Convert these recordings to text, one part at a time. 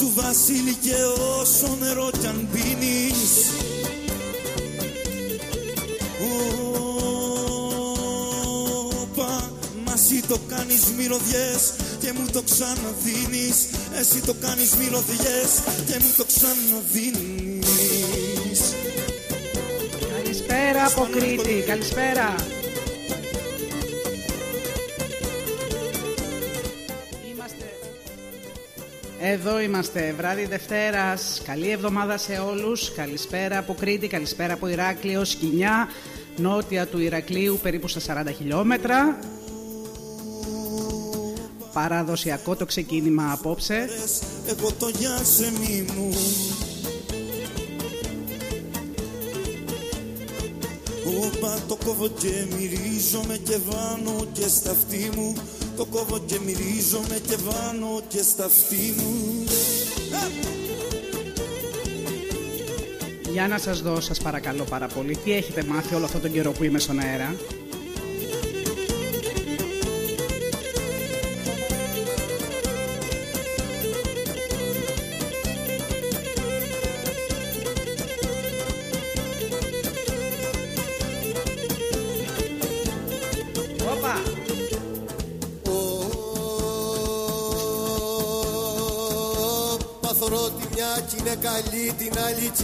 παραλαλή σου Βασίλη και όσο νερό κι αν πίνεις. Όπα, μα εσύ το κάνεις μυρωδιές και μου το ξαναδίνεις. Εσύ το κάνεις μυρωδιές και μου το ξαναδίνεις. Καλησπέρα από Κρήτη, καλησπέρα. Εδώ είμαστε, βράδυ Δευτέρας. Καλή εβδομάδα σε όλους. Καλησπέρα από Κρήτη, καλησπέρα από Ηράκλειο, Σκινιά, νότια του Ηρακλείου, περίπου στα 40 χιλιόμετρα. Παραδοσιακό το ξεκίνημα απόψε. Εγώ το γιάσεμι μου Όπα το κόβω και μυρίζομαι και βάνω και στα αυτή μου Το κόβω και μυρίζομαι και βάνω και στα αυτή μου Για να σας δω, σας παρακαλώ πάρα πολύ, τι έχετε μάθει όλο αυτόν τον καιρό που είμαι στον αέρα;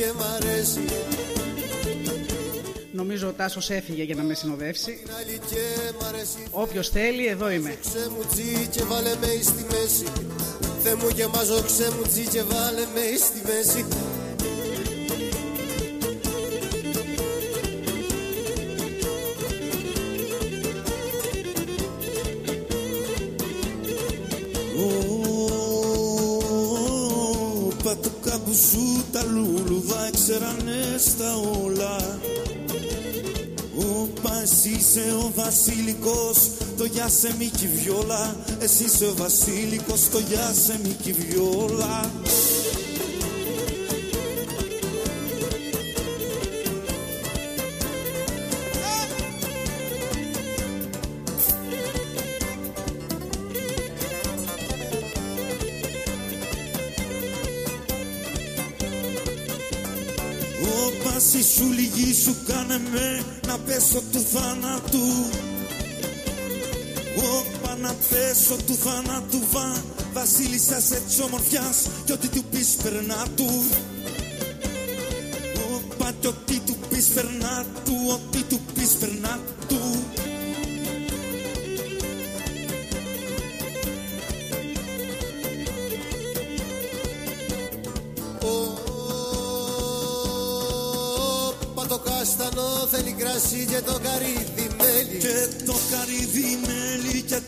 Και μ' αρέσει Νομίζω ο Τάσος έφυγε για να με συνοδεύσει. Την άλλη και μ' αρέσει Όποιος θέλει, εδώ είμαι. Ξέ μου τζι και βάλε με στη μέση Θε μου γεμάζω ξέ μου τζι και βάλε με στη μέση είσαι ο βασιλικός το γεια σε μη κι βιόλα Εσύ είσαι ο βασιλικός το γεια σε μη κι βιόλα Όπα εσύ σου λυγή σου κάνε με να πέσω του θάνατου να πέσω του θάνατου βα Βασίλισσας έτσι ομορφιάς κι ό,τι του πεις περνά του. Όπα κι ό,τι του πεις περνά του Ό,τι του πεις περνά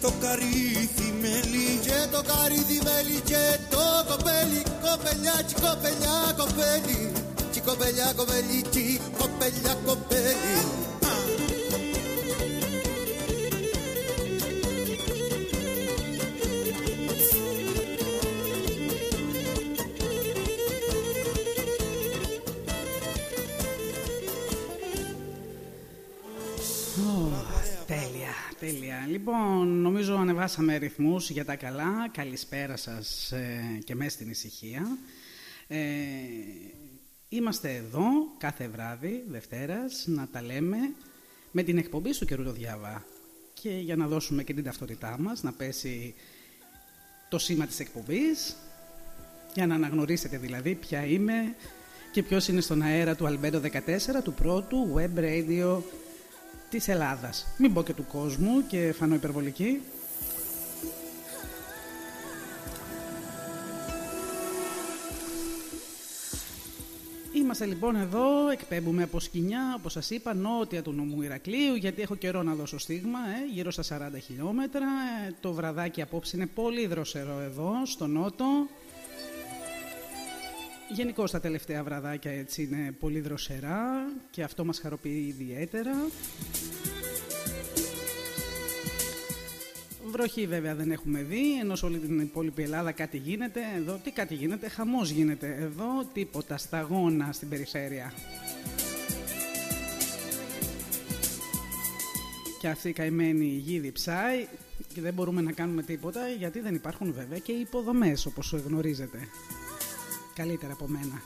το καρύδι μέλι Και το καρύδι μέλι και το κοπέλι Κοπελιά τσι κοπελιά κοπέλι. Τσι κοπελιά κοπέλι τσι κοπελιά κοπέλι Λοιπόν, νομίζω ανεβάσαμε ρυθμούς για τα καλά. Καλησπέρα σας ε, και μέσα στην ησυχία. Ε, είμαστε εδώ κάθε βράδυ, Δευτέρας, να τα λέμε με την εκπομπή σου καιρού το διάβα. Και για να δώσουμε και την ταυτότητά μας, να πέσει το σήμα της εκπομπής, για να αναγνωρίσετε δηλαδή ποια είμαι και ποιος είναι στον αέρα του Αλμπέντο 14, του πρώτου web radio της Ελλάδας. Μην πω και του κόσμου και φανώ υπερβολική. Είμαστε λοιπόν εδώ, εκπέμπουμε από σκηνιά, όπως σας είπα, νότια του νομού Ηρακλείου, γιατί έχω καιρό να δώσω στίγμα, ε, γύρω στα 40 χιλιόμετρα. Ε, το βραδάκι απόψε είναι πολύ δροσερό εδώ, στο νότο. Γενικώ τα τελευταία βραδάκια έτσι είναι πολύ δροσερά και αυτό μας χαροποιεί ιδιαίτερα. Βροχή βέβαια δεν έχουμε δει, ενώ σε όλη την υπόλοιπη Ελλάδα κάτι γίνεται. Εδώ τι κάτι γίνεται, χαμός γίνεται. Εδώ τίποτα, σταγόνα στην περιφέρεια. Και αυτή η καημένη γη διψάει και δεν μπορούμε να κάνουμε τίποτα γιατί δεν υπάρχουν βέβαια και υποδομές όπως γνωρίζετε. Καλύτερα από μένα.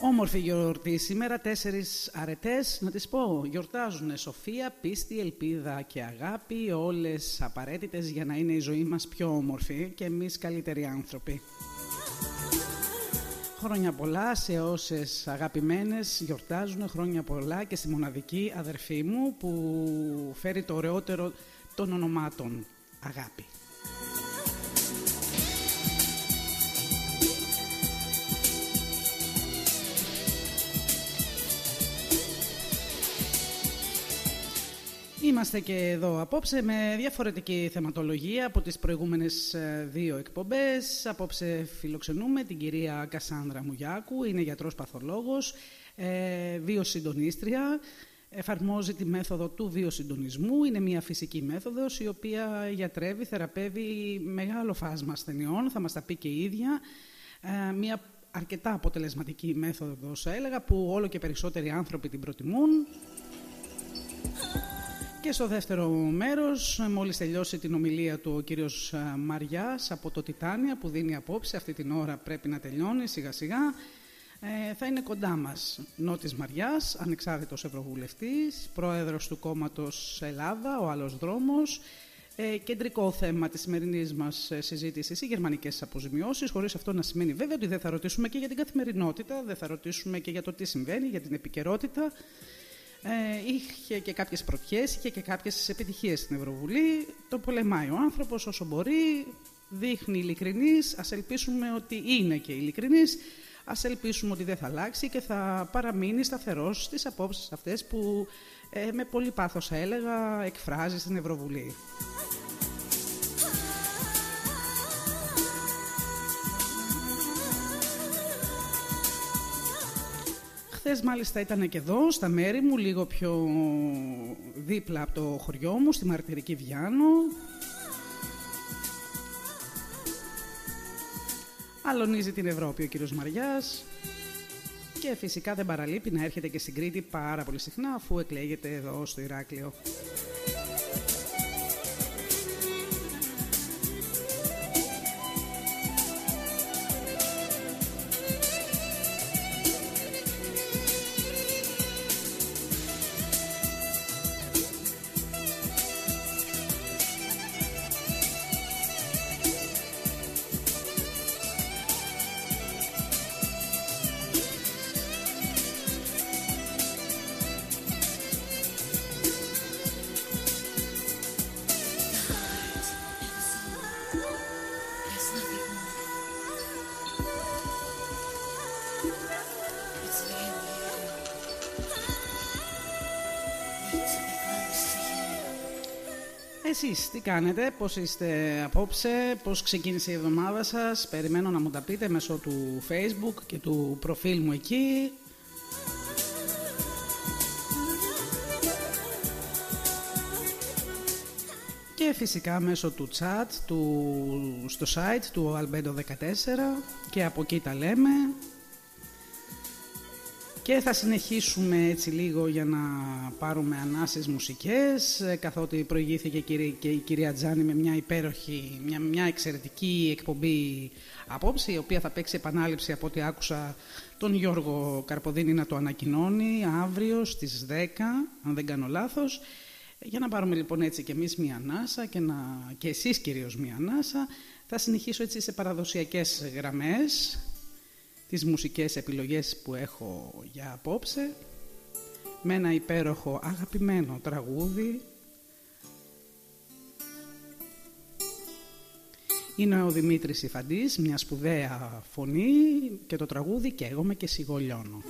Όμορφη γιορτή σήμερα, τέσσερις αρετές, να τις πω, γιορτάζουν σοφία, πίστη, ελπίδα και αγάπη, όλες απαραίτητες για να είναι η ζωή μας πιο όμορφη και εμείς καλύτεροι άνθρωποι. Χρόνια πολλά σε όσες αγαπημένες γιορτάζουν χρόνια πολλά και στη μοναδική αδερφή μου που φέρει το ωραιότερο των ονομάτων αγάπη. Είμαστε και εδώ απόψε με διαφορετική θεματολογία από τις προηγούμενες ε, δύο εκπομπές. Απόψε φιλοξενούμε την κυρία Κασάνδρα Μουγιάκου, είναι γιατρός παθολόγος, ε, βιοσυντονίστρια, εφαρμόζει τη μέθοδο του βιοσυντονισμού. Είναι μια φυσική μέθοδος η οποία γιατρεύει, θεραπεύει μεγάλο φάσμα ασθενειών, θα μας τα πει και η ίδια. Ε, μια αρκετά αποτελεσματική μέθοδος, έλεγα, που όλο και περισσότεροι άνθρωποι την προτιμούν. Και στο δεύτερο μέρος, μόλις τελειώσει την ομιλία του ο κύριος Μαριάς από το Τιτάνια που δίνει απόψε, αυτή την ώρα πρέπει να τελειώνει σιγά σιγά, ε, θα είναι κοντά μας. Νότης Μαριάς, ανεξάρτητος ευρωβουλευτής, πρόεδρος του κόμματος Ελλάδα, ο άλλος δρόμος, ε, κεντρικό θέμα της σημερινής μας ε, συζήτησης οι γερμανικές αποζημιώσεις, χωρίς αυτό να σημαίνει βέβαια ότι δεν θα ρωτήσουμε και για την καθημερινότητα, δεν θα ρωτήσουμε και για το τι συμβαίνει, για την επικαιρότητα, ε, είχε και κάποιες πρωτιές, είχε και κάποιες επιτυχίες στην Ευρωβουλή. Το πολεμάει ο άνθρωπος όσο μπορεί, δείχνει ειλικρινής, ας ελπίσουμε ότι είναι και ειλικρινής, ας ελπίσουμε ότι δεν θα αλλάξει και θα παραμείνει σταθερός στις απόψεις αυτές που ε, με πολύ πάθος έλεγα εκφράζει στην Ευρωβουλή. Χθες μάλιστα ήταν και εδώ, στα μέρη μου, λίγο πιο δίπλα από το χωριό μου, στη Μαρτυρική Βιάνο. Αλωνίζει την Ευρώπη ο κύριος Μαριάς και φυσικά δεν παραλείπει να έρχεται και στην Κρήτη πάρα πολύ συχνά αφού εκλέγεται εδώ στο Ηράκλειο. Κάνετε, πώς είστε απόψε, πώς ξεκίνησε η εβδομάδα σας. Περιμένω να μου τα πείτε μέσω του facebook και του προφίλ μου εκεί. Και φυσικά μέσω του chat του, στο site του Albedo 14 και από εκεί τα λέμε. Και θα συνεχίσουμε έτσι λίγο για να πάρουμε ανάσες μουσικές ε, καθότι προηγήθηκε και η κυρία Τζάνη με μια υπέροχη, μια, μια εξαιρετική εκπομπή απόψη η οποία θα παίξει επανάληψη από ό,τι άκουσα τον Γιώργο Καρποδίνη να το ανακοινώνει αύριο στις 10 αν δεν κάνω λάθος. Για να πάρουμε λοιπόν έτσι και εμείς μια ανάσα και, να, και εσείς κυρίως μια ανάσα θα συνεχίσω έτσι σε παραδοσιακές γραμμές τις μουσικές επιλογές που έχω για απόψε με ένα υπέροχο αγαπημένο τραγούδι Είναι ο Δημήτρης Ιφαντής, μια σπουδαία φωνή και το τραγούδι και εγώ με και σιγολιώνω.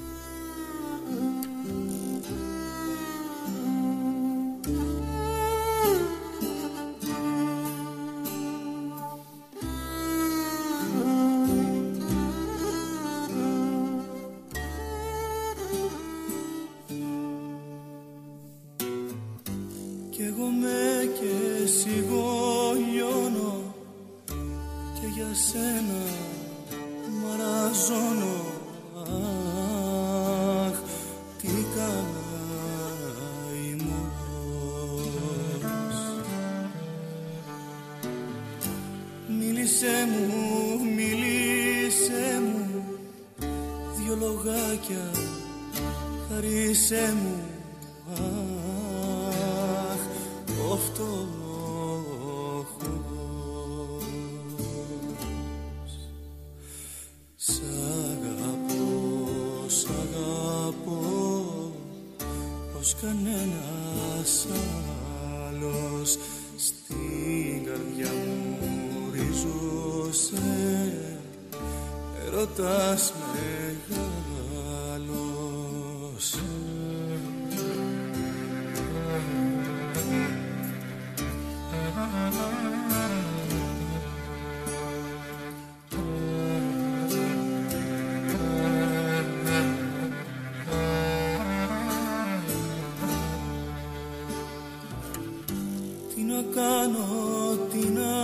Κάνω, τι να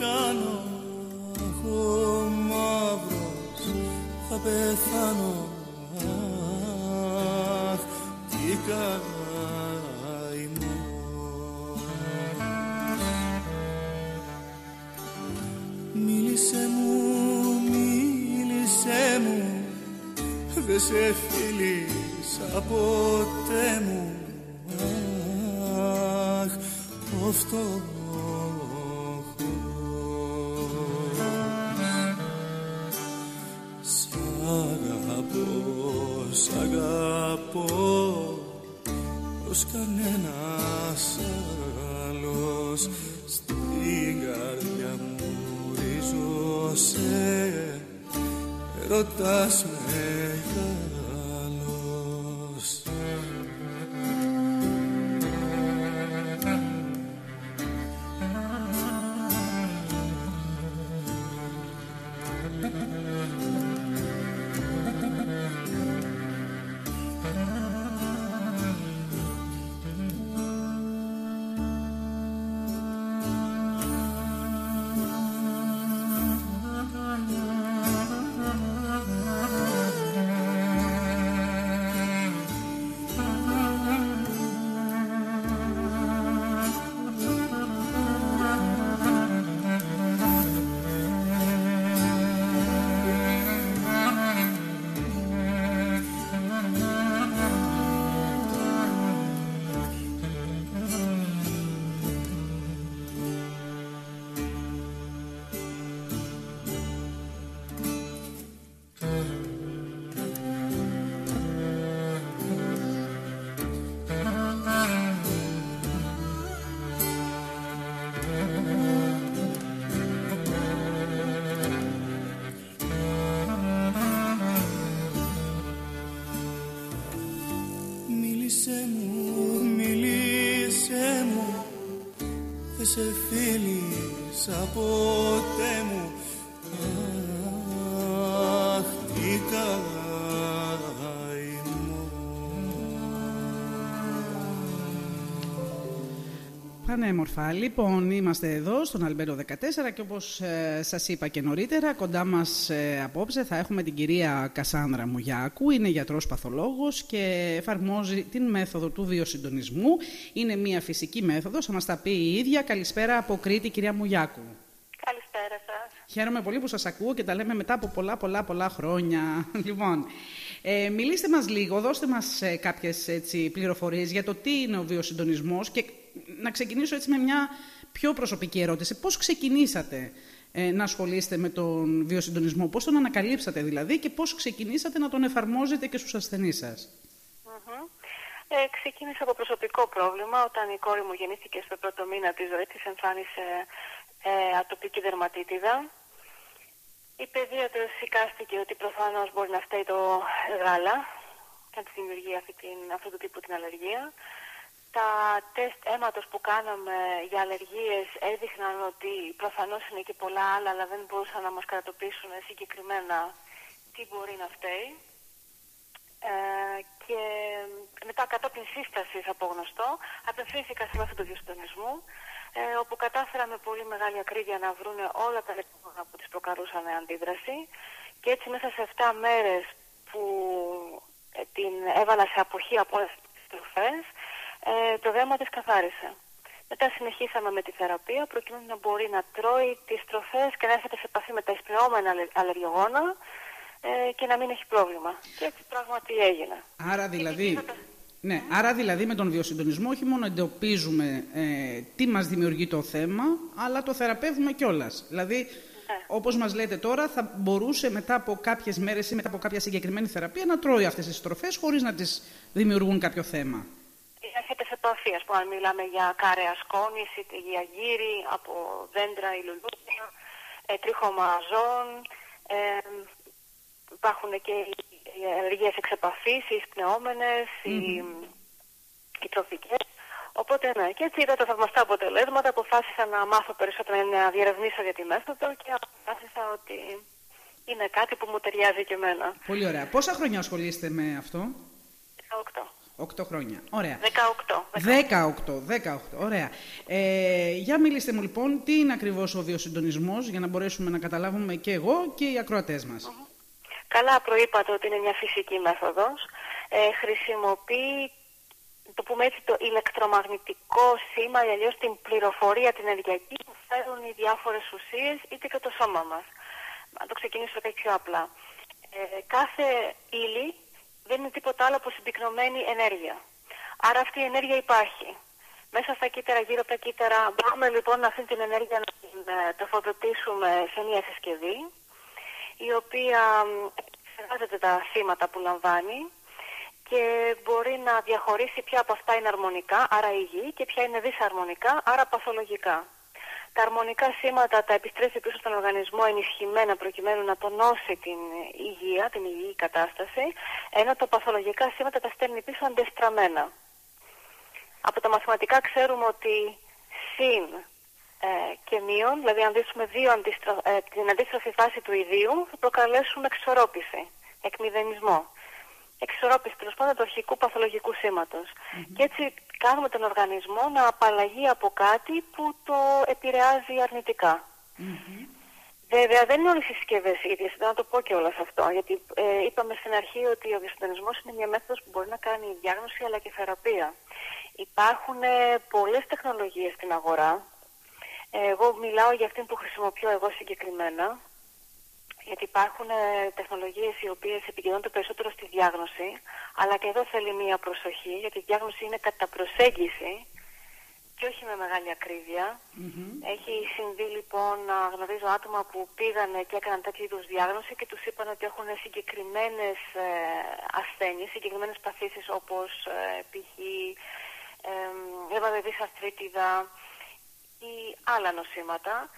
κάνω. Έχω μαύρος, θα πεθάνω. Αχ, τι καημός Μίλησε μου, μίλησε μου. Δε σε φίλησα ποτέ μου. Αχ, ο Ως κανένας άλλος Στην καρδιά μου ριζώσε Ρωτάς μεγάλος Πανέμορφα. Λοιπόν, είμαστε εδώ στον Αλμπέρο 14 και όπως ε, σας είπα και νωρίτερα, κοντά μας ε, απόψε θα έχουμε την κυρία Κασάνδρα Μουγιάκου. Είναι γιατρός παθολόγος και εφαρμόζει την μέθοδο του βιοσυντονισμού. Είναι μια φυσική μέθοδος, θα μας τα πει η ίδια. Καλησπέρα από Κρήτη, κυρία Μουγιάκου. Καλησπέρα σας. Χαίρομαι πολύ που σας ακούω και τα λέμε μετά από πολλά πολλά πολλά χρόνια. Λοιπόν, ε, μιλήστε μας λίγο, δώστε μας ε, κάποιες έτσι, πληροφορίες για το τι είναι ο βιοσυντονισμός και να ξεκινήσω έτσι με μια πιο προσωπική ερώτηση. Πώς ξεκινήσατε ε, να ασχολείστε με τον βιοσυντονισμό, πώς τον ανακαλύψατε δηλαδή και πώς ξεκινήσατε να τον εφαρμόζετε και στους ασθενείς σας; Μμμ. Ε, ξεκίνησα από προσωπικό πρόβλημα. Όταν η κόρη μου γεννήθηκε στο πρώτο μήνα της ζωής της εμφάνισε ε, ατοπική δερματίτιδα. Η παιδίατρος εικάστηκε ότι προφανώς μπορεί να φταίει το γάλα και να της δημιουργεί αυτή την, αυτού του τύπου την αλλεργία. Τα τεστ αίματος που κάναμε για αλλεργίες έδειχναν ότι προφανώς είναι και πολλά άλλα, αλλά δεν μπορούσαν να μας κατατοπίσουν συγκεκριμένα τι μπορεί να φταίει. Ε, και μετά κατόπιν σύστασης από γνωστό απευθύνθηκα σε αυτό του διοστονισμού ε, όπου κατάφερα με πολύ μεγάλη ακρίβεια να βρούνε όλα τα λεπτομέρεια που τις προκαλούσαν αντίδραση και έτσι μέσα σε 7 μέρες που ε, την έβαλα σε αποχή από όλες τις τροφές ε, το δέρμα της καθάρισε. Μετά συνεχίσαμε με τη θεραπεία προκειμένου να μπορεί να τρώει τις τροφές και να έρχεται σε επαφή με τα εισπνεώμενα αλλεργιογόνα ε, και να μην έχει πρόβλημα. Και έτσι πράγματι έγινε. Άρα δηλαδή... Ναι, άρα δηλαδή με τον βιοσυντονισμό όχι μόνο εντοπίζουμε ε, τι μας δημιουργεί το θέμα, αλλά το θεραπεύουμε κιόλας. Δηλαδή, ναι. όπως μας λέτε τώρα, θα μπορούσε μετά από κάποιες μέρες ή μετά από κάποια συγκεκριμένη θεραπεία να τρώει αυτές τις τροφές χωρίς να τις δημιουργούν κάποιο θέμα. Έρχεται σε επαφή, ας πούμε, αν μιλάμε για κάρεα σκόνης, είτε για γύρι, από δέντρα ή λουλούδια, ε, τρίχωμα ζώων, ε, υπάρχουν και οι αλλεργίες εξ επαφής, οι πνεόμενες, mm-hmm. οι, οι τροφικές. Οπότε ναι, και έτσι είδα τα θαυμαστά αποτελέσματα, αποφάσισα να μάθω περισσότερο, να διερευνήσω για τη μέθοδο και αποφάσισα ότι είναι κάτι που μου ταιριάζει και εμένα. Πολύ ωραία. Πόσα χρόνια ασχολείστε με αυτό; 18. 8 χρόνια. Ωραία. 18. 18, 18. Ωραία. Ε, για μιλήστε μου λοιπόν, τι είναι ακριβώς ο βιοσυντονισμός, για να μπορέσουμε να καταλάβουμε και εγώ και οι ακροατές μας. Καλά προείπατε ότι είναι μια φυσική μέθοδος. Ε, χρησιμοποιεί, το πούμε έτσι, το ηλεκτρομαγνητικό σήμα ή αλλιώς την πληροφορία, την ενεργειακή που φέρουν οι διάφορες ουσίες είτε και το σώμα μας. Να το ξεκινήσω κάτι πιο απλά. Ε, κάθε ύλη δεν είναι τίποτα άλλο από συμπυκνωμένη ενέργεια. Άρα αυτή η ενέργεια υπάρχει. Μέσα στα κύτταρα, γύρω από τα κύτταρα, μπορούμε λοιπόν αυτή την ενέργεια να την ε, τροφοδοτήσουμε σε μια συσκευή η οποία εξεργάζεται τα θύματα που λαμβάνει και μπορεί να διαχωρίσει ποια από αυτά είναι αρμονικά, άρα υγιή, και ποια είναι δυσαρμονικά, άρα παθολογικά. Τα αρμονικά σήματα τα επιστρέφει πίσω στον οργανισμό ενισχυμένα προκειμένου να τονώσει την υγεία, την υγιή κατάσταση, ενώ τα παθολογικά σήματα τα στέλνει πίσω αντεστραμμένα. Από τα μαθηματικά ξέρουμε ότι συν ε, και μείον, δηλαδή αν δείξουμε δύο αντιστρο... ε, την αντίστροφη φάση του ιδίου, θα προκαλέσουμε εξορρόπηση, εκμηδενισμό. Εξορρόπηση τέλος πάντων του αρχικού παθολογικού Και έτσι κάνουμε τον οργανισμό να απαλλαγεί από κάτι που το επηρεάζει Βέβαια, δεν είναι όλες οι συσκευές ίδιες, να το πω και όλα αυτό. Γιατί ε, είπαμε στην αρχή ότι ο διασυντονισμό είναι μια μέθοδος που μπορεί να κάνει διάγνωση αλλά και θεραπεία. Υπάρχουν ε, πολλές τεχνολογίες στην αγορά εγώ μιλάω για αυτήν που χρησιμοποιώ εγώ συγκεκριμένα, γιατί υπάρχουν ε, τεχνολογίες οι οποίες επικεντρώνονται περισσότερο στη διάγνωση, αλλά και εδώ θέλει μία προσοχή, γιατί η διάγνωση είναι κατά προσέγγιση και όχι με μεγάλη Έχει συμβεί λοιπόν να γνωρίζω άτομα που πήγανε και έκαναν τέτοιου είδους διάγνωση και τους είπαν ότι έχουν συγκεκριμένες ε, ασθένειες, συγκεκριμένες παθήσεις όπως ε, π.χ. Ε, αστρίτιδα, ή άλλα νοσήματα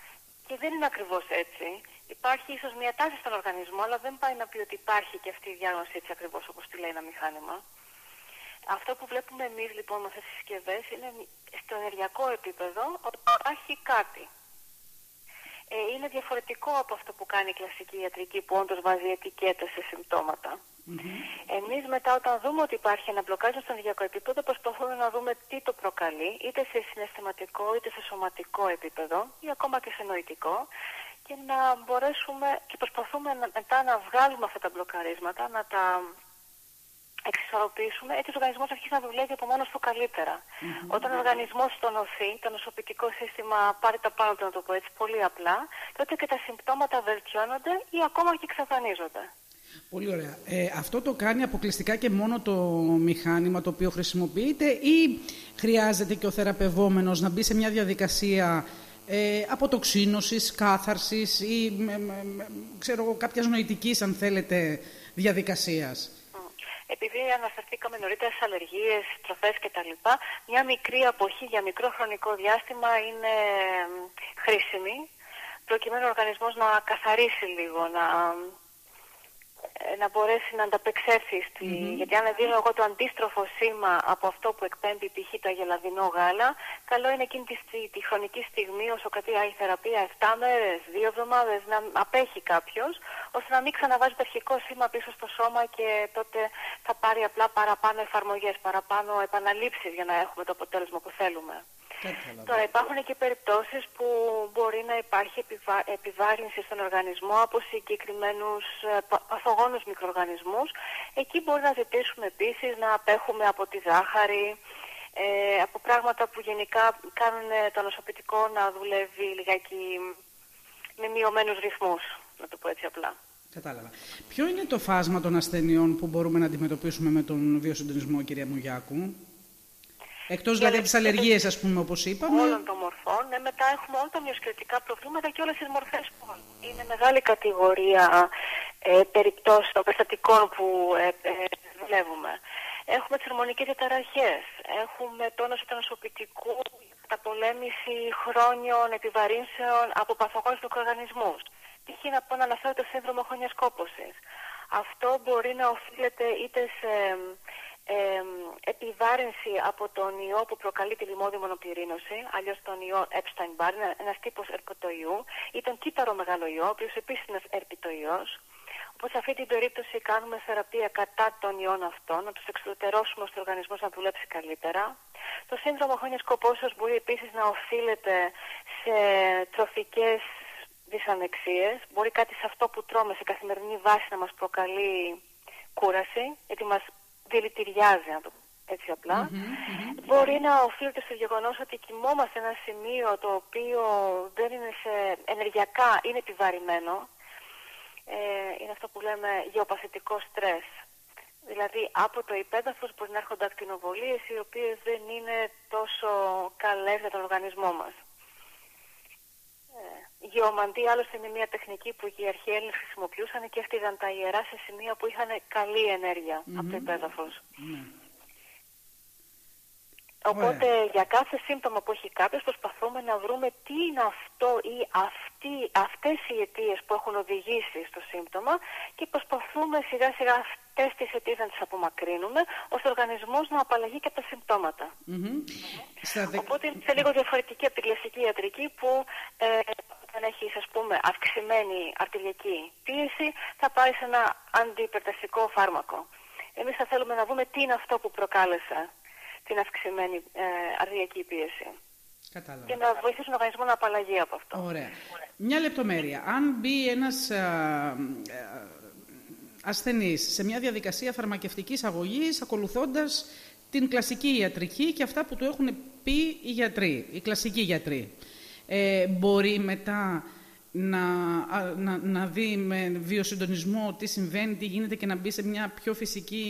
και δεν είναι ακριβώς έτσι. Υπάρχει ίσως μια τάση στον οργανισμό, αλλά δεν πάει να πει ότι υπάρχει και αυτή η διάγνωση έτσι ακριβώς όπως τη λέει ένα μηχάνημα. Αυτό που βλέπουμε εμείς λοιπόν με αυτές τις συσκευές είναι στο ενεργειακό επίπεδο ότι υπάρχει κάτι ε, είναι διαφορετικό από αυτό που κάνει η κλασική ιατρική που όντως βάζει ετικέτες σε συμπτώματα. Mm-hmm. Εμείς μετά όταν δούμε ότι υπάρχει ένα μπλοκάρισμα στο ενεργειακό επίπεδο προσπαθούμε να δούμε τι το προκαλεί είτε σε συναισθηματικό είτε σε σωματικό επίπεδο ή ακόμα και σε νοητικό και να μπορέσουμε και προσπαθούμε μετά να βγάλουμε αυτά τα μπλοκαρίσματα, να τα εξισορροπήσουμε, έτσι ο οργανισμός αρχίζει να δουλεύει από μόνος του καλύτερα. Mm-hmm. Όταν ο οργανισμός τονωθεί, το νοσοποιητικό σύστημα πάρει τα πάνω του, να το πω έτσι πολύ απλά, τότε και τα συμπτώματα βελτιώνονται ή ακόμα και εξαφανίζονται. Πολύ ωραία. Ε, αυτό το κάνει αποκλειστικά και μόνο το μηχάνημα το οποίο χρησιμοποιείται ή χρειάζεται και ο θεραπευόμενος να μπει σε μια διαδικασία ε, αποτοξίνωσης, κάθαρσης ή με, με, με, ξέρω, κάποιας νοητικής αν θέλετε διαδικασίας επειδή αναφερθήκαμε νωρίτερα σε αλλεργίες, τροφές κτλ. Μια μικρή αποχή για μικρό χρονικό διάστημα είναι χρήσιμη προκειμένου ο οργανισμός να καθαρίσει λίγο, να ε, να μπορέσει να ανταπεξέλθει. Στη... Mm-hmm. Γιατί αν δίνω εγώ το αντίστροφο σήμα από αυτό που εκπέμπει π.χ. το αγελαδινό γάλα, καλό είναι εκείνη τη, τη, χρονική στιγμή όσο κρατάει η θεραπεία 7 μέρες, 2 εβδομάδες, να απέχει κάποιος, ώστε να μην ξαναβάζει το αρχικό σήμα πίσω στο σώμα και τότε θα πάρει απλά παραπάνω εφαρμογές, παραπάνω επαναλήψεις για να έχουμε το αποτέλεσμα που θέλουμε. Τώρα υπάρχουν και περιπτώσεις που μπορεί να υπάρχει επιβα... επιβάρυνση στον οργανισμό από συγκεκριμένους ε, παθογόνους μικροοργανισμούς. Εκεί μπορεί να ζητήσουμε επίσης να απέχουμε από τη ζάχαρη, ε, από πράγματα που γενικά κάνουν το νοσοποιητικό να δουλεύει λιγάκι με μειωμένους ρυθμούς, να το πω έτσι απλά. Κατάλαβα. Ποιο είναι το φάσμα των ασθενειών που μπορούμε να αντιμετωπίσουμε με τον βιοσυντονισμό, κυρία Μουγιάκου; Εκτός δηλαδή από τις αλλεργίες, ας πούμε, όπως είπαμε. Όλων των μορφών. Ναι, μετά έχουμε όλα τα μυοσκελετικά προβλήματα και όλες τις μορφές Είναι μεγάλη κατηγορία ε, περιπτώσεων, των περιστατικών που ε, ε, δουλεύουμε. Έχουμε τις ορμονικές διαταραχές. Έχουμε τόνωση του νοσοποιητικού, καταπολέμηση χρόνιων επιβαρύνσεων από παθογόνους μικροοργανισμούς. Π.χ. να πω να αναφέρω το σύνδρομο χρόνια κόπωση. Αυτό μπορεί να οφείλεται είτε σε ε, επιβάρυνση από τον ιό που προκαλεί τη λιμώδη μονοπυρήνωση, αλλιώς τον ιό Epstein-Barr, ένας τύπος ερπιτοϊού, ή τον κύτταρο μεγάλο ιό, ο οποίος επίσης είναι ερπιτοϊό. Όπως σε αυτή την περίπτωση κάνουμε θεραπεία κατά των ιών αυτών, να τους εξουδετερώσουμε ώστε ο οργανισμός να δουλέψει καλύτερα. Το σύνδρομο χρόνια κοπόσεω μπορεί επίσης να οφείλεται σε τροφικές δυσανεξίες. Μπορεί κάτι σε αυτό που τρώμε σε καθημερινή βάση να μας προκαλεί κούραση, γιατί μας δηλητηριάζει, να το έτσι Μπορεί να οφείλεται στο γεγονός ότι κοιμόμαστε σε ένα σημείο το οποίο δεν είναι σε ενεργειακά, είναι επιβαρημένο. Ε, είναι αυτό που λέμε γεωπαθητικό στρες. Δηλαδή από το υπέδαφος μπορεί να έρχονται ακτινοβολίες οι οποίες δεν είναι τόσο καλές για τον οργανισμό μας. Ε, γεωμαντή άλλωστε είναι μια τεχνική που οι αρχαίοι Έλληνες χρησιμοποιούσαν και έφτιαγαν τα ιερά σε σημεία που είχαν καλή από το υπέδαφος. Ναι. Οπότε για κάθε σύμπτωμα που έχει κάποιος προσπαθούμε να βρούμε τι είναι αυτό ή αυτοί, αυτές οι αιτίες που έχουν οδηγήσει στο σύμπτωμα και προσπαθούμε σιγά σιγά αυτές τις αιτίες να τις απομακρύνουμε ώστε ο οργανισμός να απαλλαγεί και από τα συμπτωματα Οπότε είναι σε λίγο διαφορετική από την κλασική ιατρική που ε, όταν έχει ας πούμε αυξημένη αρτηριακή πίεση θα πάει σε ένα αντιπερταστικό φάρμακο. Εμείς θα θέλουμε να δούμε τι είναι αυτό που προκάλεσε την αυξημένη ε, αρτηριακή πίεση. Κατάλαβα. Και να βοηθήσει τον οργανισμό να απαλλαγεί από αυτό. Ωραία. Μια λεπτομέρεια. Αν μπει ένας α, ασθενής σε μια διαδικασία φαρμακευτικής αγωγής ακολουθώντας την κλασική ιατρική και αυτά που του έχουν πει οι γιατροί, οι κλασικοί γιατροί. Ε, μπορεί μετά να, να, να δει με βιοσυντονισμό τι συμβαίνει, τι γίνεται και να μπει σε μια πιο φυσική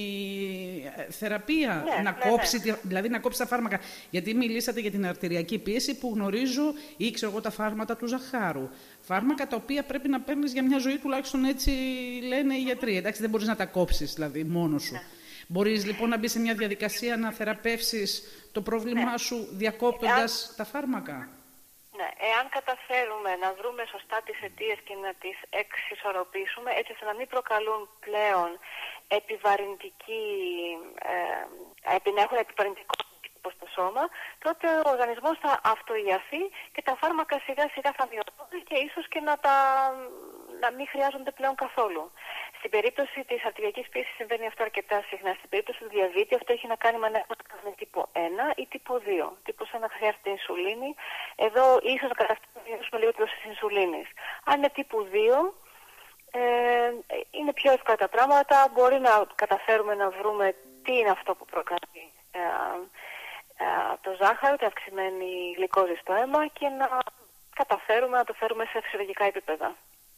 ε, θεραπεία. Ναι, να ναι, κόψει, ναι. Δηλαδή να κόψει τα φάρμακα. Γιατί μιλήσατε για την αρτηριακή πίεση που γνωρίζω ή ξέρω εγώ τα φάρμακα του ζαχάρου. Φάρμακα τα οποία πρέπει να παίρνεις για μια ζωή τουλάχιστον έτσι λένε οι γιατροί. Εντάξει, δεν μπορείς να τα κόψεις δηλαδή μόνος σου. Ναι. Μπορείς λοιπόν να μπεις σε μια διαδικασία να θεραπεύσεις το πρόβλημά ναι. σου διακόπτοντας τα φάρμακα. Ναι, εάν καταφέρουμε να βρούμε σωστά τις αιτίες και να τις εξισορροπήσουμε έτσι ώστε να μην προκαλούν πλέον επιβαρυντική, ε, να έχουν επιβαρυντικό στο σώμα, τότε ο οργανισμός θα αυτοϊαθεί και τα φάρμακα σιγά σιγά θα μειωθούν και ίσως και να, τα, να μην χρειάζονται πλέον καθόλου. Στην περίπτωση της αρτηριακής πίεσης συμβαίνει αυτό αρκετά συχνά. Στην περίπτωση του διαβήτη αυτό έχει να κάνει με ένα με τύπο 1 ή τύπο 2. Τύπο 1 χρειάζεται ινσουλίνη. Εδώ ίσως να καταφέρουμε λίγο τη δόση ινσουλίνης. Αν είναι τύπο 2, ε, είναι πιο εύκολα τα πράγματα. Μπορεί να καταφέρουμε να βρούμε τι είναι αυτό που προκαλεί ε, ε, το ζάχαρο, την αυξημένη γλυκόζη στο αίμα και να καταφέρουμε να το φέρουμε σε φυσιολογικά επίπεδα.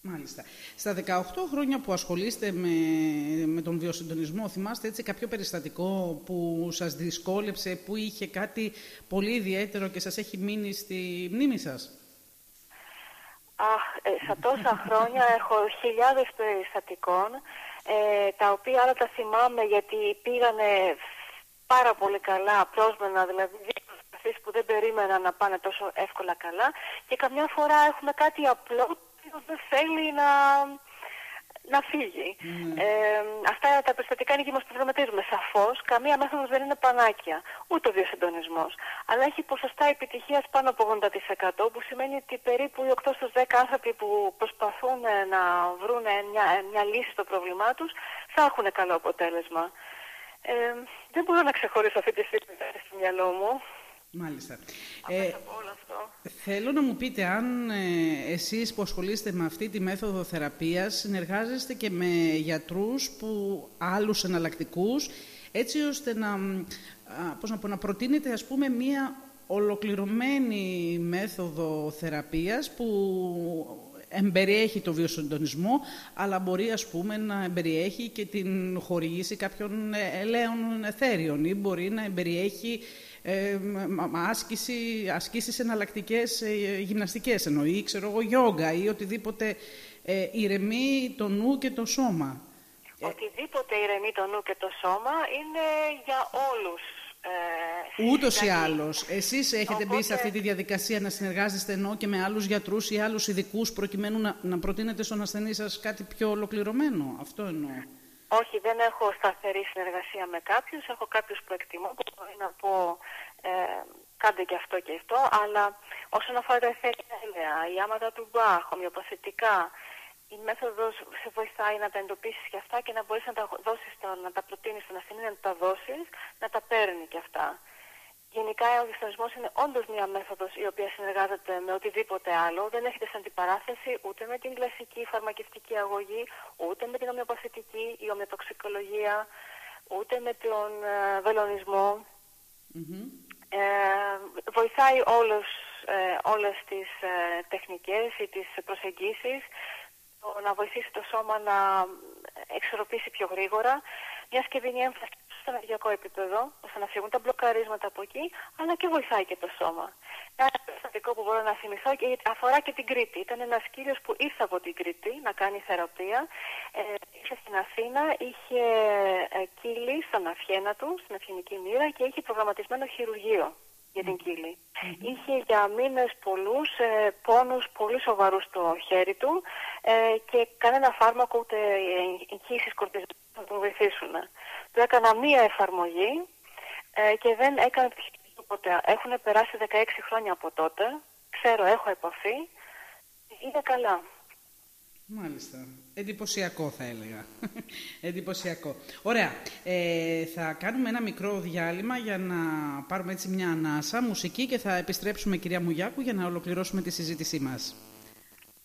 Μάλιστα. Στα 18 χρόνια που ασχολείστε με, με τον βιοσυντονισμό, θυμάστε έτσι κάποιο περιστατικό που σας δυσκόλεψε, που είχε κάτι πολύ ιδιαίτερο και σας έχει μείνει στη μνήμη σας; Αχ, ε, σε τόσα χρόνια έχω χιλιάδες περιστατικών, ε, τα οποία άλλα τα θυμάμαι γιατί πήγανε πάρα πολύ καλά, πρόσμενα, δηλαδή που δεν περίμενα να πάνε τόσο εύκολα καλά και καμιά φορά έχουμε κάτι απλό δεν θέλει να, να φύγει. Ναι. Ε, αυτά τα περιστατικά είναι και μας προβληματίζουμε. Σαφώς, καμία μέθοδος δεν είναι πανάκια, ούτε ο διασυντονισμός. Αλλά έχει ποσοστά επιτυχίας πάνω από 80%, που σημαίνει ότι περίπου οι 8 στους 10 άνθρωποι που προσπαθούν να βρουν μια, μια λύση στο πρόβλημά τους, θα έχουν καλό αποτέλεσμα. Ε, δεν μπορώ να ξεχωρίσω αυτή τη στιγμή στο μυαλό μου. Μάλιστα. Ε, θέλω να μου πείτε αν ε, εσείς που ασχολείστε με αυτή τη μέθοδο θεραπείας συνεργάζεστε και με γιατρούς που άλλους εναλλακτικούς έτσι ώστε να, πώς να, πω, να προτείνεται ας πούμε μία ολοκληρωμένη μέθοδο θεραπείας που εμπεριέχει το βιοσυντονισμό, αλλά μπορεί ας πούμε να εμπεριέχει και την χορήγηση κάποιων ελαίων εθέριων ή μπορεί να εμπεριέχει ε, άσκηση, ασκήσεις εναλλακτικές ε, γυμναστικές εννοεί, ξέρω εγώ, γιόγκα ή οτιδήποτε ε, ηρεμεί το νου και το σώμα. Οτιδήποτε ηρεμεί το νου και το σώμα είναι για όλους ε, Ούτως ή άλλως. Εσείς έχετε μπει σε αυτή τη διαδικασία να συνεργάζεστε ενώ και με άλλους γιατρούς ή άλλους ειδικούς προκειμένου να, να προτείνετε στον ασθενή σας κάτι πιο ολοκληρωμένο; Αυτό εννοώ. Όχι, δεν έχω σταθερή συνεργασία με κάποιους. Έχω κάποιους που εκτιμώ που μπορεί να πω ε, κάντε και αυτό και αυτό. Αλλά όσον αφορά τα εφέλεια, η άματα του Μπαχ, ομοιοπαθητικά, η μέθοδος σε βοηθάει να τα εντοπίσεις και αυτά και να μπορείς να τα δώσεις, να τα προτείνεις στον ασθενή, να τα δώσεις, να τα παίρνει και αυτά. Γενικά ο διαστασμός είναι όντως μια μέθοδος η οποία συνεργάζεται με οτιδήποτε άλλο. Δεν έχετε σαν αντιπαράθεση ούτε με την κλασική φαρμακευτική αγωγή, ούτε με την ομοιοπαθητική ή ομοιοτοξικολογία, ούτε με τον ε, βελονισμο ε, βοηθάει όλους, ε, όλες τις ε, τεχνικές ή τις προσεγγίσεις να βοηθήσει το σώμα να εξορροπήσει πιο γρήγορα, μιας και δίνει έμφαση στο ενεργειακό επίπεδο, ώστε να φύγουν τα μπλοκαρίσματα από εκεί, αλλά και βοηθάει και το σώμα. Ένα περιστατικό που μπορώ να θυμηθώ και αφορά και την Κρήτη. Ήταν ένας κύριος που ήρθε από την Κρήτη να κάνει θεραπεία. Ε, ήρθε στην Αθήνα, είχε ε, κύλι στον αφιένα του, στην αφιενική μοίρα και είχε προγραμματισμένο χειρουργείο για την κυλη Είχε για μήνες πολλούς ε, πόνους πολύ σοβαρούς στο χέρι του ε, και κανένα φάρμακο ούτε εγχύσεις κορτιζόνης να τον βοηθήσουν. Του έκανα μία εφαρμογή ε, και δεν έκανε ποτέ. Έχουν περάσει 16 χρόνια από τότε. Ξέρω, έχω επαφή. Είναι καλά. Μάλιστα. Εντυπωσιακό θα έλεγα. Εντυπωσιακό. Ωραία. Ε, θα κάνουμε ένα μικρό διάλειμμα για να πάρουμε έτσι μια ανάσα, μουσική και θα επιστρέψουμε κυρία Μουγιάκου για να ολοκληρώσουμε τη συζήτησή μας.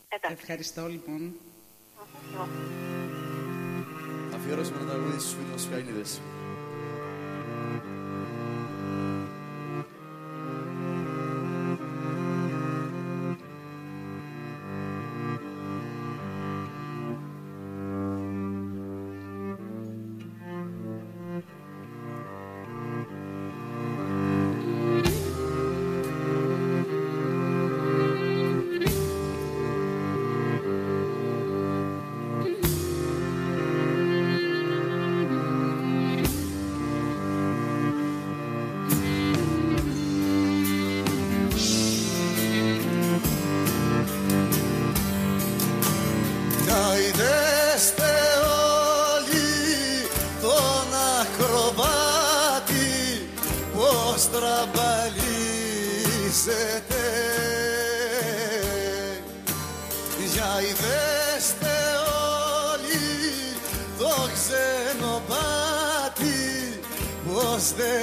Εντάξει. Ευχαριστώ λοιπόν. вірус, ми не буде свиньо сп'яйни десь.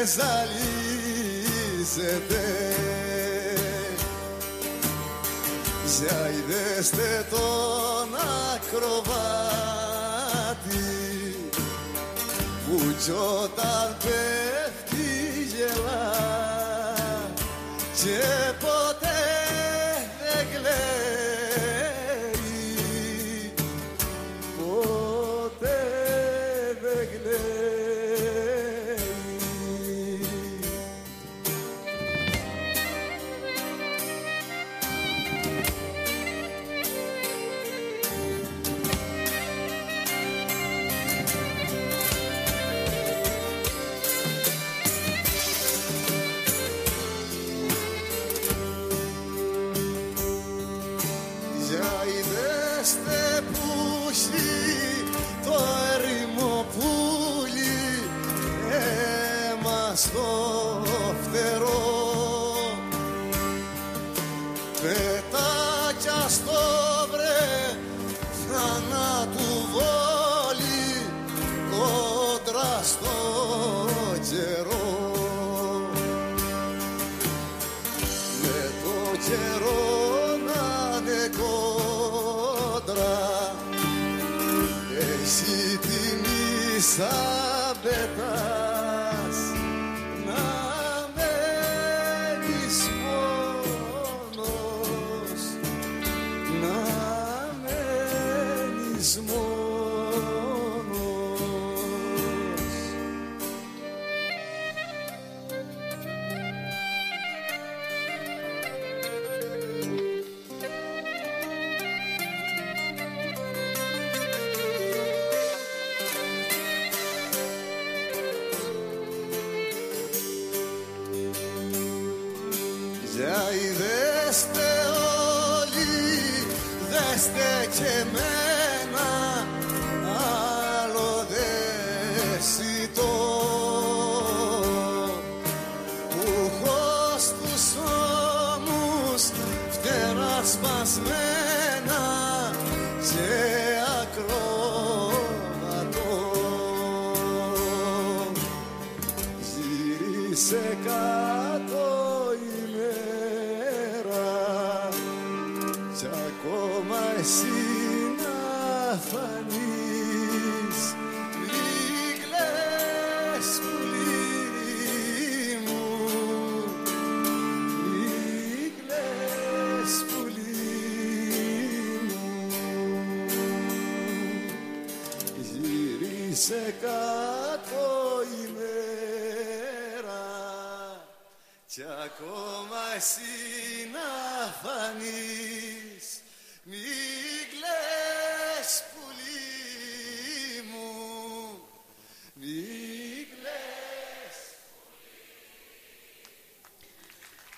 Αφιερώσουμε ένα τραγούδι στους φίλους καιρό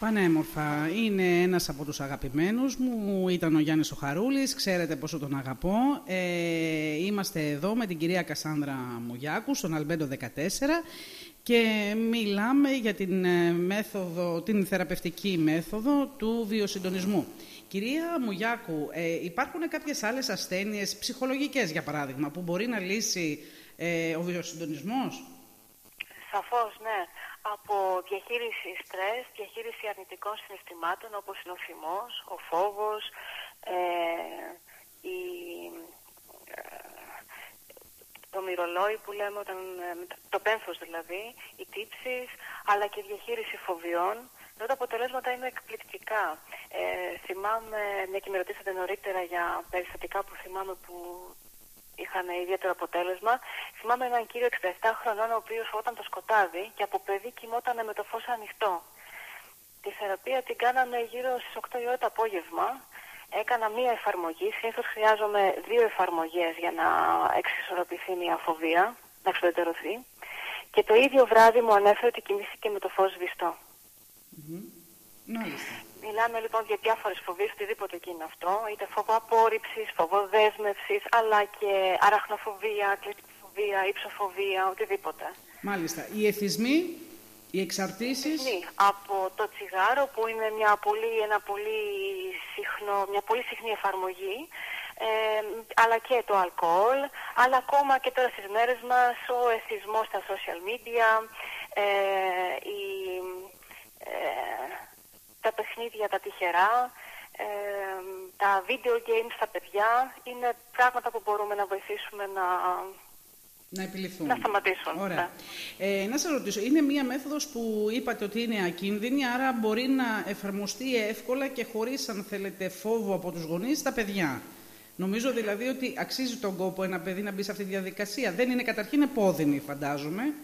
Πανέμορφα. Είναι ένας από τους αγαπημένους μου. Ήταν ο Γιάννης ο Χαρούλης. Ξέρετε πόσο τον αγαπώ. Ε, είμαστε εδώ με την κυρία Κασάνδρα Μουγιάκου στον Αλμπέντο 14 και μιλάμε για την, ε, μέθοδο, την θεραπευτική μέθοδο του βιοσυντονισμού. Κυρία Μουγιάκου, ε, υπάρχουν κάποιες άλλες ασθένειες ψυχολογικές, για παράδειγμα, που μπορεί να λύσει ε, ο βιοσυντονισμός; Σαφώς, ναι. Από διαχείριση στρες, διαχείριση αρνητικών συναισθημάτων όπως είναι ο θυμός, ο φόβος, ε, η, ε, το μυρολόι που λέμε, όταν, ε, το πένθος δηλαδή, οι τύψεις, αλλά και διαχείριση φοβιών. Εδώ τα αποτελέσματα είναι εκπληκτικά. Ε, θυμάμαι, μια και με ρωτήσατε νωρίτερα για περιστατικά που θυμάμαι που είχαν ιδιαίτερο αποτέλεσμα. Θυμάμαι έναν κύριο 67 χρονών, ο οποίος όταν το σκοτάδι και από παιδί κοιμόταν με το φως ανοιχτό. Τη θεραπεία την κάναμε γύρω στις 8 η ώρα το απόγευμα. Έκανα μία εφαρμογή. Συνήθως χρειάζομαι δύο εφαρμογές για να εξισορροπηθεί μια φοβία, να εξουδετερωθεί. Και το ίδιο βράδυ μου ανέφερε ότι κοιμήθηκε με το φως σβηστό. Μάλιστα. Μιλάμε λοιπόν για διάφορες φοβίες, οτιδήποτε και είναι αυτό, είτε φόβο απόρριψης, φόβο δέσμευσης, αλλά και αραχνοφοβία, κλειστοφοβία, ύψοφοβία, οτιδήποτε. Μάλιστα. Οι εθισμοί, οι εξαρτήσεις... Ναι, από το τσιγάρο που είναι μια πολύ, ένα πολύ συχνό, μια πολύ συχνή εφαρμογή, ε, αλλά και το αλκοόλ, αλλά ακόμα και τώρα στις μέρες μας ο εθισμός στα social media, ε, η, ε, τα παιχνίδια τα τυχερά, ε, τα video games στα παιδιά είναι πράγματα που μπορούμε να βοηθήσουμε να, Να επιληθούν. να σταματήσουν. Ωραία. ναι. Ε, να σας ρωτήσω, είναι μία μέθοδος που είπατε ότι είναι ακίνδυνη, άρα μπορεί να εφαρμοστεί εύκολα και χωρίς, αν θέλετε, φόβο από τους γονείς στα παιδιά; Νομίζω δηλαδή ότι αξίζει τον κόπο ένα παιδί να μπει σε αυτή τη διαδικασία. Δεν είναι καταρχήν επώδυνη, φαντάζομαι.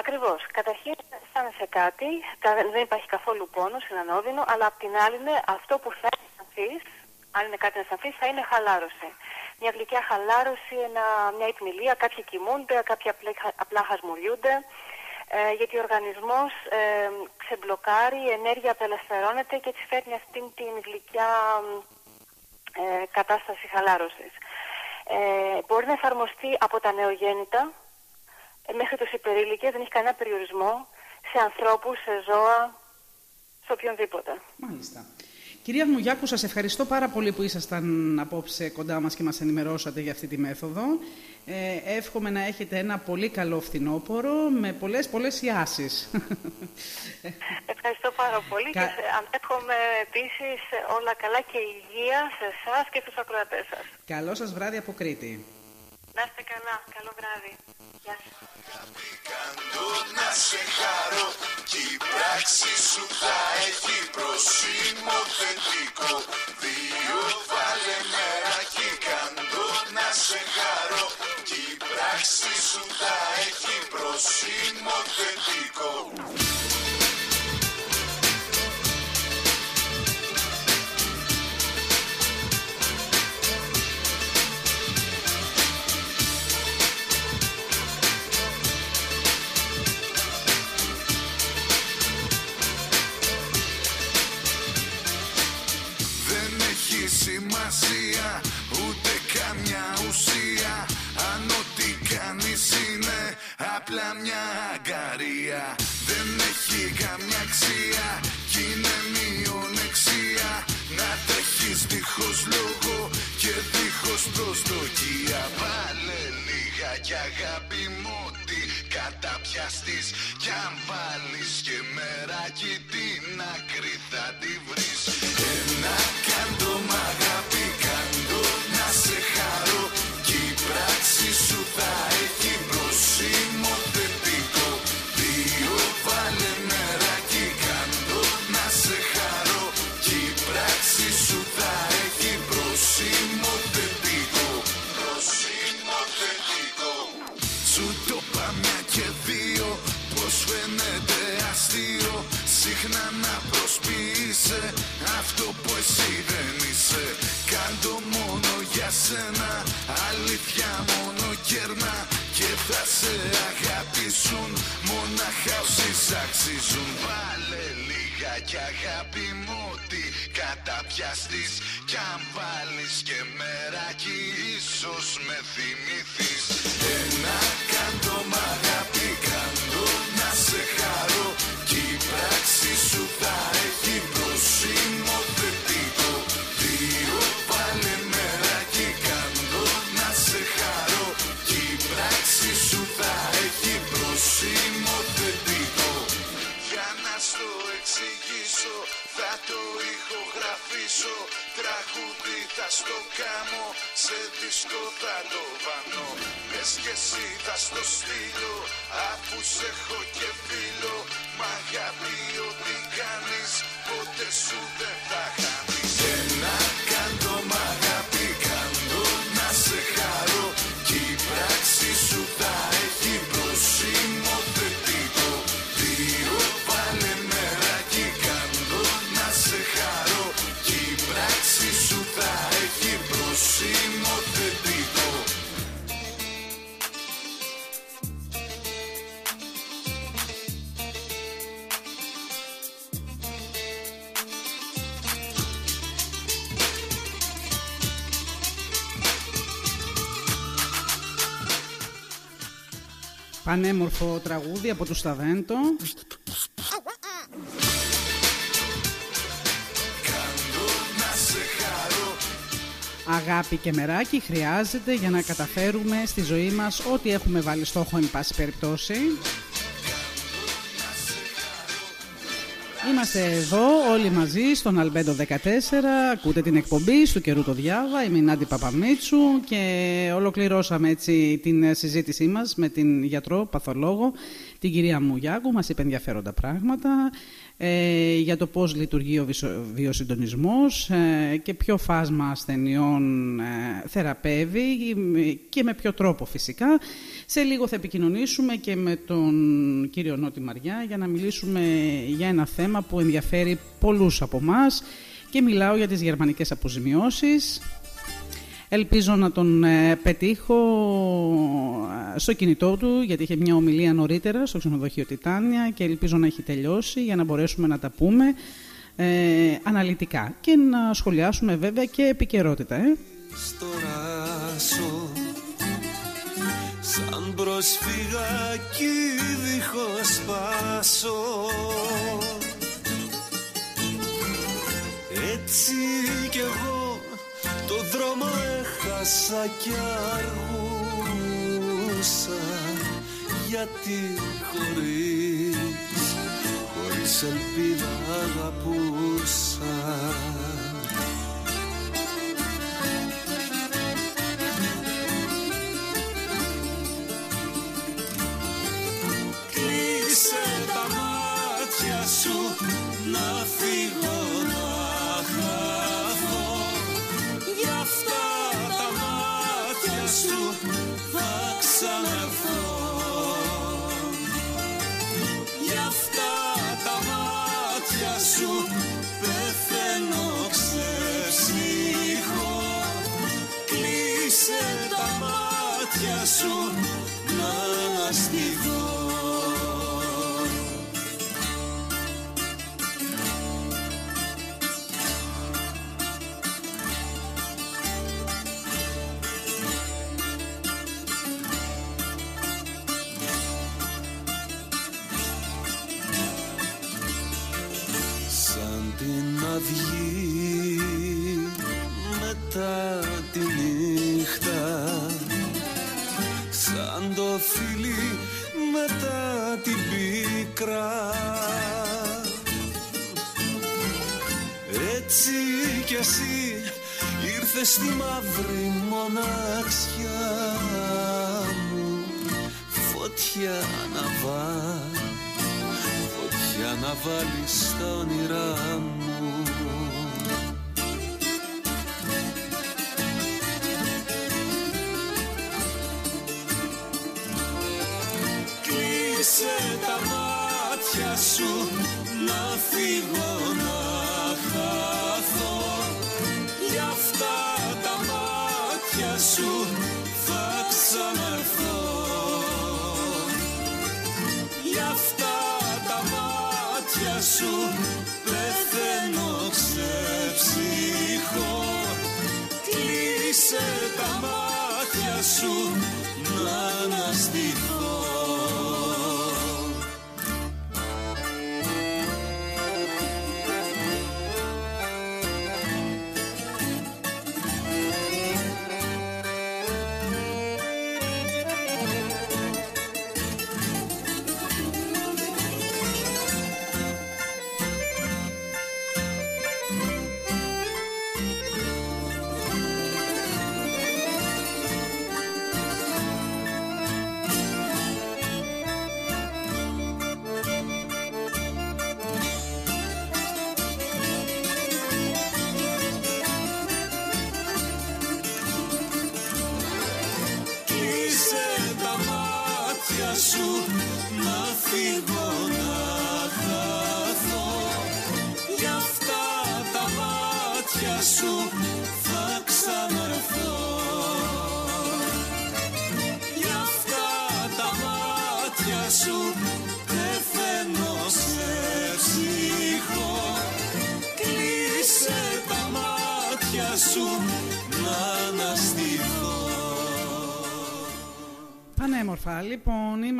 Ακριβώς. Καταρχήν αισθάνεσαι κάτι, κα- δεν υπάρχει καθόλου πόνος, είναι ανώδυνο, αλλά απ' την άλλη είναι αυτό που θα αισθανθείς, αν είναι κάτι να αισθανθείς, θα είναι χαλάρωση. Μια γλυκιά χαλάρωση, ένα, μια υπνηλία, κάποιοι κοιμούνται, κάποιοι απλά, απλά χασμουριούνται, ε, γιατί ο οργανισμός ε, ξεμπλοκάρει, η ενέργεια απελευθερώνεται και έτσι φέρνει αυτήν την γλυκιά ε, κατάσταση χαλάρωσης. Ε, μπορεί να εφαρμοστεί από τα νεογέννητα ε, μέχρι τους υπερήλικες, δεν έχει κανένα περιορισμό, σε ανθρώπους, σε ζώα, σε οποιονδήποτε. Μάλιστα. Κυρία Μουγιάκου, σας ευχαριστώ πάρα πολύ που ήσασταν απόψε κοντά μας και μας ενημερώσατε για αυτή τη μέθοδο. Ε, εύχομαι να έχετε ένα πολύ καλό φθινόπωρο με πολλές πολλές ιάσεις. Ευχαριστώ πάρα πολύ Κα- και σε, αν- εύχομαι επίσης όλα καλά και υγεία σε εσάς και στους ακροατές σας. Καλό σας βράδυ από Κρήτη. Να είστε καλά. Καλό βράδυ. Γεια σας. Κάντο να σε χαρώ Κι η πράξη σου θα έχει προσήμο θετικό Δύο βάλε μέρα κι κάντο να σε χαρώ Κι η πράξη σου θα έχει προσήμο θετικό απλά μια αγκαρία. Δεν έχει καμιά αξία κι είναι μειονεξία. Να τρέχεις δίχως λόγο και δίχως προσδοκία. Βάλε λίγα κι αγάπη μου ότι καταπιαστείς. Κι αν βάλεις και μεράκι την άκρη θα τη βρεις. Ένα κάντο μ' αγάπη κάντο να σε χαρώ. Κι η πράξη σου θα έχει εσύ δεν είσαι Κάντο μόνο για σένα. Αλήθεια μόνο κέρνα Και θα σε αγαπήσουν. Μόναχα όσοι σ' αξίζουν. Βάλε λίγα κι αγάπη μου ότι καταπιαστείς. Κι αν βάλεις και μεράκι ίσως με θυμηθείς. Ένα κάντο μ' αγάπη θα στο κάμω Σε δίσκο θα το βανώ Πες και εσύ θα στο στείλω Αφού σε έχω και φίλο. Μ' αγάπη ό,τι κάνεις Ποτέ σου δεν Πανέμορφο τραγούδι από τους Σταβέντο. Αγάπη και μεράκι χρειάζεται για να καταφέρουμε στη ζωή μας ό,τι έχουμε βάλει στόχο εν πάση περιπτώσει. Είμαστε εδώ όλοι μαζί στον Αλμπέντο 14, ακούτε την εκπομπή του καιρού το διάβα, είμαι η Νάντι Παπαμίτσου και ολοκληρώσαμε έτσι την συζήτησή μας με την γιατρό, παθολόγο, την κυρία Μουγιάκου, μας είπε ενδιαφέροντα πράγματα ε, για το πώς λειτουργεί ο βυσο- βιοσυντονισμός ε, και ποιο φάσμα ασθενειών ε, θεραπεύει ε, και με ποιο τρόπο φυσικά. Σε λίγο θα επικοινωνήσουμε και με τον κύριο Νότι Μαριά για να μιλήσουμε για ένα θέμα που ενδιαφέρει πολλούς από εμάς και μιλάω για τις γερμανικές αποζημιώσεις. Ελπίζω να τον ε, πετύχω ε, στο κινητό του, γιατί είχε μια ομιλία νωρίτερα στο ξενοδοχείο Τιτάνια και ελπίζω να έχει τελειώσει για να μπορέσουμε να τα πούμε ε, αναλυτικά και να σχολιάσουμε βέβαια και επικαιρότητα. Ε. στο ράσο σαν προσφυγάκι δίχως πάσο έτσι κι εγώ το δρόμο έχασα κι αργούσα. Γιατί χωρίς χωρίς ελπίδα αγαπούσα Κλείσε τα μάτια σου να φύγω την αυγή μετά τη νύχτα. Σαν το φίλι μετά την πίκρα. Έτσι κι εσύ ήρθες στη μαύρη μοναξιά μου. Φωτιά να βάλει φωτιά να βάλεις στα όνειρά μου σου να φύγω να χαθώ. Για αυτά τα μάτια σου θα ξαναρθώ. Για αυτά τα μάτια σου πεθαίνω ξεψυχώ Κλείσε τα μάτια σου να αναστηθώ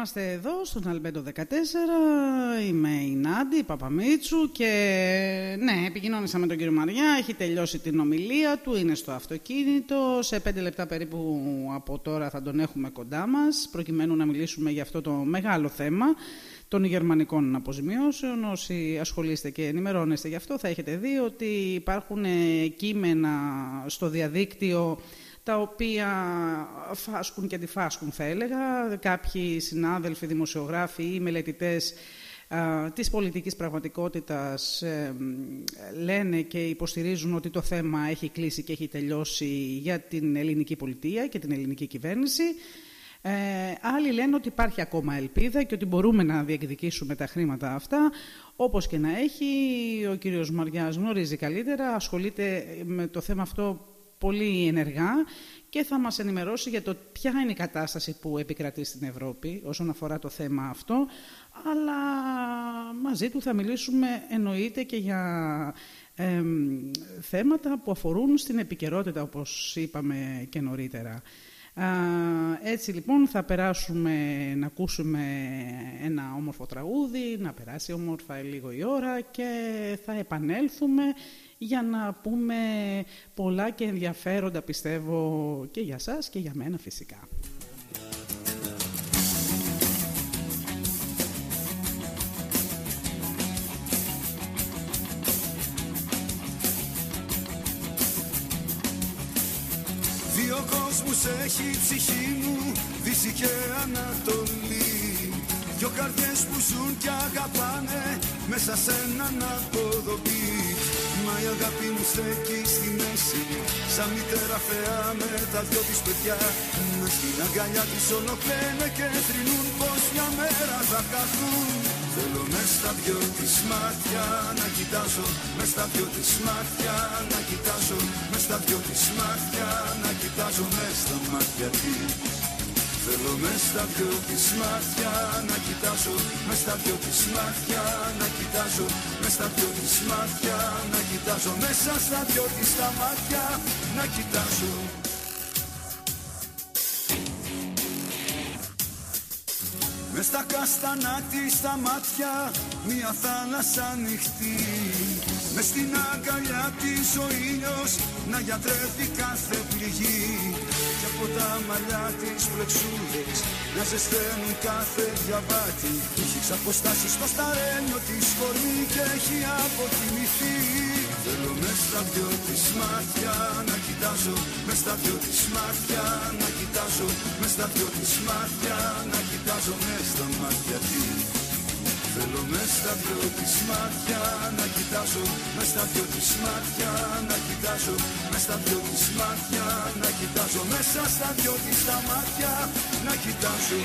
είμαστε εδώ στον Αλμπέντο 14. Είμαι η Νάντι Παπαμίτσου και ναι, επικοινώνησα με τον κύριο Μαριά. Έχει τελειώσει την ομιλία του, είναι στο αυτοκίνητο. Σε πέντε λεπτά περίπου από τώρα θα τον έχουμε κοντά μας, προκειμένου να μιλήσουμε για αυτό το μεγάλο θέμα των γερμανικών αποζημιώσεων. Όσοι ασχολείστε και ενημερώνεστε γι' αυτό θα έχετε δει ότι υπάρχουν ε, κείμενα στο διαδίκτυο τα οποία φάσκουν και αντιφάσκουν θα έλεγα. Κάποιοι συνάδελφοι, δημοσιογράφοι ή μελετητές α, της πολιτικής πραγματικότητας ε, λένε και υποστηρίζουν ότι το θέμα έχει κλείσει και έχει τελειώσει για την ελληνική πολιτεία και την ελληνική κυβέρνηση. Ε, άλλοι λένε ότι υπάρχει ακόμα ελπίδα και ότι μπορούμε να διεκδικήσουμε τα χρήματα αυτά. Όπως και να έχει, ο κύριος Μαριάς γνωρίζει καλύτερα, ασχολείται με το θέμα αυτό πολύ ενεργά και θα μας ενημερώσει για το ποια είναι η κατάσταση που επικρατεί στην Ευρώπη όσον αφορά το θέμα αυτό, αλλά μαζί του θα μιλήσουμε εννοείται και για εμ, θέματα που αφορούν στην επικαιρότητα, όπως είπαμε και νωρίτερα. Α, έτσι λοιπόν θα περάσουμε να ακούσουμε ένα όμορφο τραγούδι, να περάσει όμορφα λίγο η ώρα και θα επανέλθουμε για να πούμε πολλά και ενδιαφέροντα πιστεύω και για σας και για μένα φυσικά. Δύο κόσμους έχει η ψυχή μου Δύση και Ανατολή Δυο καρδιές που ζουν και αγαπάνε Μέσα σε έναν αποδοπή Μα η αγάπη μου στέκει στη μέση. Σαν μητέρα θεά με τα δυο της παιδιά. Να στην αγκαλιά της όλο κλαίνε και θρυνούν Πως μια μέρα θα καθούν Θέλω μες στα δυο της μάτια να κοιτάζω Μες στα δυο της μάτια να κοιτάζω Μες στα δυο της μάτια να κοιτάζω Μες στα μάτια της Θέλω μες στα δυο της μάτια να κοιτάζω Μες στα δυο της μάτια να κοιτάζω Μες στα δυο της μάτια να κοιτάζω Μέσα στα δυο της τα μάτια να κοιτάζω. Μες στα καστανά της τα μάτια μια θάλασσα ανοιχτή. Μες στην αγκαλιά της ο ήλιος να γιατρεύει κάθε πληγή. και από τα μαλλιά της φλεξούδες να ζεσταίνουν κάθε διαβάτη. Έχεις αποστάσει στο σταρένιο της κορμί και έχει αποτιμηθεί. Θέλω μες στα δυο της μάτια να κοιτάζω μες στα δυο της μάτια να κοιτάζω μες στα δυο της μάτια να κοιτάζω μες στα μάτια της Θέλω μες στα δυο της μάτια να κοιτάζω μες στα δυο της μάτια να κοιτάζω μες στα δυο της μάτια να κοιτάζω μέσα στα δυο της τα μάτια να κοιτάζω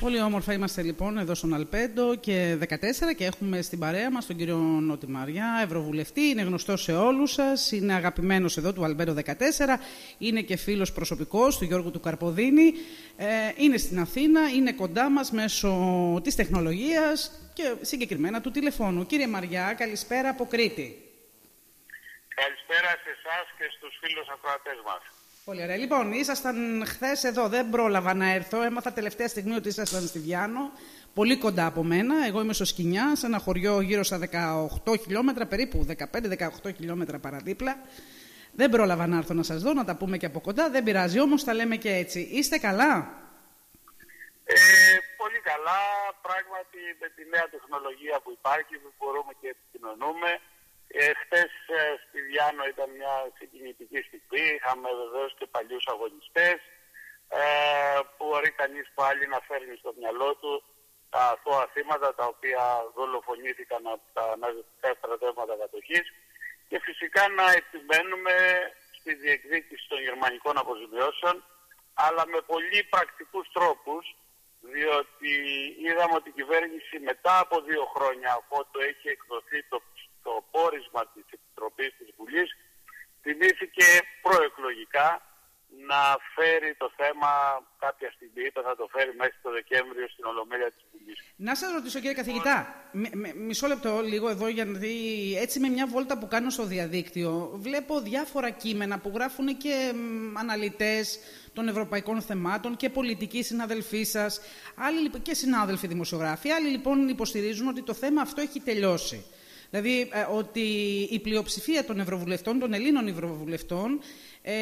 Πολύ όμορφα είμαστε λοιπόν εδώ στον Αλπέντο και 14 και έχουμε στην παρέα μας τον κύριο Νότι Μαριά, Ευρωβουλευτή, είναι γνωστός σε όλους σας, είναι αγαπημένος εδώ του Αλπέντο 14, είναι και φίλος προσωπικός του Γιώργου του Καρποδίνη, ε, είναι στην Αθήνα, είναι κοντά μας μέσω της τεχνολογίας και συγκεκριμένα του τηλεφώνου. Κύριε Μαριά, καλησπέρα από Κρήτη. Καλησπέρα σε εσάς και στους φίλους ακροατές μας. Πολύ ωραία. Λοιπόν, ήσασταν χθες εδώ, δεν πρόλαβα να έρθω. Έμαθα τελευταία στιγμή ότι ήσασταν στη Βιάνο, πολύ κοντά από μένα. Εγώ είμαι στο Σκινιά, σε ένα χωριό γύρω στα 18 χιλιόμετρα, περίπου 15-18 χιλιόμετρα παραδίπλα. Δεν πρόλαβα να έρθω να σας δω, να τα πούμε και από κοντά. Δεν πειράζει, όμως τα λέμε και έτσι. Είστε καλά; Ε, πολύ καλά. Πράγματι, με τη νέα τεχνολογία που υπάρχει, που μπορούμε και επικοινωνούμε. Ε, Χθες στη Διάνο ήταν μια συγκινητική στιγμή. Είχαμε βεβαίως και παλιούς αγωνιστές. Ε, που μπορεί κανείς πάλι να φέρνει στο μυαλό του τα αθώα θύματα τα οποία δολοφονήθηκαν από τα ναζιστικά στρατεύματα κατοχής. Και φυσικά να επιμένουμε στη διεκδίκηση των γερμανικών αποζημιώσεων, αλλά με πολύ πρακτικούς τρόπους, διότι είδαμε ότι η κυβέρνηση μετά από δύο χρόνια, αφού έχει εκδοθεί το το πόρισμα της Επιτροπής της Βουλής θυμήθηκε προεκλογικά να φέρει το θέμα κάποια στιγμή, θα το φέρει μέχρι το Δεκέμβριο στην Ολομέλεια της Βουλής. Να σας ρωτήσω κύριε καθηγητά, μισό λεπτό λίγο εδώ γιατί έτσι με μια βόλτα που κάνω στο διαδίκτυο βλέπω διάφορα κείμενα που γράφουν και αναλυτές των ευρωπαϊκών θεμάτων και πολιτικοί συναδελφοί σας, άλλοι και συνάδελφοι δημοσιογράφοι. Άλλοι λοιπόν υποστηρίζουν ότι το θέμα αυτό έχει τελειώσει. Δηλαδή ε, ότι η πλειοψηφία των ευρωβουλευτών, των Ελλήνων ευρωβουλευτών, ε,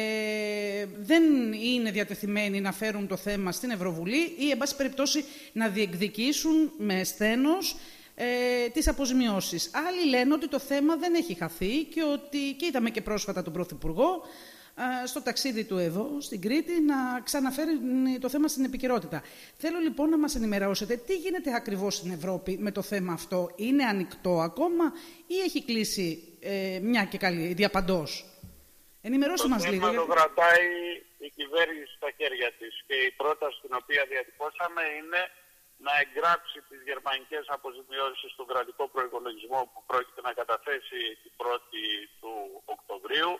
δεν είναι διατεθειμένοι να φέρουν το θέμα στην Ευρωβουλή ή, εν πάση περιπτώσει, να διεκδικήσουν με σθένος ε, τις αποζημιώσεις. Άλλοι λένε ότι το θέμα δεν έχει χαθεί και ότι, και είδαμε και πρόσφατα τον Πρωθυπουργό, στο ταξίδι του εδώ, στην Κρήτη, να ξαναφέρει το θέμα στην επικαιρότητα. Θέλω λοιπόν να μας ενημερώσετε τι γίνεται ακριβώς στην Ευρώπη με το θέμα αυτό; Είναι ανοιχτό ακόμα ή έχει κλείσει ε, μια και καλή διαπαντός; Ενημερώστε το μας θέμα λίγο. Το κρατάει η κυβέρνηση στα χέρια της και η πρόταση την οποία διατυπώσαμε είναι να εγγράψει τις γερμανικές αποζημιώσεις στον κρατικό προϋπολογισμό που πρόκειται να καταθέσει την 1η του Οκτωβρίου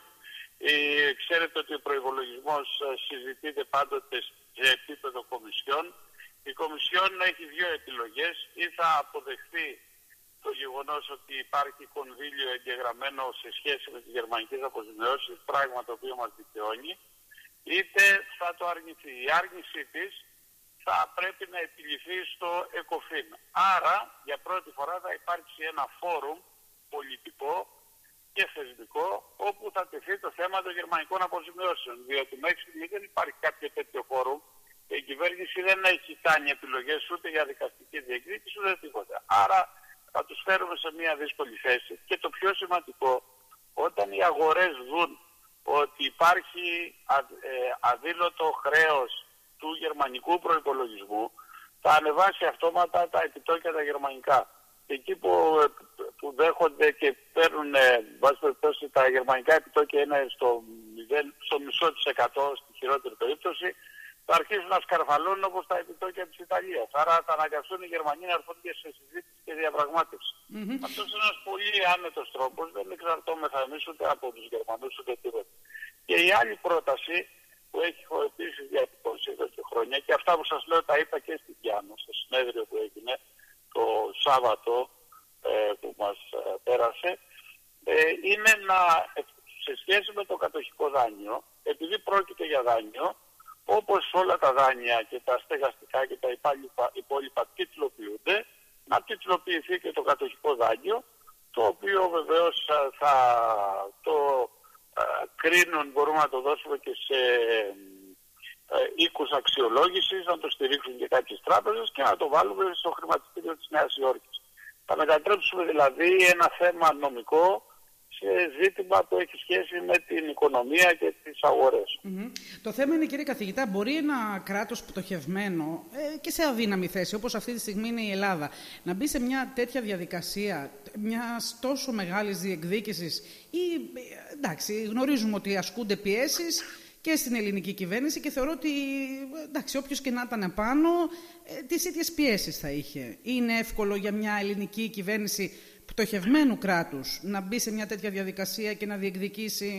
ε, ξέρετε ότι ο προϋπολογισμός ε, συζητείται πάντοτε σε επίπεδο κομισιών. Η κομισιόν έχει δύο επιλογές. Ή θα αποδεχθεί το γεγονός ότι υπάρχει κονδύλιο εγγεγραμμένο σε σχέση με τις γερμανικές αποζημιώσεις, πράγμα το οποίο μας δικαιώνει, είτε θα το αρνηθεί. Η άρνησή της θα πρέπει να επιληθεί στο ΕΚΟΦΗΝ. Άρα, για πρώτη φορά θα υπάρξει ένα φόρουμ πολιτικό και θεσμικό όπου θα τεθεί το θέμα των γερμανικών αποζημιώσεων. Διότι μέχρι στιγμής δεν υπάρχει κάποιο τέτοιο φόρουμ και η κυβέρνηση δεν έχει κάνει επιλογές ούτε για δικαστική διεκδίκηση ούτε τίποτα. Άρα θα τους φέρουμε σε μια δύσκολη θέση. Και το πιο σημαντικό, όταν οι αγορές δουν ότι υπάρχει ε, αδήλωτο χρέος του γερμανικού προπολογισμού, θα ανεβάσει αυτόματα τα επιτόκια τα γερμανικά εκεί που, που δέχονται και παίρνουν, βάσει περιπτώσει, τα γερμανικά επιτόκια είναι στο, στο μισό της εκατό στη χειρότερη περίπτωση, θα αρχίσουν να σκαρφαλώνουν όπως τα επιτόκια της Ιταλίας. Άρα θα αναγκαστούν οι Γερμανοί να έρθουν και σε συζήτηση και διαπραγμάτευση. Mm-hmm. Αυτός είναι ένας πολύ άνετος τρόπος, δεν εξαρτώμεθα εμείς ούτε από τους Γερμανούς ούτε τίποτα. Και η άλλη πρόταση που έχει επίσης διατυπώσει εδώ και χρόνια και αυτά που σας λέω τα είπα και στην Πιάνο, στο συνέδριο που έγινε, το Σάββατο ε, που μας ε, πέρασε ε, είναι να, σε σχέση με το κατοχικό δάνειο, επειδή πρόκειται για δάνειο, όπως όλα τα δάνεια και τα στεγαστικά και τα υπόλοιπα, υπόλοιπα τίτλοποιούνται, να τίτλοποιηθεί και το κατοχικό δάνειο, το οποίο βεβαίως α, θα το α, κρίνουν, μπορούμε να το δώσουμε και σε ε, οίκους αξιολόγησης, να το στηρίξουν και κάποιες τράπεζες και να το βάλουμε στο χρηματιστήριο της Νέας Υόρκης. Θα μετατρέψουμε δηλαδή ένα θέμα νομικό σε ζήτημα που έχει σχέση με την οικονομία και τις αγορές. Μμμ. Το θέμα είναι, κύριε καθηγητά, μπορεί ένα κράτος πτωχευμένο ε, και σε αδύναμη θέση, όπως αυτή τη στιγμή είναι η Ελλάδα, να μπει σε μια τέτοια διαδικασία μιας τόσο μεγάλης διεκδίκησης ή, ε, εντάξει, γνωρίζουμε ότι ασκούνται πιέσεις και στην ελληνική κυβέρνηση και θεωρώ ότι, εντάξει, όποιος και να ήταν επάνω, ε, τις ίδιες πιέσεις θα είχε. Είναι εύκολο για μια ελληνική κυβέρνηση πτωχευμένου κράτους να μπει σε μια τέτοια διαδικασία και να διεκδικήσει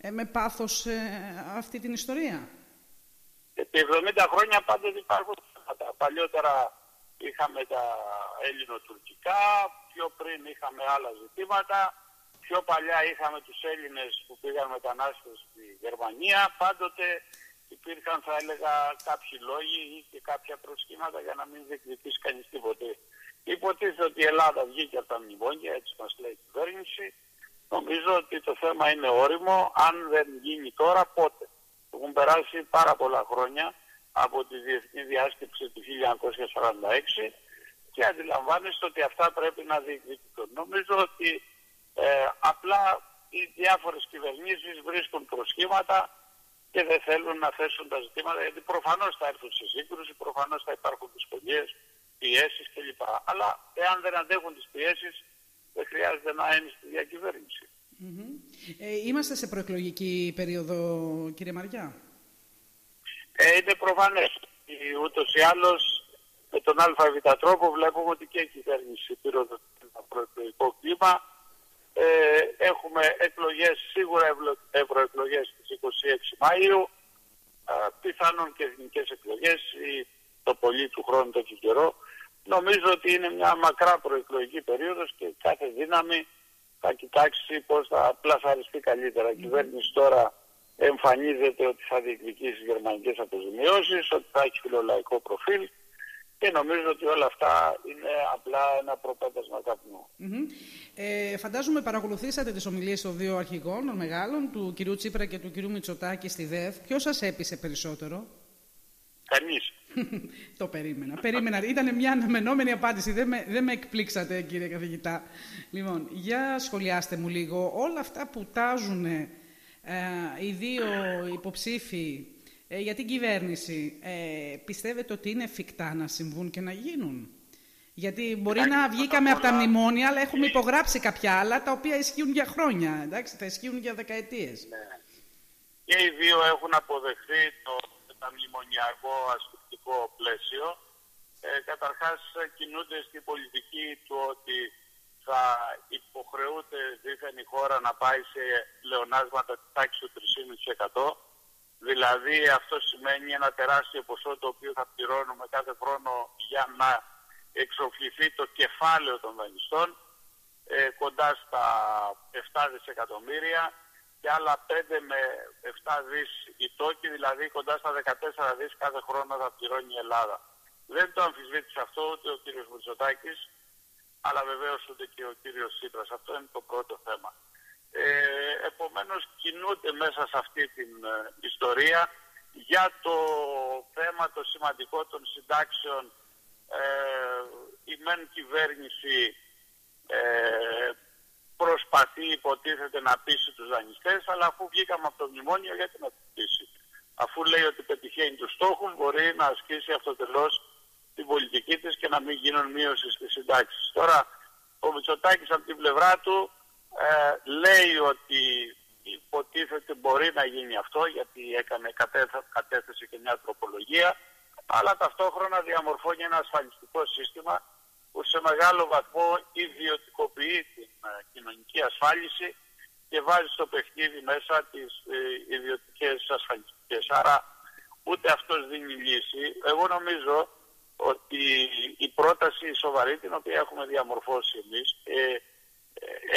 ε, με πάθος ε, αυτή την ιστορία; Επί 70 χρόνια πάντοτε υπάρχουν θέματα. Παλιότερα είχαμε τα ελληνοτουρκικά, πιο πριν είχαμε άλλα ζητήματα, πιο παλιά είχαμε τους Έλληνες που πήγαν μετανάστες στη Γερμανία. Πάντοτε υπήρχαν θα έλεγα κάποιοι λόγοι ή και κάποια προσχήματα για να μην διεκδικήσει κανείς τίποτε. Υποτίθεται ότι η Ελλάδα βγήκε από τα μνημόνια, έτσι μας λέει η κυβέρνηση. Νομίζω ότι το θέμα είναι όριμο. Αν δεν γίνει τώρα, πότε. Έχουν περάσει πάρα πολλά χρόνια από τη Διεθνή Διάσκεψη του 1946 και αντιλαμβάνεστε ότι αυτά πρέπει να διεκδικηθούν. Νομίζω ότι ε, απλά οι διάφορες κυβερνήσεις βρίσκουν προσχήματα και δεν θέλουν να θέσουν τα ζητήματα γιατί προφανώς θα έρθουν σε σύγκρουση, προφανώς θα υπάρχουν δυσκολίες, πιέσεις κλπ. Αλλά εάν δεν αντέχουν τις πιέσεις δεν χρειάζεται να είναι στη διακυβέρνηση. Μμμ. Ε, είμαστε σε προεκλογική περίοδο, κύριε Μαριά; Ε, είναι προφανές. Ε, Ούτως ή άλλως με τον ΑΒ τρόπο βλέπουμε ότι και η κυβέρνηση πήρε ένα προεκλογικό κλίμα. Ε, έχουμε εκλογές, σίγουρα ευλο- ευρωεκλογές στις 26 Μαΐου, α, πιθανόν και εθνικές εκλογές ή το πολύ του χρόνου τέτοιο καιρό. Νομίζω ότι είναι μια μακρά προεκλογική περίοδος και κάθε δύναμη θα κοιτάξει πώς θα πλασαριστεί καλύτερα. Η κυβέρνηση τώρα εμφανίζεται ότι θα διεκδικήσει γερμανικές αποζημιώσεις, ότι θα έχει φιλολαϊκό προφίλ και νομίζω ότι όλα αυτά είναι απλά ένα προπέτασμα καπνού. Μμμ. Ε, φαντάζομαι παρακολουθήσατε τις ομιλίες των δύο αρχηγών, των μεγάλων, του κυρίου Τσίπρα και του κυρίου Μητσοτάκη στη ΔΕΔ. Ποιος σας έπεισε περισσότερο; Κανείς. Το περίμενα. Περίμενα. Ήταν μια αναμενόμενη απάντηση. Δεν με, δεν με εκπλήξατε, κύριε καθηγητά. Λοιπόν, για σχολιάστε μου λίγο όλα αυτά που τάζουν ε, οι δύο υποψήφοι ε, για την κυβέρνηση. Ε, πιστεύετε ότι είναι εφικτά να συμβούν και να γίνουν; Γιατί μπορεί να βγήκαμε από τα μνημόνια, αλλά έχουμε υπογράψει κάποια άλλα τα οποία ισχύουν για χρόνια. Εντάξει, θα ισχύουν για δεκαετίες. Και οι δύο έχουν αποδεχθεί το μεταμνημονιακό ασκητικό πλαίσιο. Ε, καταρχάς ε, κινούνται στην πολιτική του ότι θα υποχρεούται δίθεν η χώρα να πάει σε πλεονάσματα της τάξης του 3,5%. Δηλαδή αυτό σημαίνει ένα τεράστιο ποσό το οποίο θα πληρώνουμε κάθε χρόνο για να εξοφληθεί το κεφάλαιο των δανειστών ε, κοντά στα 7 δισεκατομμύρια και άλλα 5 με 7 δις η τόκη, δηλαδή κοντά στα 14 δις κάθε χρόνο θα πληρώνει η Ελλάδα. Δεν το αμφισβήτησε αυτό ούτε ο κύριος Μητσοτάκης, αλλά βεβαίως ούτε και ο κύριος Σύπρας. Αυτό είναι το πρώτο θέμα. Ε, επομένως κινούνται μέσα σε αυτή την ε, ιστορία για το θέμα το σημαντικό των συντάξεων ε, η μεν κυβέρνηση ε, προσπαθεί υποτίθεται να πείσει τους δανειστές αλλά αφού βγήκαμε από το μνημόνιο γιατί να τους πείσει; Αφού λέει ότι πετυχαίνει τους στόχους μπορεί να ασκήσει αυτοτελώς την πολιτική της και να μην γίνουν μείωση στις συντάξεις. Τώρα ο Μητσοτάκης από την πλευρά του ε, λέει ότι υποτίθεται μπορεί να γίνει αυτό γιατί έκανε κατέθεση και μια τροπολογία αλλά ταυτόχρονα διαμορφώνει ένα ασφαλιστικό σύστημα που σε μεγάλο βαθμό ιδιωτικοποιεί την ε, κοινωνική ασφάλιση και βάζει στο παιχνίδι μέσα τις ε, ιδιωτικές ασφαλιστικές. Άρα ούτε αυτός δίνει λύση. Εγώ νομίζω ότι η πρόταση σοβαρή την οποία έχουμε διαμορφώσει εμείς ε, ε,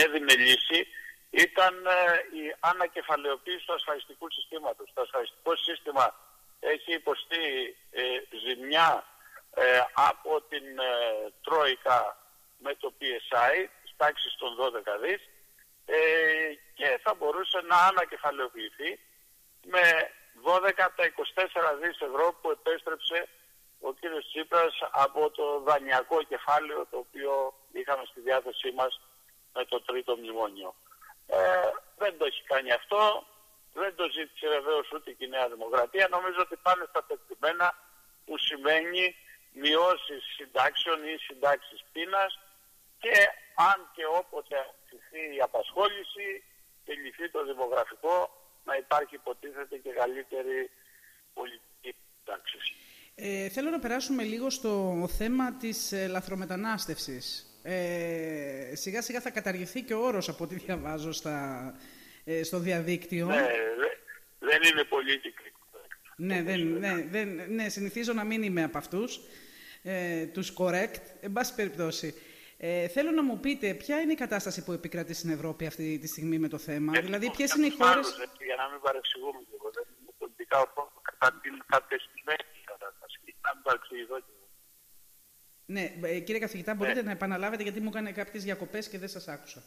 έδινε λύση ήταν ε, η ανακεφαλαιοποίηση του ασφαλιστικού συστήματος. Το ασφαλιστικό σύστημα έχει υποστεί ε, ζημιά ε, από την Τρόικα με το PSI, τάξης των 12 δις, και θα μπορούσε να ανακεφαλαιοποιηθεί με 12 από τα 24 δις ευρώ που επέστρεψε ο κύριος Τσίπρας από το δανειακό κεφάλαιο το οποίο είχαμε στη διάθεσή μας με το τρίτο μνημόνιο. Ε, δεν το έχει κάνει αυτό, δεν το ζήτησε βεβαίως ούτε η Νέα Δημοκρατία. Νομίζω ότι πάνε στα πετυμένα που σημαίνει μειώσεις συντάξεων ή συντάξεις πείνας και αν και όποτε αυξηθεί η απασχόληση και λυθεί το δημογραφικό να υπάρχει υποτίθεται και καλύτερη πολιτική τάξη. Ε, θέλω να περάσουμε λίγο στο θέμα της ε, λαθρομετανάστευσης. Ε, σιγά σιγά θα καταργηθεί και ο όρος από ό,τι διαβάζω στα, ε, στο διαδίκτυο. Ναι, δεν είναι πολίτικη. Ναι, δεν, ναι, δεν, ναι, συνηθίζω να μην είμαι από αυτούς, ε, τους correct, εν πάση περιπτώσει. Ε, θέλω να μου πείτε ποια είναι η κατάσταση που επικρατεί στην Ευρώπη αυτή τη στιγμή με το θέμα. Ε, δηλαδή, ποιες είναι οι χώρε. Για να μην παρεξηγούμε λίγο. Δεν είναι πολιτικά κατά την κατεστημένη κατάσταση. Να μην παρεξηγηθώ και ναι, ε, κύριε καθηγητά, μπορείτε ναι. να επαναλάβετε γιατί μου έκανε κάποιες διακοπές και δεν σας άκουσα.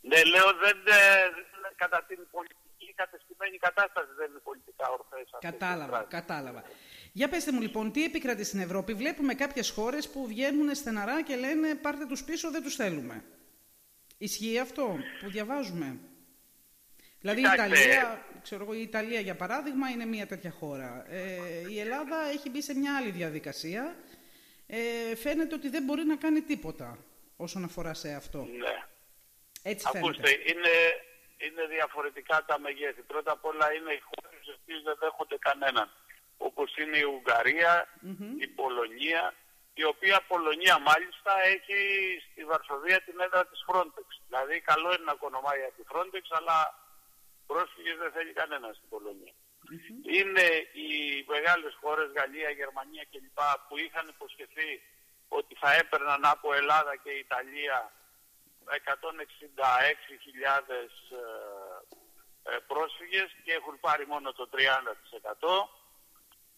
Ναι, λέω δεν, ε, κατά την πολιτική κατεστημένη κατάσταση δεν είναι πολιτικά ορθές. Κατάλαβα, κατάλαβα. Για πέστε μου λοιπόν, τι επικρατεί στην Ευρώπη; Βλέπουμε κάποιες χώρες που βγαίνουν στεναρά και λένε πάρτε τους πίσω, δεν τους θέλουμε. Ισχύει αυτό που διαβάζουμε; Δηλαδή η Ιταλία, ξέρω εγώ, η Ιταλία για παράδειγμα είναι μια τέτοια χώρα. Ε, η Ελλάδα έχει μπει σε μια άλλη διαδικασία ε, φαίνεται ότι δεν μπορεί να κάνει τίποτα όσον αφορά σε αυτό. Ναι. Έτσι Ακούστε, είναι, είναι διαφορετικά τα μεγέθη. Πρώτα απ' όλα είναι οι χώρες οι δεν δέχονται κανέναν. Όπως είναι η ουγγαρια η Πολωνία, η οποία Πολωνία μάλιστα έχει στη Βαρσοβία την έδρα της Frontex. Δηλαδή καλό είναι να κονομάει από τη Frontex, αλλά πρόσφυγες δεν θέλει κανένα στην Πολωνία. Είναι οι μεγάλες χώρες, Γαλλία, Γερμανία κλπ. που είχαν υποσχεθεί ότι θα έπαιρναν από Ελλάδα και Ιταλία 166.000 ε, ε, πρόσφυγες και έχουν πάρει μόνο το 30%.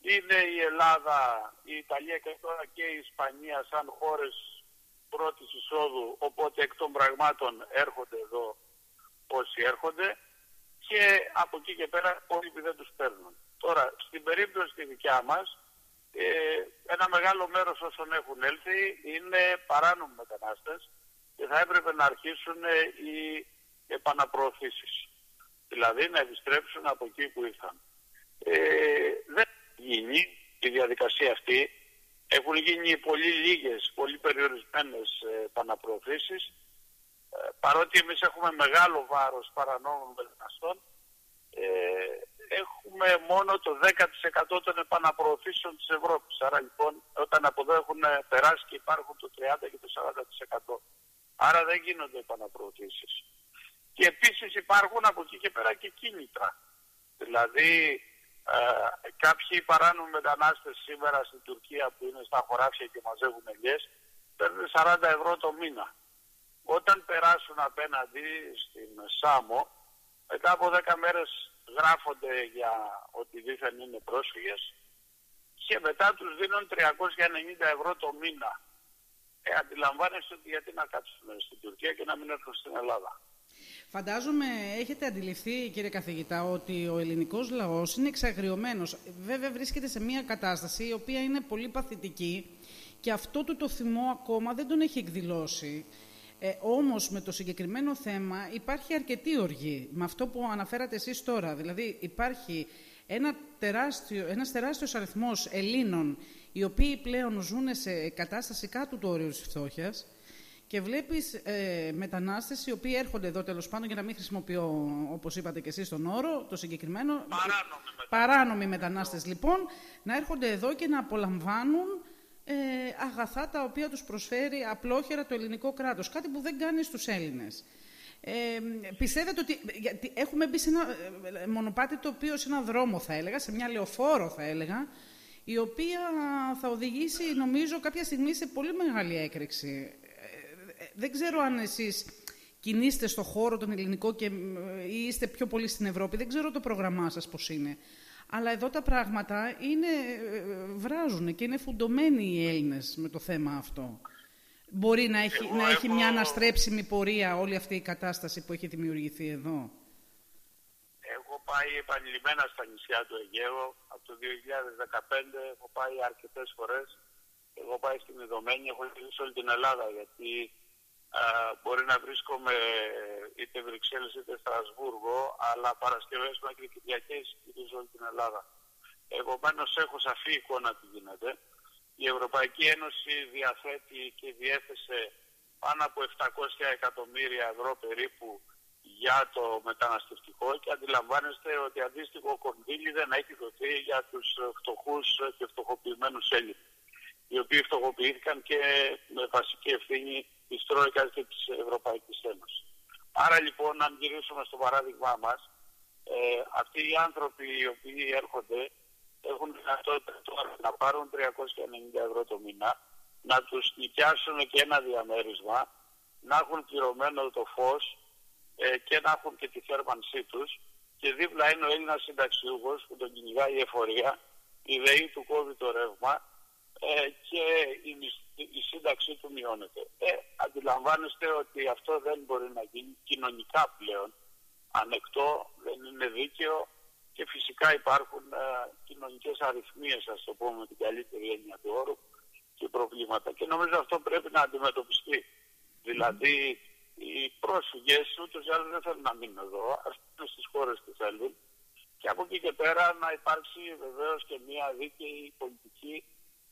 Είναι η Ελλάδα, η Ιταλία και τώρα και η Ισπανία σαν χώρες πρώτης εισόδου, οπότε εκ των πραγμάτων έρχονται εδώ όσοι έρχονται και από εκεί και πέρα όλοι δεν τους παίρνουν. Τώρα, στην περίπτωση τη δικιά μας, ε, ένα μεγάλο μέρος όσων έχουν έλθει είναι παράνομοι μετανάστες και θα έπρεπε να αρχίσουν οι επαναπροωθήσεις. Δηλαδή να επιστρέψουν από εκεί που ήρθαν. Ε, δεν γίνει η διαδικασία αυτή. Έχουν γίνει πολύ λίγες, πολύ περιορισμένες επαναπροωθήσεις ε, παρότι εμείς έχουμε μεγάλο βάρος παρανόμων μεταναστών, ε, έχουμε μόνο το 10% των επαναπροωθήσεων της Ευρώπης. Άρα λοιπόν όταν από εδώ έχουν περάσει και υπάρχουν το 30% και το 40%. Άρα δεν γίνονται επαναπροωθήσεις. Και επίσης υπάρχουν από εκεί και πέρα και κίνητρα. Δηλαδή ε, κάποιοι παράνομοι μετανάστες σήμερα στην Τουρκία που είναι στα χωράφια και μαζεύουν ελιές παίρνουν 40 ευρώ το μήνα. Όταν περάσουν απέναντι στην Σάμο, μετά από 10 μέρες γράφονται για ότι δίθεν είναι πρόσφυγες και μετά τους δίνουν 390 ευρώ το μήνα. Ε, αντιλαμβάνεστε ότι γιατί να κάτσουν στην Τουρκία και να μην έρθουν στην Ελλάδα. Φαντάζομαι έχετε αντιληφθεί κύριε καθηγητά ότι ο ελληνικός λαός είναι εξαγριωμένος. Βέβαια βρίσκεται σε μια κατάσταση η οποία είναι πολύ παθητική και αυτό του το θυμό ακόμα δεν τον έχει εκδηλώσει. Ε, όμως με το συγκεκριμένο θέμα υπάρχει αρκετή οργή με αυτό που αναφέρατε εσείς τώρα. Δηλαδή υπάρχει ένα τεράστιο, ένας τεράστιος αριθμός Ελλήνων οι οποίοι πλέον ζουν σε κατάσταση κάτω του όριου της φτώχειας και βλέπεις ε, μετανάστες οι οποίοι έρχονται εδώ τέλος πάντων για να μην χρησιμοποιώ όπως είπατε και εσείς τον όρο, το συγκεκριμένο. Παράνομοι μετανάστες. Παράνομοι μετανάστες λοιπόν να έρχονται εδώ και να απολαμβάνουν ε, αγαθά τα οποία τους προσφέρει απλόχερα το ελληνικό κράτος. Κάτι που δεν κάνει στους Έλληνες. Ε, πιστεύετε ότι γιατί έχουμε μπει σε ένα ε, μονοπάτι το οποίο σε ένα δρόμο θα έλεγα, σε μια λεωφόρο θα έλεγα, η οποία θα οδηγήσει νομίζω κάποια στιγμή σε πολύ μεγάλη έκρηξη. Ε, δεν ξέρω αν εσείς κινείστε στο χώρο τον ελληνικό και, ε, ή είστε πιο πολύ στην Ευρώπη. Δεν ξέρω το πρόγραμμά σας πώς είναι. Αλλά εδώ τα πράγματα είναι, ε, βράζουν και είναι φουντωμένοι οι Έλληνες με το θέμα αυτό. Μπορεί να έχει, να έχει μια αναστρέψιμη πορεία όλη αυτή η κατάσταση που έχει δημιουργηθεί εδώ; Έχω πάει επανειλημμένα στα νησιά του Αιγαίου. Από το 2015 έχω πάει αρκετές φορές. Έχω πάει στην Ιδωμένη, έχω γυρίσει όλη την Ελλάδα γιατί α, μπορεί να βρίσκομαι είτε Βρυξέλλες είτε Στρασβούργο, αλλά Παρασκευές μέχρι Κυριακές γυρίζω όλη την Ελλάδα. Επομένω έχω σαφή εικόνα τι γίνεται. Η Ευρωπαϊκή Ένωση διαθέτει και διέθεσε πάνω από 700 εκατομμύρια ευρώ περίπου για το μεταναστευτικό και αντιλαμβάνεστε ότι αντίστοιχο κονδύλι δεν έχει δοθεί για τους φτωχούς και φτωχοποιημένους Έλληνες οι οποίοι φτωχοποιήθηκαν και με βασική ευθύνη της Τρόικας και της Ευρωπαϊκής Ένωσης. Άρα λοιπόν, αν γυρίσουμε στο παράδειγμά μας, ε, αυτοί οι άνθρωποι οι οποίοι έρχονται έχουν δυνατότητα τώρα να πάρουν 390 ευρώ το μήνα, να τους νοικιάσουν και ένα διαμέρισμα, να έχουν πληρωμένο το φως ε, και να έχουν και τη θέρμανσή τους και δίπλα είναι ο Έλληνας συνταξιούχος που τον κυνηγάει η εφορία, η ΔΕΗ του κόβει το ρεύμα ε, και η, η σύνταξή του μειώνεται. Ε, αντιλαμβάνεστε ότι αυτό δεν μπορεί να γίνει κοινωνικά πλέον ανεκτό, δεν είναι δίκαιο και φυσικά υπάρχουν ε, κοινωνικές αριθμίες, ας το πούμε με την καλύτερη έννοια του όρου και προβλήματα. Και νομίζω αυτό πρέπει να αντιμετωπιστεί. Δηλαδή οι πρόσφυγες ούτως ή άλλως δεν θέλουν να μείνουν εδώ, ας πούμε στις χώρες που θέλουν και από εκεί και πέρα να υπάρξει βεβαίως και μια δίκαιη πολιτική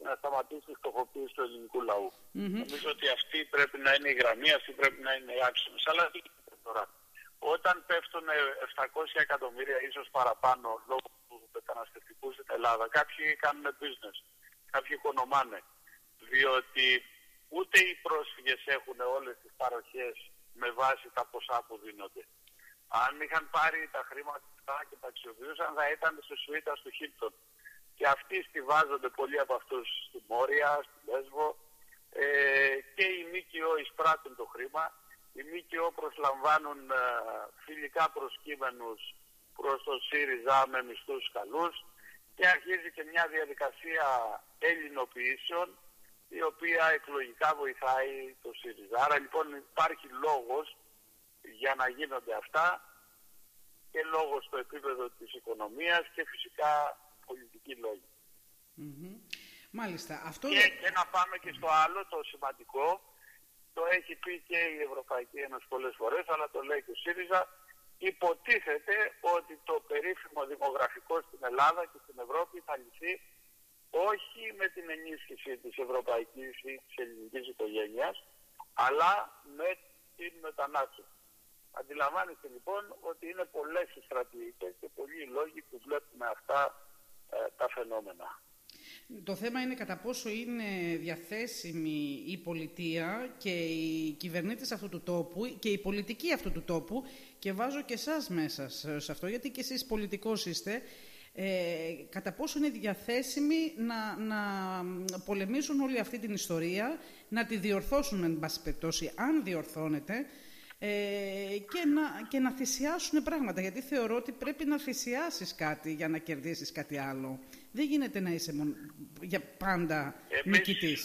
να σταματήσει η φτωχοποίηση του ελληνικού λαού. Mm-hmm. Νομίζω ότι αυτή πρέπει να είναι η γραμμή, αυτή πρέπει να είναι οι άξονε. Αλλά τι γίνεται τώρα. Όταν πέφτουν 700 εκατομμύρια ίσως παραπάνω λόγω του μεταναστευτικού στην Ελλάδα, κάποιοι κάνουν business, κάποιοι οικονομάνε. Διότι ούτε οι πρόσφυγες έχουν όλες τις παροχές με βάση τα ποσά που δίνονται. Αν είχαν πάρει τα χρήματα και τα αξιοποιούσαν θα ήταν στο σουίτα του Χίλτον και αυτοί στηβάζονται πολλοί από αυτούς στη Μόρια, στη Λέσβο ε, και οι ΜΚΟ εισπράττουν το χρήμα. Οι ΜΚΟ προσλαμβάνουν ε, φιλικά προσκύμενους προς το ΣΥΡΙΖΑ με μισθούς καλούς και αρχίζει και μια διαδικασία ελληνοποιήσεων η οποία εκλογικά βοηθάει το ΣΥΡΙΖΑ. Άρα λοιπόν υπάρχει λόγος για να γίνονται αυτά και λόγος στο επίπεδο της οικονομίας και φυσικά πολιτικοί Μάλιστα. Αυτό... Και, και να πάμε και στο άλλο, το σημαντικό, το έχει πει και η Ευρωπαϊκή Ένωση πολλές φορές, αλλά το λέει και ο ΣΥΡΙΖΑ, υποτίθεται ότι το περίφημο δημογραφικό στην Ελλάδα και στην Ευρώπη θα λυθεί όχι με την ενίσχυση της ευρωπαϊκής ή της ελληνικής οικογένειας, αλλά με την μετανάστευση. Αντιλαμβάνεστε λοιπόν ότι είναι πολλές οι στρατηγικές και πολλοί οι λόγοι που βλέπουμε αυτά ε, τα φαινόμενα. Το θέμα είναι κατά πόσο είναι διαθέσιμη η πολιτεία και οι κυβερνήτες αυτού του τόπου και η πολιτική αυτού του τόπου και βάζω και εσάς μέσα σε αυτό γιατί και εσείς πολιτικός είστε ε, κατά πόσο είναι διαθέσιμοι να, να πολεμήσουν όλη αυτή την ιστορία, να τη διορθώσουν εν πάση περιπτώσει, αν διορθώνεται, ε, και, να, και να θυσιάσουν πράγματα. Γιατί θεωρώ ότι πρέπει να θυσιάσεις κάτι για να κερδίσεις κάτι άλλο. Δεν γίνεται να είσαι για πάντα Εμείς, νικητής.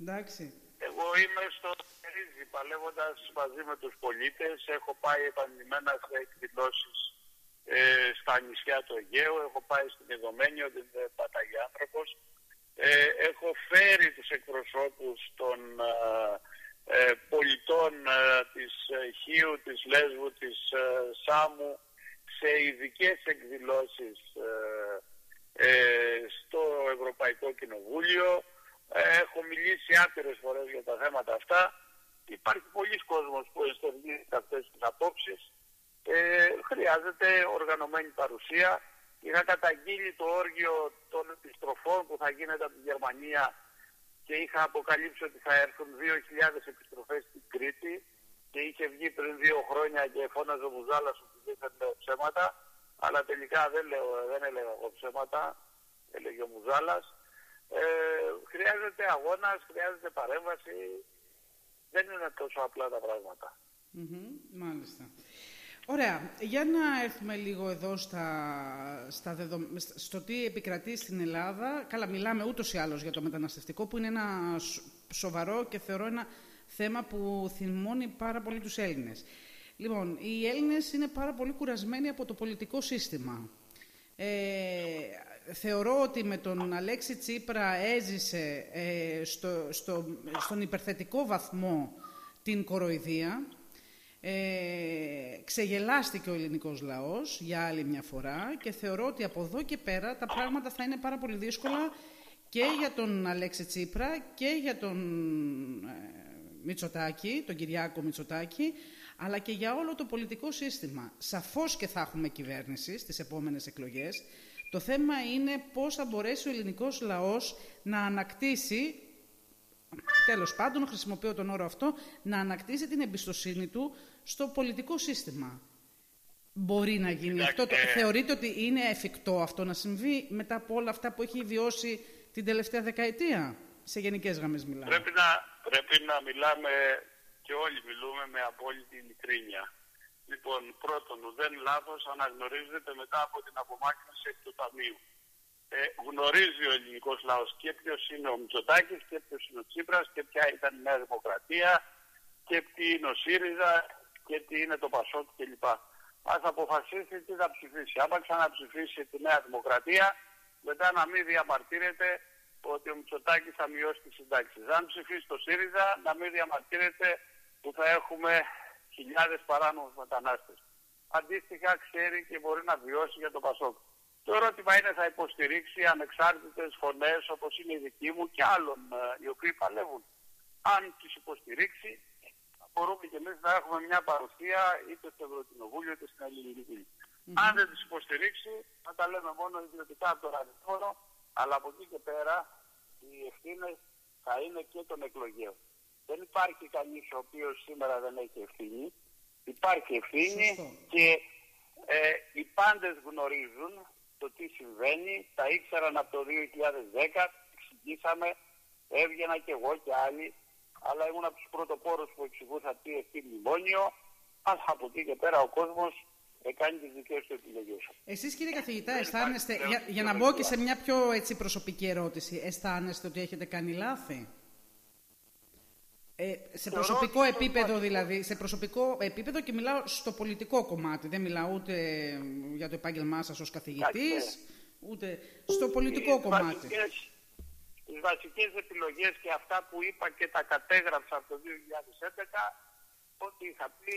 Εντάξει. Εγώ είμαι στο Ρίζι, παλεύοντας μαζί με τους πολίτες. Έχω πάει επανειλημμένα σε εκδηλώσεις ε, στα νησιά του Αιγαίου. Έχω πάει στην Ιδωμένη, ότι δεν πατάγει άνθρωπος. Ε, έχω φέρει τους εκπροσώπους των ε, πολιτών ε, της ε, Χίου, της Λέσβου, της Σάμου σε ειδικές εκδηλώσεις στο Ευρωπαϊκό Κοινοβούλιο. Έχω μιλήσει άπειρες φορές για τα θέματα αυτά. Υπάρχει πολλοί κόσμος που εστερνίζεται αυτές τις απόψεις. Ε, χρειάζεται οργανωμένη παρουσία. Είχα καταγγείλει το όργιο των επιστροφών που θα γίνεται από τη Γερμανία και είχα αποκαλύψει ότι θα έρθουν 2.000 επιστροφές στην Κρήτη και είχε βγει πριν δύο χρόνια και φώναζε ο Μουζάλας ότι δείχνεται ψέματα αλλά τελικά δεν, λέω, δεν έλεγα εγώ ψέματα, έλεγε ο Μουζάλας. Ε, χρειάζεται αγώνας, χρειάζεται παρέμβαση Δεν είναι τόσο απλά τα πράγματα. μάλιστα. Ωραία. Για να έρθουμε λίγο εδώ στα, στα στο τι επικρατεί στην Ελλάδα. Καλά, μιλάμε ούτως ή άλλως για το μεταναστευτικό, που είναι ένα σοβαρό και θεωρώ ένα θέμα που θυμώνει πάρα πολύ τους Έλληνες. Λοιπόν, οι Έλληνες είναι πάρα πολύ κουρασμένοι από το πολιτικό σύστημα. Ε, θεωρώ ότι με τον Αλέξη Τσίπρα έζησε ε, στο, στο, στον υπερθετικό βαθμό την κοροϊδία. Ε, ξεγελάστηκε ο ελληνικός λαός για άλλη μια φορά και θεωρώ ότι από εδώ και πέρα τα πράγματα θα είναι πάρα πολύ δύσκολα και για τον Αλέξη Τσίπρα και για τον ε, Μητσοτάκη, τον Κυριάκο Μητσοτάκη, αλλά και για όλο το πολιτικό σύστημα. Σαφώς και θα έχουμε κυβέρνηση στις επόμενες εκλογές. Το θέμα είναι πώς θα μπορέσει ο ελληνικός λαός να ανακτήσει, τέλος πάντων χρησιμοποιώ τον όρο αυτό, να ανακτήσει την εμπιστοσύνη του στο πολιτικό σύστημα. Μπορεί να γίνει αυτό. Θεωρείτε ότι είναι εφικτό αυτό να συμβεί μετά από όλα αυτά που έχει βιώσει την τελευταία δεκαετία; Σε γενικές γραμμές μιλάμε. Πρέπει να, πρέπει να μιλάμε και όλοι μιλούμε με απόλυτη ειλικρίνεια. Λοιπόν, πρώτον, δεν λάθος αναγνωρίζεται μετά από την απομάκρυνση του Ταμείου. Ε, γνωρίζει ο ελληνικός λαός και ποιος είναι ο Μητσοτάκης και ποιος είναι ο Τσίπρας και ποια ήταν η Νέα Δημοκρατία και τι είναι ο ΣΥΡΙΖΑ και τι είναι το ΠΑΣΟΚ κλπ. Ας αποφασίσει τι θα ψηφίσει. Άμα ξαναψηφίσει τη Νέα Δημοκρατία, μετά να μην διαμαρτύρεται ότι ο Μητσοτάκης θα μειώσει τις συντάξεις. Αν ψηφίσει το ΣΥΡΙΖΑ, να μην διαμαρτύρεται που θα έχουμε χιλιάδες παράνομους μετανάστες. Αντίστοιχα ξέρει και μπορεί να βιώσει για το ΠΑΣΟΚ. Το ερώτημα είναι θα υποστηρίξει ανεξάρτητες φωνές όπως είναι η δική μου και άλλων ε, οι οποίοι παλεύουν. Αν τις υποστηρίξει μπορούμε και εμείς να έχουμε μια παρουσία είτε στο Ευρωκοινοβούλιο είτε στην Ελληνική Αν δεν τις υποστηρίξει θα τα λέμε μόνο ιδιωτικά από το ραδιόφωνο αλλά από εκεί και πέρα οι ευθύνες θα είναι και των εκλογέων. Δεν υπάρχει κανείς ο οποίος σήμερα δεν έχει ευθύνη. Υπάρχει ευθύνη και ε, οι πάντες γνωρίζουν το τι συμβαίνει. Τα ήξεραν από το 2010, εξηγήσαμε, έβγαινα και εγώ και άλλοι, αλλά ήμουν από τους πρωτοπόρους που εξηγούσα τι έχει μνημόνιο, αλλά από εκεί και πέρα ο κόσμος κάνει τις δικές του επιλογές. Εσείς κύριε καθηγητά, αισθάνεστε, για, για να μπω και σε μια πιο έτσι, προσωπική ερώτηση, αισθάνεστε ότι έχετε κάνει λάθη; Ε, σε προσωπικό επίπεδο δηλαδή, σε προσωπικό επίπεδο και μιλάω στο πολιτικό κομμάτι. Δεν μιλάω ούτε για το επάγγελμά σας ως καθηγητής, ούτε στο πολιτικό οι κομμάτι. Βασικές, τις βασικές επιλογές και αυτά που είπα και τα κατέγραψα από το 2011, ό,τι είχα πει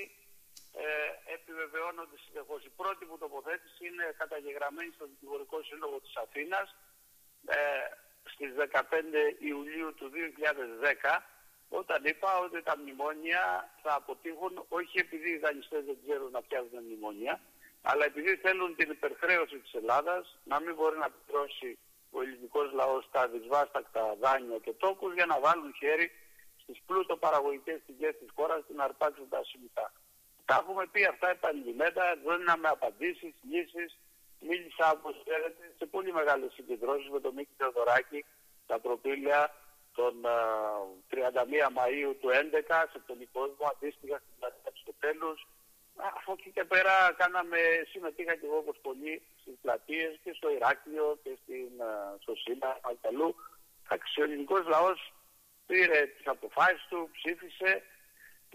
ε, επιβεβαιώνονται συνεχώς. Η πρώτη μου τοποθέτηση είναι καταγεγραμμένη στο Δικηγορικό Σύλλογο της Αθήνας ε, στις 15 Ιουλίου του 2010 όταν είπα ότι τα μνημόνια θα αποτύχουν όχι επειδή οι δανειστές δεν ξέρουν να πιάσουν μνημόνια, αλλά επειδή θέλουν την υπερχρέωση της Ελλάδας, να μην μπορεί να πληρώσει ο ελληνικός λαός τα δυσβάστακτα δάνεια και τόκους για να βάλουν χέρι στις πλούτο-παραγωγικές πηγές της χώρας και να αρπάξουν τα ασυμιτά. Τα έχουμε πει αυτά επανειλημμένα, δίναμε απαντήσεις, λύσεις. Μίλησα, όπως ξέρετε, σε πολύ μεγάλες συγκεντρώσεις με τον Μίκη Θεοδωράκη, τα προπήλαια, τον 31 Μαΐου του 2011 σε τον κόσμο αντίστοιχα στην πλατεία του τέλους. Από εκεί και πέρα κάναμε, συμμετείχα και εγώ όπως πολλοί στις πλατείες και στο Ηράκλειο και στην, στο Σύλλα, αλλού. Ο ελληνικός λαός πήρε τις αποφάσεις του, ψήφισε,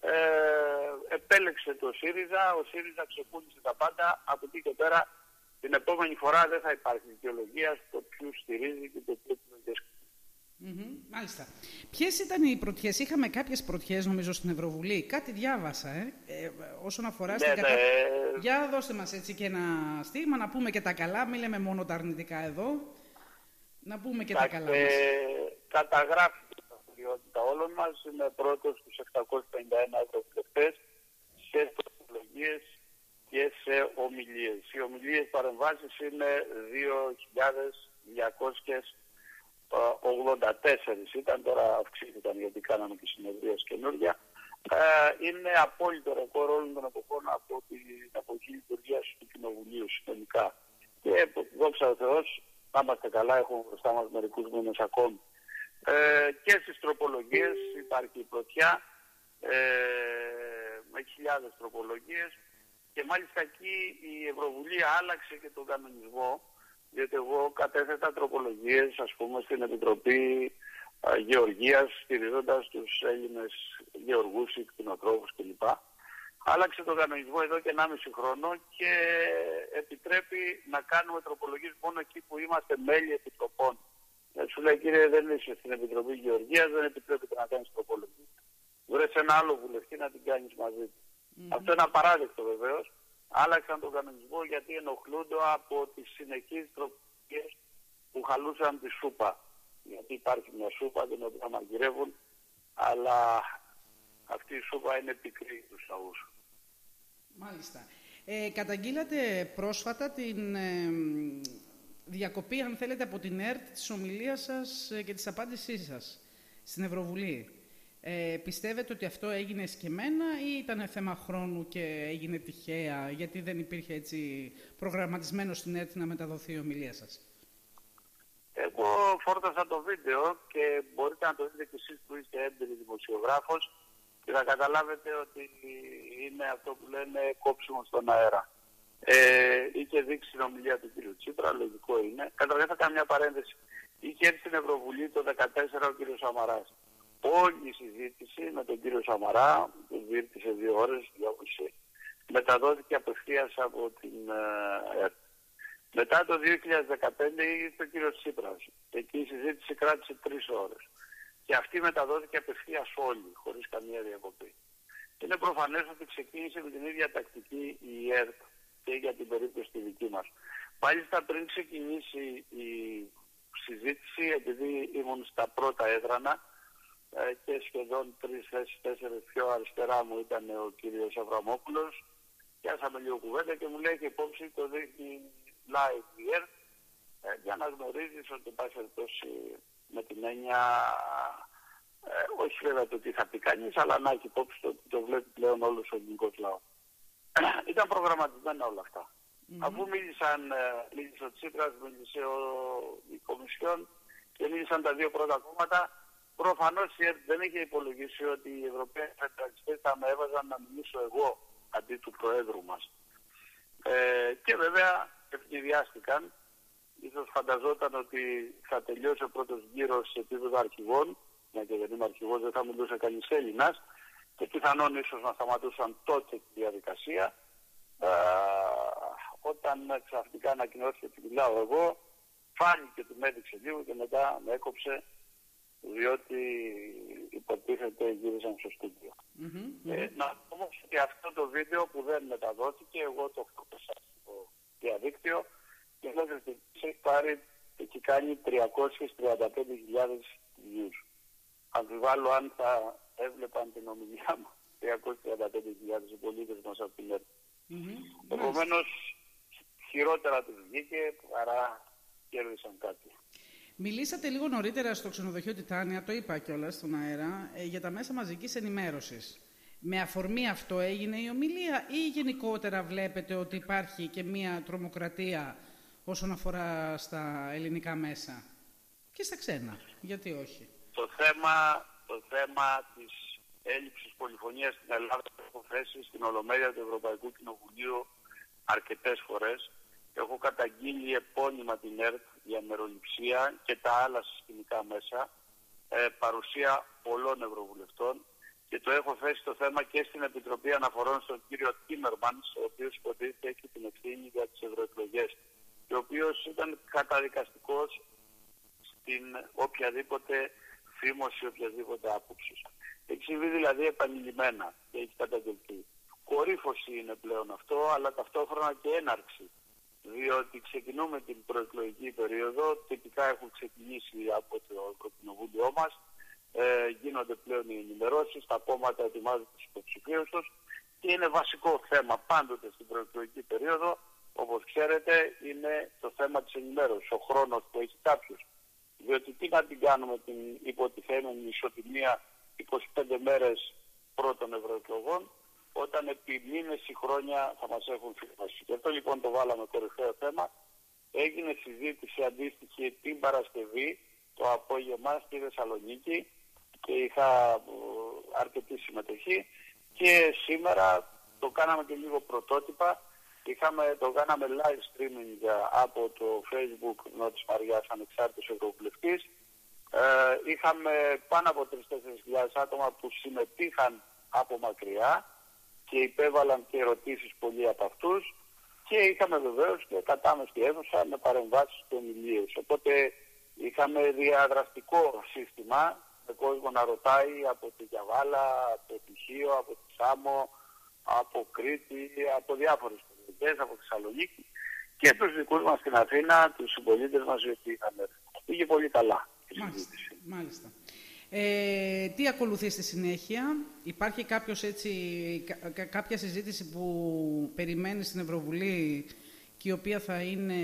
ε, επέλεξε το ΣΥΡΙΖΑ, ο ΣΥΡΙΖΑ ξεκούνησε τα πάντα, από εκεί και πέρα την επόμενη φορά δεν θα υπάρχει δικαιολογία στο ποιου στηρίζει και το ποιο επιλογές Mm-hmm, μάλιστα. Ποιες ήταν οι πρωτιές, είχαμε κάποιες πρωτιές νομίζω στην Ευρωβουλή. Κάτι διάβασα, ε, ε όσον αφορά ναι, στην ναι. κατα... Για δώστε μας έτσι και ένα στίγμα, να πούμε και τα καλά. Μην λέμε μόνο τα αρνητικά εδώ. Να πούμε και τα καλά. Ε, καταγράφει την ποιότητα όλων μας. Είμαι πρώτος στους 651 ευρωβουλευτές σε τροπολογίε και σε ομιλίες. Οι ομιλίες παρεμβάσεις είναι 2.200 84 ήταν, τώρα αυξήθηκαν γιατί κάναμε και συνεδρίες καινούργια. Ε, είναι απόλυτο ρεκόρ όλων των εποχών από την εποχή λειτουργίας του Κοινοβουλίου συνολικά. Και δόξα ο Θεός, να είμαστε καλά, έχουμε μπροστά μας μερικούς μήνες ακόμη. Ε, και στις τροπολογίες υπάρχει η πρωτιά ε, με χιλιάδες τροπολογίες και μάλιστα εκεί η Ευρωβουλή άλλαξε και τον κανονισμό διότι εγώ κατέθετα τροπολογίες ας πούμε στην Επιτροπή α, Γεωργίας στηρίζοντας τους Έλληνες γεωργούς, κτηνοτρόφους κλπ. Άλλαξε τον κανονισμό εδώ και 1,5 χρόνο και επιτρέπει να κάνουμε τροπολογίες μόνο εκεί που είμαστε μέλη επιτροπών. Ε, σου λέει κύριε δεν είσαι στην Επιτροπή Γεωργίας, δεν επιτρέπεται να κάνεις τροπολογίες. Βρες ένα άλλο βουλευτή να την κάνεις μαζί του. Αυτό είναι απαράδεκτο βεβαίως. Άλλαξαν τον κανονισμό γιατί ενοχλούνται από τις συνεχείς τροπολογίες που χαλούσαν τη σούπα. Γιατί υπάρχει μια σούπα την οποία μαγειρεύουν, αλλά αυτή η σούπα είναι πικρή στους λαούς. Μάλιστα. Ε, καταγγείλατε πρόσφατα την ε, διακοπή, αν θέλετε, από την ΕΡΤ της ομιλίας σας ε, και της απάντησής σας στην Ευρωβουλή. Ε, πιστεύετε ότι αυτό έγινε εσκεμμένα ή ήταν θέμα χρόνου και έγινε τυχαία γιατί δεν υπήρχε έτσι προγραμματισμένο στην ΕΡΤ να μεταδοθεί η ομιλία σας; Εγώ φόρτασα το βίντεο και μπορείτε να το δείτε και εσείς που είστε έμπειροι δημοσιογράφος και θα καταλάβετε ότι είναι αυτό που λένε κόψιμο στον αέρα. Ε, είχε δείξει την ομιλία του κ. Τσίπρα, λογικό είναι. Καταρχήν θα κάνω μια παρένθεση. Είχε έρθει στην Ευρωβουλή το 2014 ο κ. Σαμαράς. Όλη η συζήτηση με τον κύριο Σαμαρά, που δίρτησε δύο ώρες, δυόμιση, μεταδόθηκε απευθείας από την ε, ΕΡΤ. Μετά το 2015 ήρθε ο κύριος Τσίπρας. Εκεί η συζήτηση κράτησε τρεις ώρες. Και αυτή μεταδόθηκε απευθείας όλη, χωρίς καμία διακοπή. Είναι προφανές ότι ξεκίνησε με την ίδια τακτική η ΕΡΤ και για την περίπτωση τη δική μας. Μάλιστα πριν ξεκινήσει η συζήτηση, επειδή ήμουν στα πρώτα έδρανα ε, και σχεδόν τρεις θέσεις, τέσσερις πιο αριστερά μου ήταν ο κύριος Αβραμόπουλος, πιάσαμε λίγο κουβέντα και μου λέει και υπόψη το δείχνει live η ΕΡΤ ε, για να γνωρίζεις ότι πάση περιπτώσει με την έννοια ε, όχι βέβαια το τι θα πει κανείς, αλλά να έχει υπόψη το ότι το βλέπει πλέον όλος ο ελληνικός λαός. Ήταν προγραμματισμένα όλα αυτά. Αφού μίλησαν, ε, μίλησε ο Τσίπρας, μίλησε ο, η Κομισιόν και μίλησαν τα δύο πρώτα κόμματα, προφανώς η ΕΡΤ δεν είχε υπολογίσει ότι οι Ευρωπαίοι Φεντραλιστές θα με έβαζαν να μιλήσω εγώ αντί του Προέδρου μας. Ε, και βέβαια ευνηδιάστηκαν. Ίσως φανταζόταν ότι θα τελειώσει ο πρώτος γύρος σε επίπεδο αρχηγών, μια και δεν είμαι αρχηγός, δεν θα μιλούσε κανείς Έλληνας, και πιθανόν ίσως να σταματούσαν τότε τη διαδικασία. Ε, όταν ξαφνικά ανακοινώθηκε ότι μιλάω εγώ, φάνηκε ότι με έδειξε λίγο και μετά με έκοψε διότι υποτίθεται γύρισαν στο στούντιο. Ε, να πω ότι αυτό το βίντεο που δεν μεταδόθηκε, εγώ το χτύπησα στο διαδίκτυο και λέω ότι έχει πάρει, έχει κάνει 335.000 views. Αμφιβάλλω αν θα έβλεπαν την ομιλία μου 335.000 πολίτες μας από την ΕΡΤ. Mm-hmm. Επομένως, χειρότερα τους βγήκε παρά κέρδισαν κάτι. Μιλήσατε λίγο νωρίτερα στο ξενοδοχείο Τιτάνια, το είπα κιόλας στον αέρα, ε, για τα μέσα μαζικής ενημέρωσης. Με αφορμή αυτό έγινε η ομιλία ή γενικότερα βλέπετε ότι υπάρχει και μία τρομοκρατία όσον αφορά στα ελληνικά μέσα; Και στα ξένα. Γιατί όχι; Το θέμα, το θέμα της έλλειψης πολυφωνίας στην Ελλάδα έχω θέσει στην Ολομέλεια του Ευρωπαϊκού Κοινοβουλίου αρκετές φορές. Έχω καταγγείλει επώνυμα την ΕΡΤ για μεροληψία και τα άλλα συστημικά μέσα, ε, παρουσία πολλών ευρωβουλευτών και το έχω θέσει το θέμα και στην Επιτροπή Αναφορών στον κύριο Τίμερμαν, ο οποίος υποτίθεται έχει την ευθύνη για τις ευρωεκλογές και ο οποίος ήταν καταδικαστικός στην οποιαδήποτε φήμωση, οποιαδήποτε άποψη. Έχει συμβεί δηλαδή επανειλημμένα και έχει καταγγελθεί. Κορύφωση είναι πλέον αυτό, αλλά ταυτόχρονα και έναρξη διότι ξεκινούμε την προεκλογική περίοδο, τυπικά έχουν ξεκινήσει από το Ευρωκοινοβούλιο μας, ε, γίνονται πλέον οι ενημερώσεις, τα κόμματα ετοιμάζουν τους υποψηφίους τους και είναι βασικό θέμα πάντοτε στην προεκλογική περίοδο, όπως ξέρετε, είναι το θέμα της ενημέρωσης, ο χρόνος που έχει κάποιος. Διότι τι να την κάνουμε την υποτιθέμενη ισοτιμία 25 μέρες πρώτων ευρωεκλογών, όταν επί μήνες ή χρόνια θα μας έχουν φυλάσει. Και αυτό λοιπόν το βάλαμε κορυφαίο θέμα. Έγινε συζήτηση αντίστοιχη την Παρασκευή το απόγευμα στη Θεσσαλονίκη και είχα ε, αρκετή συμμετοχή και σήμερα το κάναμε και λίγο πρωτότυπα. Είχαμε, το κάναμε live streaming ε, από το facebook Νότης Μαριάς Ανεξάρτητος Ευρωβουλευτής. Ε, είχαμε πάνω από 3-4 άτομα που συμμετείχαν από μακριά και υπέβαλαν και ερωτήσεις πολλοί από αυτούς και είχαμε βεβαίως και κατάμεστη αίθουσα με παρεμβάσεις και ομιλίες. Οπότε είχαμε διαδραστικό σύστημα με κόσμος να ρωτάει από τη Γιαβάλα, από το Τυχείο, από τη Σάμο, από Κρήτη, από διάφορες περιοχές, από Θεσσαλονίκη και τους δικούς μας στην Αθήνα, τους συμπολίτες μας οι οποίοι είχαν έρθει. Πήγε πολύ καλά η Μάλιστα. συζήτηση. Μάλιστα. Ε, τι ακολουθεί στη συνέχεια, υπάρχει κάποιος έτσι, κα- κα- κάποια συζήτηση που περιμένει στην Ευρωβουλή και η οποία θα είναι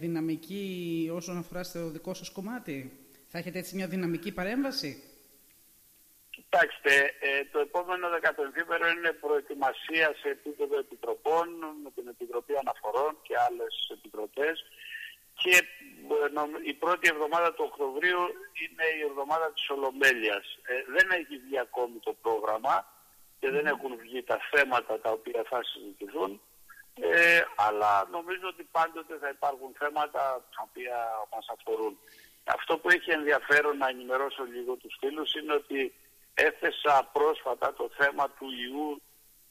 δυναμική όσον αφορά στο δικό σας κομμάτι; Θα έχετε έτσι μια δυναμική παρέμβαση; Κοιτάξτε, ε, το επόμενο δεκατοντήμερο είναι προετοιμασία σε επίπεδο επιτροπών με την Επιτροπή Αναφορών και άλλες επιτροπές και ε, νομ- η πρώτη εβδομάδα του Οκτωβρίου είναι η εβδομάδα της Ολομέλειας. Ε, δεν έχει βγει ακόμη το πρόγραμμα και δεν έχουν βγει τα θέματα τα οποία θα συζητηθούν ε, αλλά νομίζω ότι πάντοτε θα υπάρχουν θέματα τα οποία μας αφορούν. Αυτό που έχει ενδιαφέρον να ενημερώσω λίγο τους φίλους είναι ότι έθεσα πρόσφατα το θέμα του ιού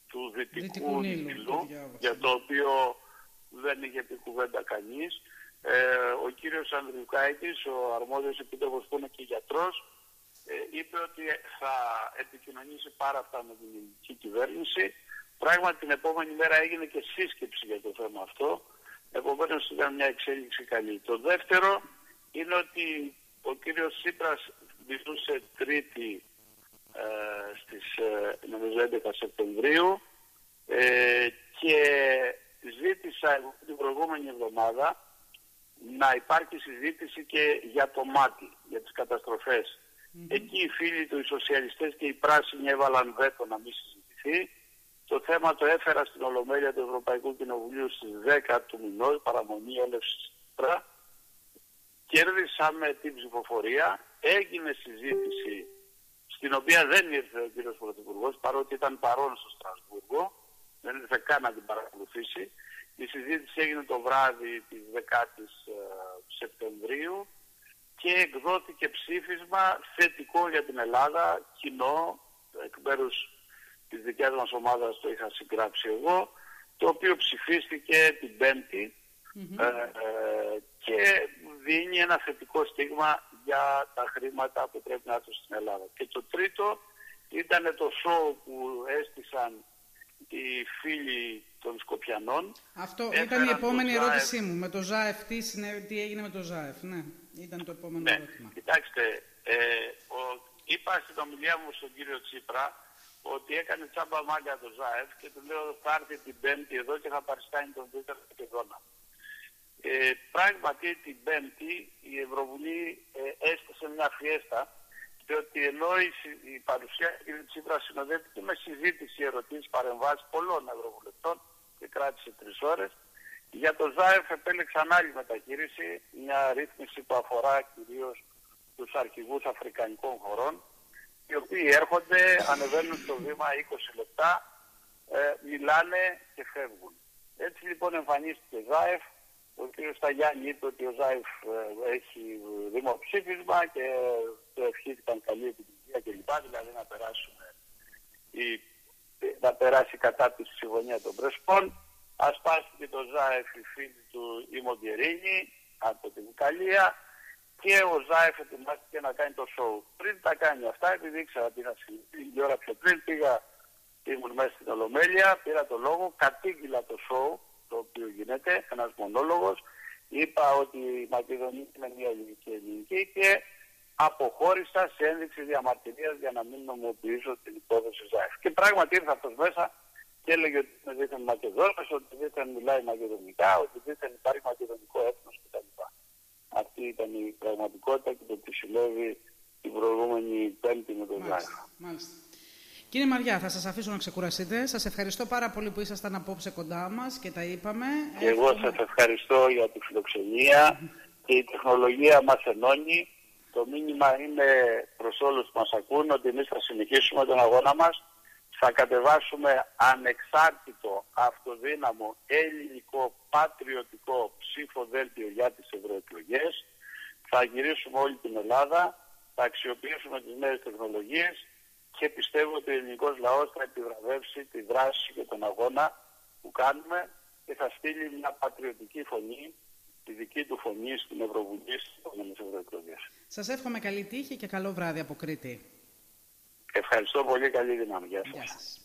του Δυτικού Δυτικού Νείλου, Νείλου, το διάβασα. για το οποίο δεν είχε πει κουβέντα κανείς. Ε, ο κύριος Ανδριουκάκης, ο αρμόδιος επίτροπος που είναι και γιατρός, ε, είπε ότι θα επικοινωνήσει πάρα αυτά με την ελληνική κυβέρνηση. Πράγματι την επόμενη μέρα έγινε και σύσκεψη για το θέμα αυτό. Επομένως ήταν μια εξέλιξη καλή. Το δεύτερο είναι ότι ο κύριος Σύπρας μιλούσε τρίτη ε, στις ε, νομίζω 11 Σεπτεμβρίου ε, και ζήτησα εγώ την προηγούμενη εβδομάδα να υπάρχει συζήτηση και για το μάτι, για τις καταστροφες Εκεί οι φίλοι του, οι σοσιαλιστές και οι πράσινοι έβαλαν βέτο να μην συζητηθεί. Το θέμα το έφερα στην Ολομέλεια του Ευρωπαϊκού Κοινοβουλίου στις 10 του μηνός, παραμονή έλευσης Τσίπρα. Κέρδισαμε την ψηφοφορία, έγινε συζήτηση στην οποία δεν ήρθε ο κύριος Πρωθυπουργός, παρότι ήταν παρόν στο Στρασβούργο, δεν ήρθε καν να την παρακολουθήσει. Η συζήτηση έγινε το βράδυ της 10ης ε, Σεπτεμβρίου και εκδόθηκε ψήφισμα θετικό για την Ελλάδα, κοινό, εκ μέρους της δικιάς μας ομάδας το είχα συγκράψει εγώ, το οποίο ψηφίστηκε την πεμπτη ε, ε, και δίνει ένα θετικό στίγμα για τα χρήματα που πρέπει να έρθουν στην Ελλάδα. Και το τρίτο ήταν το σοου που έστησαν οι φίλοι των Σκοπιανών. Αυτό Έφεραν ήταν η το επόμενη ΖΑΕΦ. ερώτησή μου. Με το ΖΑΕΦ, τι, συνέ- τι έγινε με το ΖΑΕΦ. Ναι, ήταν το επόμενο Ναι, ερώτημα. κοιτάξτε, ε, ο, είπα στην ομιλία μου στον κύριο Τσίπρα ότι έκανε τσάμπα μάγκα το ΖΑΕΦ και του λέω θα έρθει την Πέμπτη εδώ και θα παριστάνει τον Βίτερ Μακεδόνα. Ε, πράγματι την Πέμπτη η Ευρωβουλή ε, έστησε μια φιέστα διότι ενώ η, συ- η παρουσία του κ. Τσίπρα συνοδεύτηκε με συζήτηση, ερωτήσεις, παρεμβάσεις πολλών ευρωβουλευτών και κράτησε τρεις ώρες, για το ΖΑΕΦ επέλεξαν άλλη μεταχείριση, μια ρύθμιση που αφορά κυρίως τους αρχηγούς αφρικανικών χωρών, οι οποίοι έρχονται, ανεβαίνουν στο βήμα 20 λεπτά, ε, μιλάνε και φεύγουν. Έτσι λοιπόν εμφανίστηκε ΖΑΕΦ, ο κ. Σταγιάννη είπε ότι ο ΖΑΕΦ ε, έχει δημοψήφισμα και το ευχήθηκαν καλή επιτυχία κλπ. Δηλαδή να περάσουμε η, να περάσει κατά της συμφωνία των Πρεσπών. Ασπάστηκε το ΖΑΕΦ η φίλη του η Μογκερίνη από την Ιταλία και ο ΖΑΕΦ ετοιμάστηκε να κάνει το σοου. Πριν τα κάνει αυτά, επειδή ήξερα τι να συμβεί, η ώρα πιο πριν πήγα, ήμουν μέσα στην Ολομέλεια, πήρα το λόγο, κατήγγυλα το σοου, το οποίο γίνεται, ένας μονόλογος, είπα ότι η Μακεδονία είναι μια ελληνική ελληνική και αποχώρησα σε ένδειξη διαμαρτυρίας για να μην νομοποιήσω την υπόθεση ΖΑΕΦ. Και πράγματι ήρθε αυτός μέσα και έλεγε ότι είναι δίθεν Μακεδόνας, ότι δίθεν μιλάει μακεδονικά, ότι δίθεν υπάρχει μακεδονικό έθνος κτλ. Αυτή ήταν η πραγματικότητα και το τι συνέβη την προηγούμενη Πέμπτη με τον ΖΑΕΦ. Μάλιστα. Μάλιστα. Κύριε Μαριά, θα σας αφήσω να ξεκουραστείτε. Σας ευχαριστώ πάρα πολύ που ήσασταν απόψε κοντά μας και τα είπαμε. Και εγώ σας ευχαριστώ για τη φιλοξενία και η τεχνολογία μας ενώνει Το μήνυμα είναι προς όλους που μας ακούν ότι εμείς θα συνεχίσουμε τον αγώνα μας. Θα κατεβάσουμε ανεξάρτητο, αυτοδύναμο, ελληνικό, πατριωτικό ψηφοδέλτιο για τις ευρωεκλογές. Θα γυρίσουμε όλη την Ελλάδα, θα αξιοποιήσουμε τις νέες τεχνολογίες και πιστεύω ότι ο ελληνικός λαός θα επιβραβεύσει τη δράση και τον αγώνα που κάνουμε και θα στείλει μια πατριωτική φωνή, τη δική του φωνή στην Ευρωβουλή στις επόμενες ευρωεκλογές. Σας εύχομαι καλή τύχη και καλό βράδυ από Κρήτη. Ευχαριστώ πολύ, καλή δύναμη. Γεια σας. Γεια σας.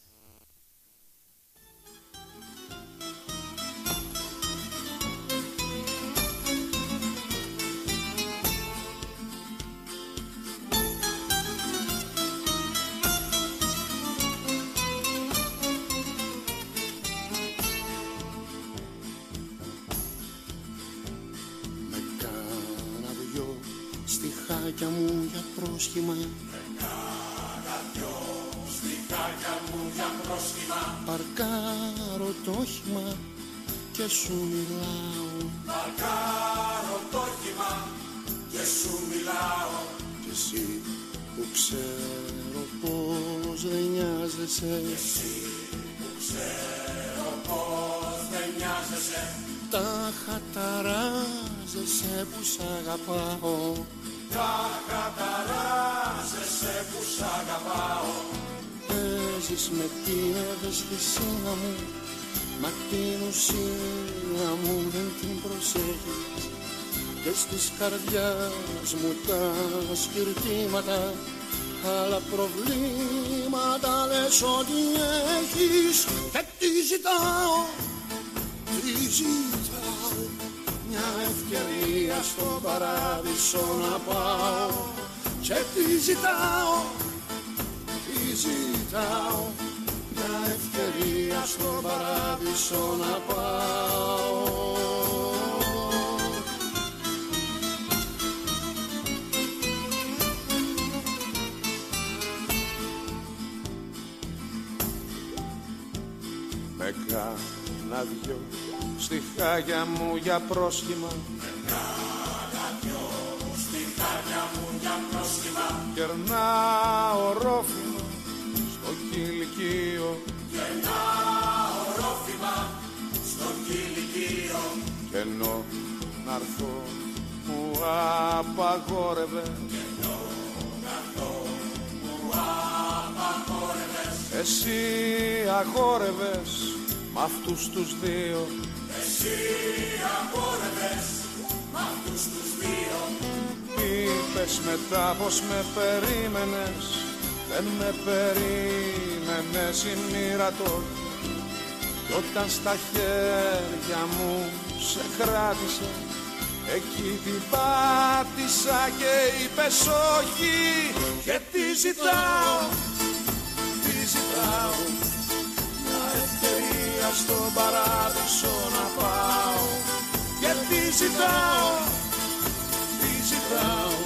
Στιχάκια μου για πρόσχημα. Παρκάρω το όχημα και σου μιλάω. Παρκάρω το όχημα και σου μιλάω. Κι εσύ που ξέρω πως δεν νοιάζεσαι. Κι εσύ που ξέρω πως δεν νοιάζεσαι. Τα χαταράζεσαι που σ' αγαπάω Παίζεις με την ευαισθησία μου Μα την ουσία μου δεν την προσέχεις. Και στις καρδιάς μου τα σκυρτήματα Άλλα προβλήματα λες ότι έχεις. Και τι ζητάω, τι ζητάω Μια ευκαιρία στον παράδεισο να πάω. Και τι ζητάω, τι ζητάω Μια ευκαιρία στον παράδεισο να πάω. Με κάνα δυο στιχάκια μου για πρόσχημα. Κερνάω ρόφημα στο κηλικείο Κι ενώ να'ρθω μου απαγόρευε. Εσύ αγόρευες μ' αυτούς τους δύο Είπες μετά πως με περίμενες Δεν με περίμενες η μοίρα το. Κι όταν στα χέρια μου σε κράτησε Εκεί την πάτησα και είπες όχι. Και τι ζητάω, τι ζητάω Μια ευκαιρία στον παράδεισο να πάω. Και τι ζητάω, τι ζητάω.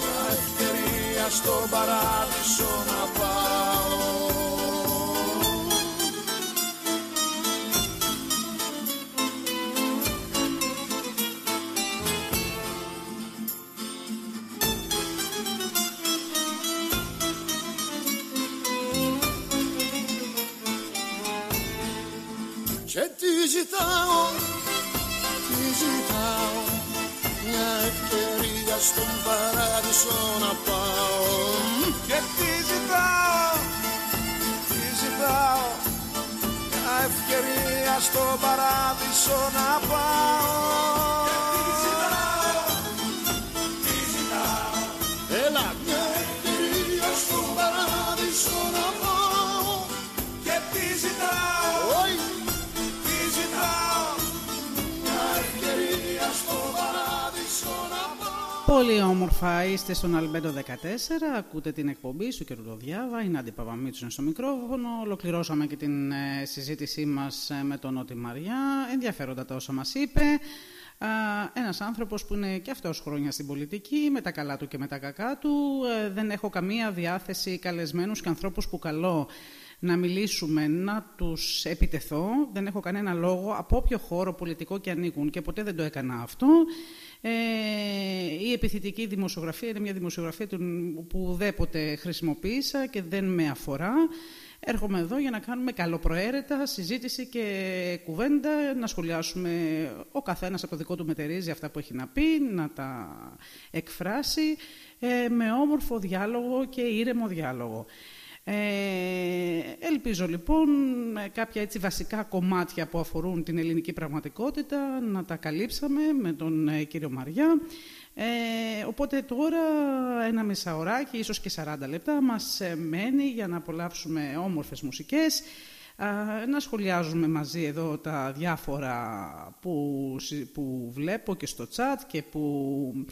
Μια ευκαιρία στον παράδεισο να πάω ζητάω, τι ζητάω Μια ευκαιρία στον παράδεισο να πάω. Και τι ζητάω, τι ζητάω Μια ευκαιρία στον παράδεισο να πάω. Έλα Πολύ όμορφα είστε στον Αλμπέντο 14, ακούτε την εκπομπή σου και Ρουδοδιάβα, είναι Άντι Παπαμίτσου στο μικρόφωνο. Ολοκληρώσαμε και την ε, συζήτησή μας ε, με τον Νότι Μαριά, ενδιαφέροντα τα όσα μας είπε. Α, ένας άνθρωπος που είναι και αυτός χρόνια στην πολιτική, με τα καλά του και με τα κακά του. Ε, δεν έχω καμία διάθεση καλεσμένους και ανθρώπους που καλώ να μιλήσουμε, να τους επιτεθώ. Δεν έχω κανένα λόγο από όποιο χώρο πολιτικό και ανήκουν και ποτέ δεν το έκανα αυτό. Ε, η επιθετική δημοσιογραφία είναι μια δημοσιογραφία που ουδέποτε χρησιμοποίησα και δεν με αφορά. Έρχομαι εδώ για να κάνουμε καλοπροαίρετα συζήτηση και κουβέντα, να σχολιάσουμε ο καθένας από το δικό του μετερίζει αυτά που έχει να πει, να τα εκφράσει ε, με όμορφο διάλογο και ήρεμο διάλογο. Ε, ελπίζω λοιπόν κάποια έτσι βασικά κομμάτια που αφορούν την ελληνική πραγματικότητα να τα καλύψαμε με τον ε, κύριο Μαριά. Ε, οπότε τώρα ένα μισάωράκι, ίσως και 40 λεπτά, μας ε, μένει για να απολαύσουμε όμορφες μουσικές, να σχολιάζουμε μαζί εδώ τα διάφορα που, που βλέπω και στο chat και που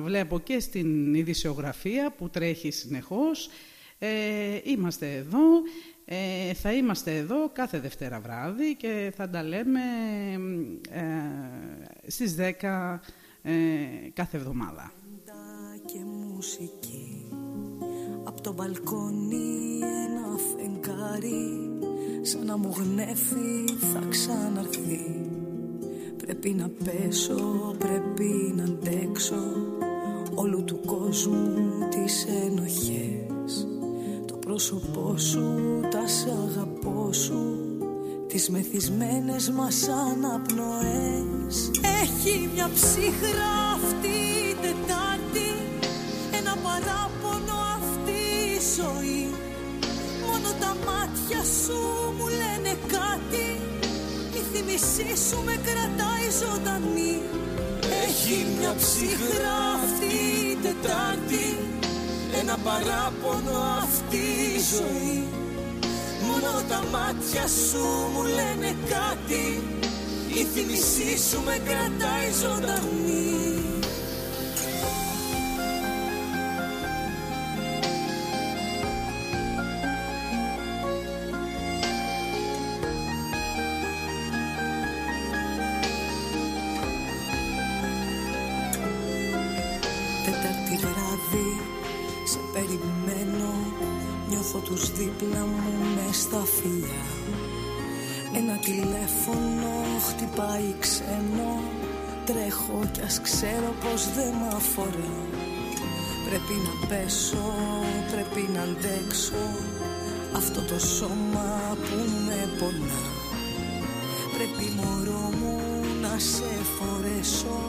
βλέπω και στην ειδησιογραφία που τρέχει συνεχώς. Ε, είμαστε εδώ, ε, θα είμαστε εδώ κάθε Δευτέρα βράδυ και θα τα λέμε ε, στις 10 ε, κάθε εβδομάδα. Και μουσική. Απ' το μπαλκόνι ένα φεγγάρι Σαν να μου γνέφει θα ξαναρθεί. Πρέπει να πέσω, πρέπει να αντέξω Όλου του κόσμου τις ενοχές. Το πρόσωπό σου, τα σ' αγαπώ σου. Τις μεθυσμένες μας αναπνοές. Έχει μια ψύχρα αυτή η Τετάρτη. Ένα παράπονο αυτή η ζωή. Μόνο τα μάτια σου μου λένε κάτι. Η θύμησή σου με κρατάει ζωντανή. Έχει μια ψύχρα αυτή η Τετάρτη Ένα παράπονο αυτή η ζωή. Μόνο τα μάτια σου μου λένε κάτι. Η θύμησή σου με κρατάει ζωντανή χτυπάει ξένο Τρέχω κι ας ξέρω πως δεν μ' αφορά. Πρέπει να πέσω, πρέπει να αντέξω. Αυτό το σώμα που με πονά. Πρέπει μωρό μου να σε φορέσω.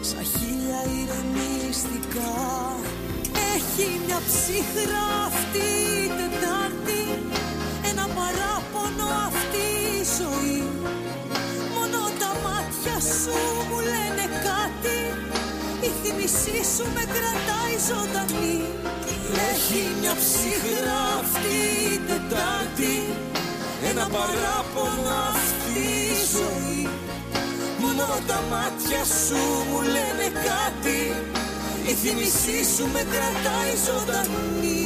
Σαν χίλια ηρεμιστικά έχει μια ψύχρα αυτή η Τετάρτη. Ένα παράπονο σου μου λένε κάτι. Η θύμησή σου με κρατάει ζωντανή. Έχει μια ψύχρα αυτή η Τετάρτη. Ένα παράπονο αυτή η ζωή. Μόνο τα μάτια σου μου λένε κάτι. Η θύμησή σου με κρατάει ζωντανή.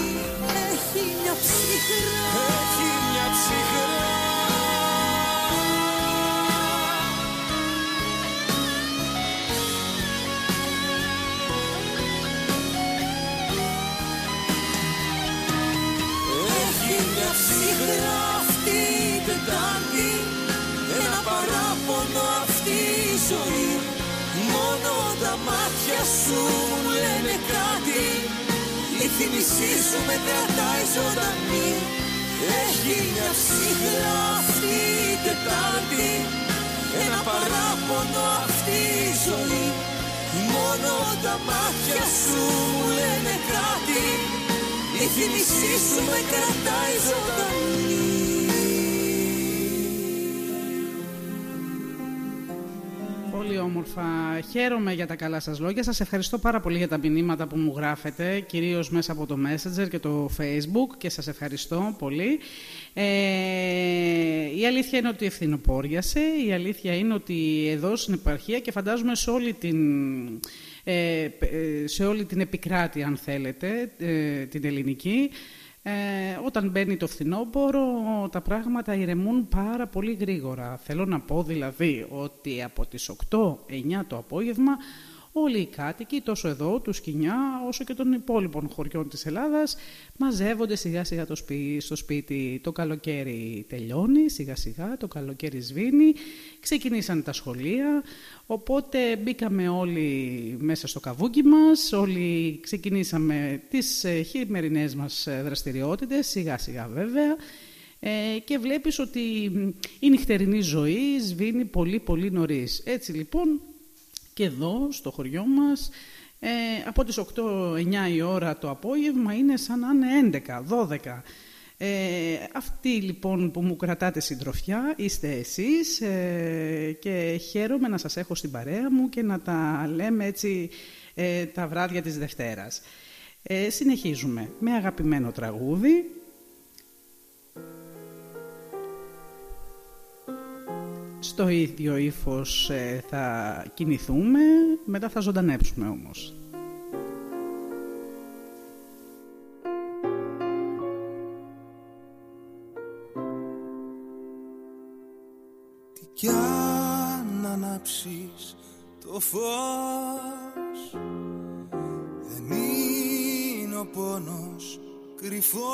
Έχει μια ψυχρά Έχει μια ψυχρά ζωή Μόνο τα μάτια σου μου λένε κάτι. Η θύμησή σου με κρατάει ζωντανή. Έχει μια ψυχλά αυτή η Τετάρτη. Ένα παράπονο αυτή η ζωή. Μόνο τα μάτια σου μου λένε κάτι. Η θύμησή σου με κρατάει ζωντανή πολύ όμορφα. Χαίρομαι για τα καλά σας λόγια. Σας ευχαριστώ πάρα πολύ για τα μηνύματα που μου γράφετε, κυρίως μέσα από το Messenger και το Facebook και σας ευχαριστώ πολύ. Ε, η αλήθεια είναι ότι ευθυνοπόριασε. Η αλήθεια είναι ότι εδώ στην επαρχία και φαντάζομαι σε όλη την, ε, ε σε όλη την επικράτεια, αν θέλετε, ε, την ελληνική, ε, όταν μπαίνει το φθινόπωρο τα πράγματα ηρεμούν πάρα πολύ γρήγορα. Θέλω να πω δηλαδή ότι από τις 8-9 το απόγευμα όλοι οι κάτοικοι, τόσο εδώ, του Σκινιά, όσο και των υπόλοιπων χωριών της Ελλάδας, μαζεύονται σιγά σιγά το σπίτι, στο σπίτι. Το καλοκαίρι τελειώνει, σιγά σιγά, το καλοκαίρι σβήνει, ξεκινήσαν τα σχολεία, οπότε μπήκαμε όλοι μέσα στο καβούκι μας, όλοι ξεκινήσαμε τις ε, χειμερινές μας ε, δραστηριότητες, σιγά σιγά βέβαια, ε, και βλέπεις ότι η νυχτερινή ζωή σβήνει πολύ πολύ νωρίς. Έτσι λοιπόν και εδώ στο χωριό μας ε, από τις 8-9 η ώρα το απόγευμα είναι σαν να είναι 11, 12. Ε, αυτοί λοιπόν που μου κρατάτε συντροφιά είστε εσείς ε, και χαίρομαι να σας έχω στην παρέα μου και να τα λέμε έτσι ε, τα βράδια της Δευτέρας. Ε, συνεχίζουμε με αγαπημένο τραγούδι στο ίδιο ύφος ε, θα κινηθούμε, μετά θα ζωντανέψουμε όμως. Τι κι αν ανάψεις το φως Δεν είναι ο πόνος κρυφός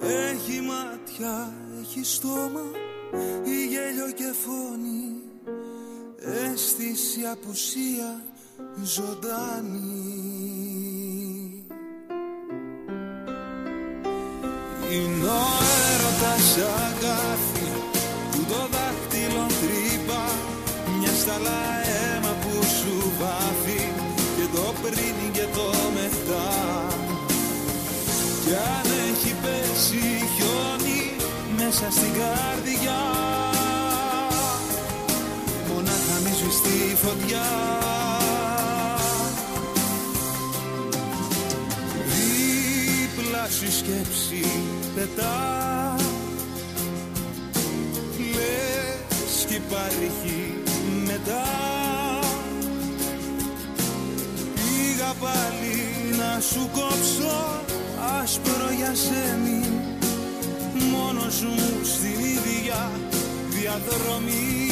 Έχει μάτια έχει στόμα ή γέλιο και φωνή. Αίσθηση απουσία ζωντανή Είναι ο έρωτας αγάπη που το δάχτυλο τρύπα μια σταλά αίμα που σου βάφει και το πριν και το μετά κι αν έχει πέσει χιόνι μέσα στην καρδιά. Μονάχα μη σβηστεί φωτιά. Δίπλα σου σκέψη πετά. Λες κι υπάρχει μετά. Πήγα πάλι να σου κόψω άσπρο για σέμι μόνος μου στην ίδια διαδρομή.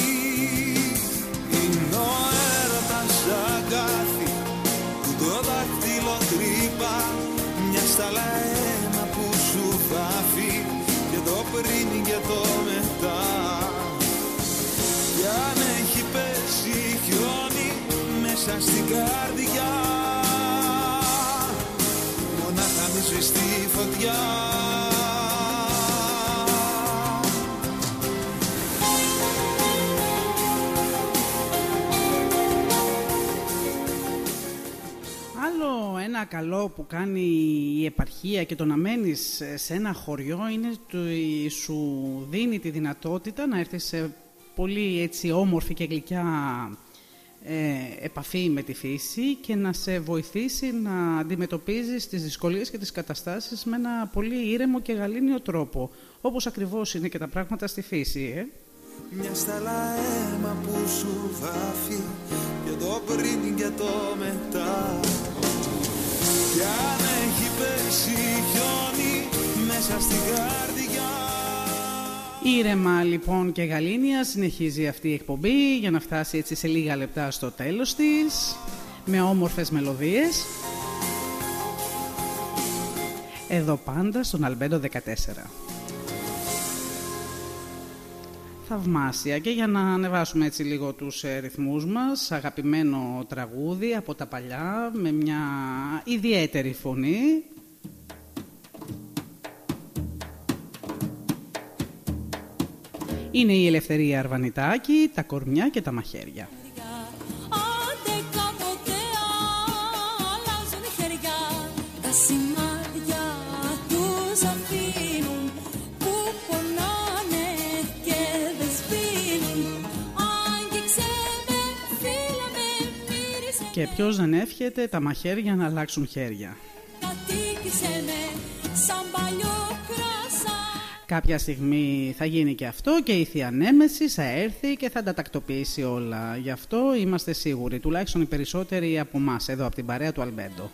Είναι ο έρωτας αγκάθι που το δάχτυλο τρύπα μια σταλά αίμα που σου βάφει και το πριν και το μετά. Κι αν έχει πέσει χιόνι μέσα στην καρδιά μονάχα μη σβηστεί φωτιά ένα καλό που κάνει η επαρχία και το να μένεις σε ένα χωριό είναι ότι σου δίνει τη δυνατότητα να έρθεις σε πολύ έτσι όμορφη και γλυκιά ε, επαφή με τη φύση και να σε βοηθήσει να αντιμετωπίζεις τις δυσκολίες και τις καταστάσεις με ένα πολύ ήρεμο και γαλήνιο τρόπο, όπως ακριβώς είναι και τα πράγματα στη φύση. Ε. Μια σταλά αίμα που σου βάφει και το πριν και το μετά κι αν έχει πέσει χιόνι μέσα στην καρδιά. Ήρεμα λοιπόν και γαλήνια συνεχίζει αυτή η εκπομπή για να φτάσει έτσι σε λίγα λεπτά στο τέλος της με όμορφες μελωδίες. Εδώ πάντα στον Αλμπέντο 14 θαυμάσια και για να ανεβάσουμε έτσι λίγο τους ε, ρυθμούς μας αγαπημένο τραγούδι από τα παλιά με μια ιδιαίτερη φωνή είναι η Ελευθερία Αρβανιτάκη, τα κορμιά και τα μαχαίρια. Και ποιος δεν εύχεται τα μαχαίρια να αλλάξουν χέρια. Κάποια στιγμή θα γίνει και αυτό και η Θεία Νέμεση θα έρθει και θα τα τακτοποιήσει όλα. Γι' αυτό είμαστε σίγουροι, τουλάχιστον οι περισσότεροι από εμάς εδώ από την παρέα του Αλμπέντο.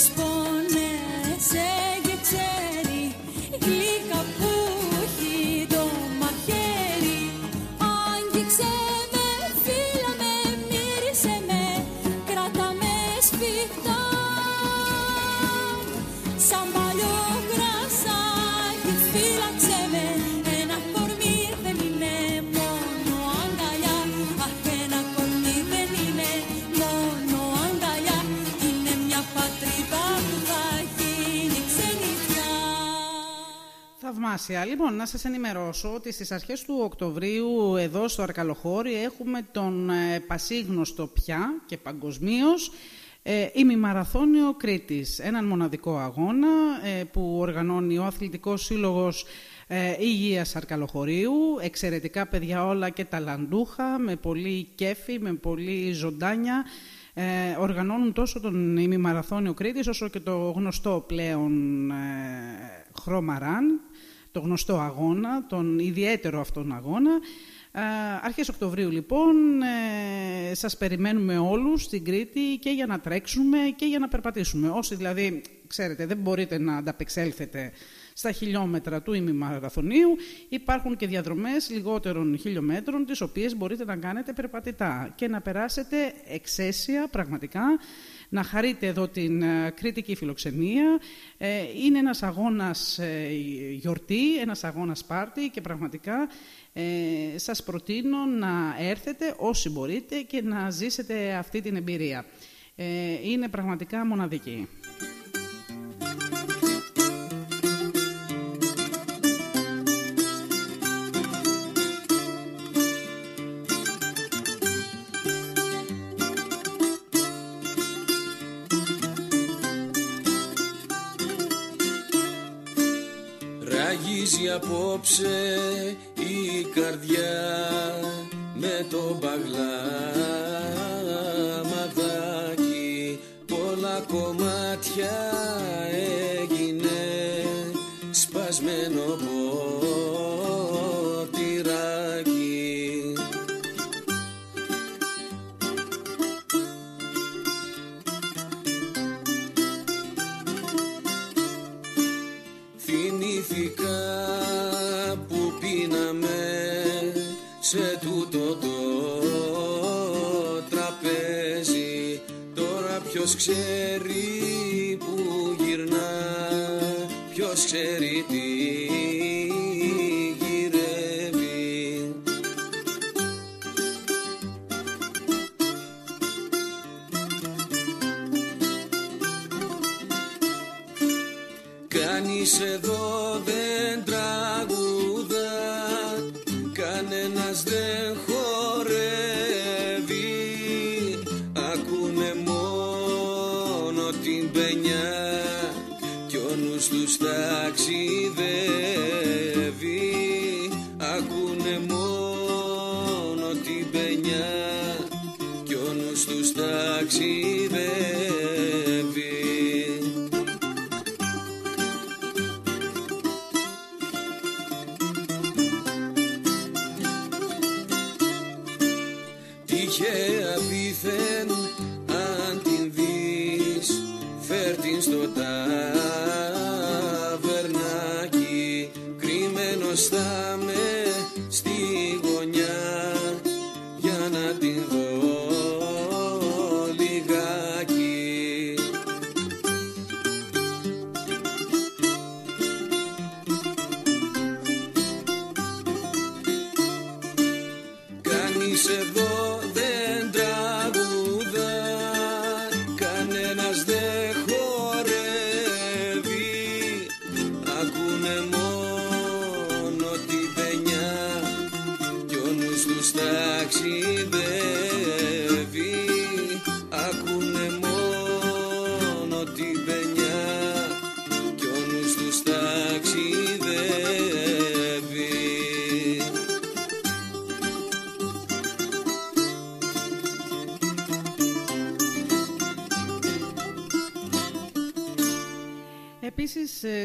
Όποιος Θαυμάσια. Λοιπόν, να σας ενημερώσω ότι στις αρχές του Οκτωβρίου εδώ στο Αρκαλοχώρι έχουμε τον ε, πασίγνωστο πια και παγκοσμίως ε, ημιμαραθώνιο Κρήτης. Έναν μοναδικό αγώνα ε, που οργανώνει ο Αθλητικός Σύλλογος ε, Υγείας Αρκαλοχωρίου. Εξαιρετικά παιδιά όλα και ταλαντούχα, με πολύ κέφι, με πολύ ζωντάνια. Ε, οργανώνουν τόσο τον ημιμαραθώνιο Κρήτης όσο και το γνωστό πλέον ε, χρώμαραν, το γνωστό αγώνα, τον ιδιαίτερο αυτόν αγώνα. Ε, αρχές Οκτωβρίου λοιπόν ε, σας περιμένουμε όλους στην Κρήτη και για να τρέξουμε και για να περπατήσουμε. Όσοι δηλαδή, ξέρετε, δεν μπορείτε να ανταπεξέλθετε στα χιλιόμετρα του ημιμαραθωνίου, υπάρχουν και διαδρομές λιγότερων χιλιόμετρων, τις οποίες μπορείτε να κάνετε περπατητά και να περάσετε εξαίσια πραγματικά να χαρείτε εδώ την ε, κριτική φιλοξενία. Ε, είναι ένας αγώνας ε, γιορτή, ένας αγώνας πάρτι και πραγματικά ε, σας προτείνω να έρθετε όσοι μπορείτε και να ζήσετε αυτή την εμπειρία. Ε, είναι πραγματικά μοναδική. Απόψε η καρδιά με το μπαγλαμαδάκι πολλά κομμάτια Τώρα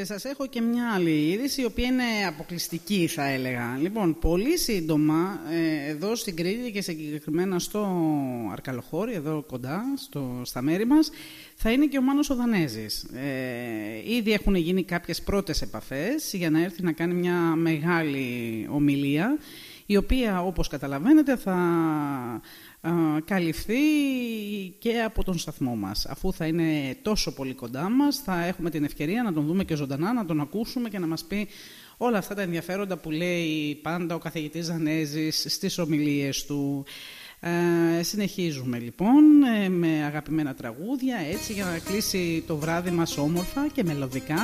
σας έχω και μια άλλη είδηση η οποία είναι αποκλειστική θα έλεγα. Λοιπόν, πολύ σύντομα ε, εδώ στην Κρήτη και συγκεκριμένα στο Αρκαλοχώρι, εδώ κοντά στο, στα μέρη μας, θα είναι και ο Μάνος ο Δανέζης. Ε, ήδη έχουν γίνει κάποιες πρώτες επαφές για να έρθει να κάνει μια μεγάλη ομιλία η οποία όπως καταλαβαίνετε θα καλυφθεί και από τον σταθμό μας. Αφού θα είναι τόσο πολύ κοντά μας, θα έχουμε την ευκαιρία να τον δούμε και ζωντανά, να τον ακούσουμε και να μας πει όλα αυτά τα ενδιαφέροντα που λέει πάντα ο καθηγητής Δανέζης στις ομιλίες του. Ε, συνεχίζουμε λοιπόν ε, με αγαπημένα τραγούδια έτσι για να κλείσει το βράδυ μας όμορφα και μελωδικά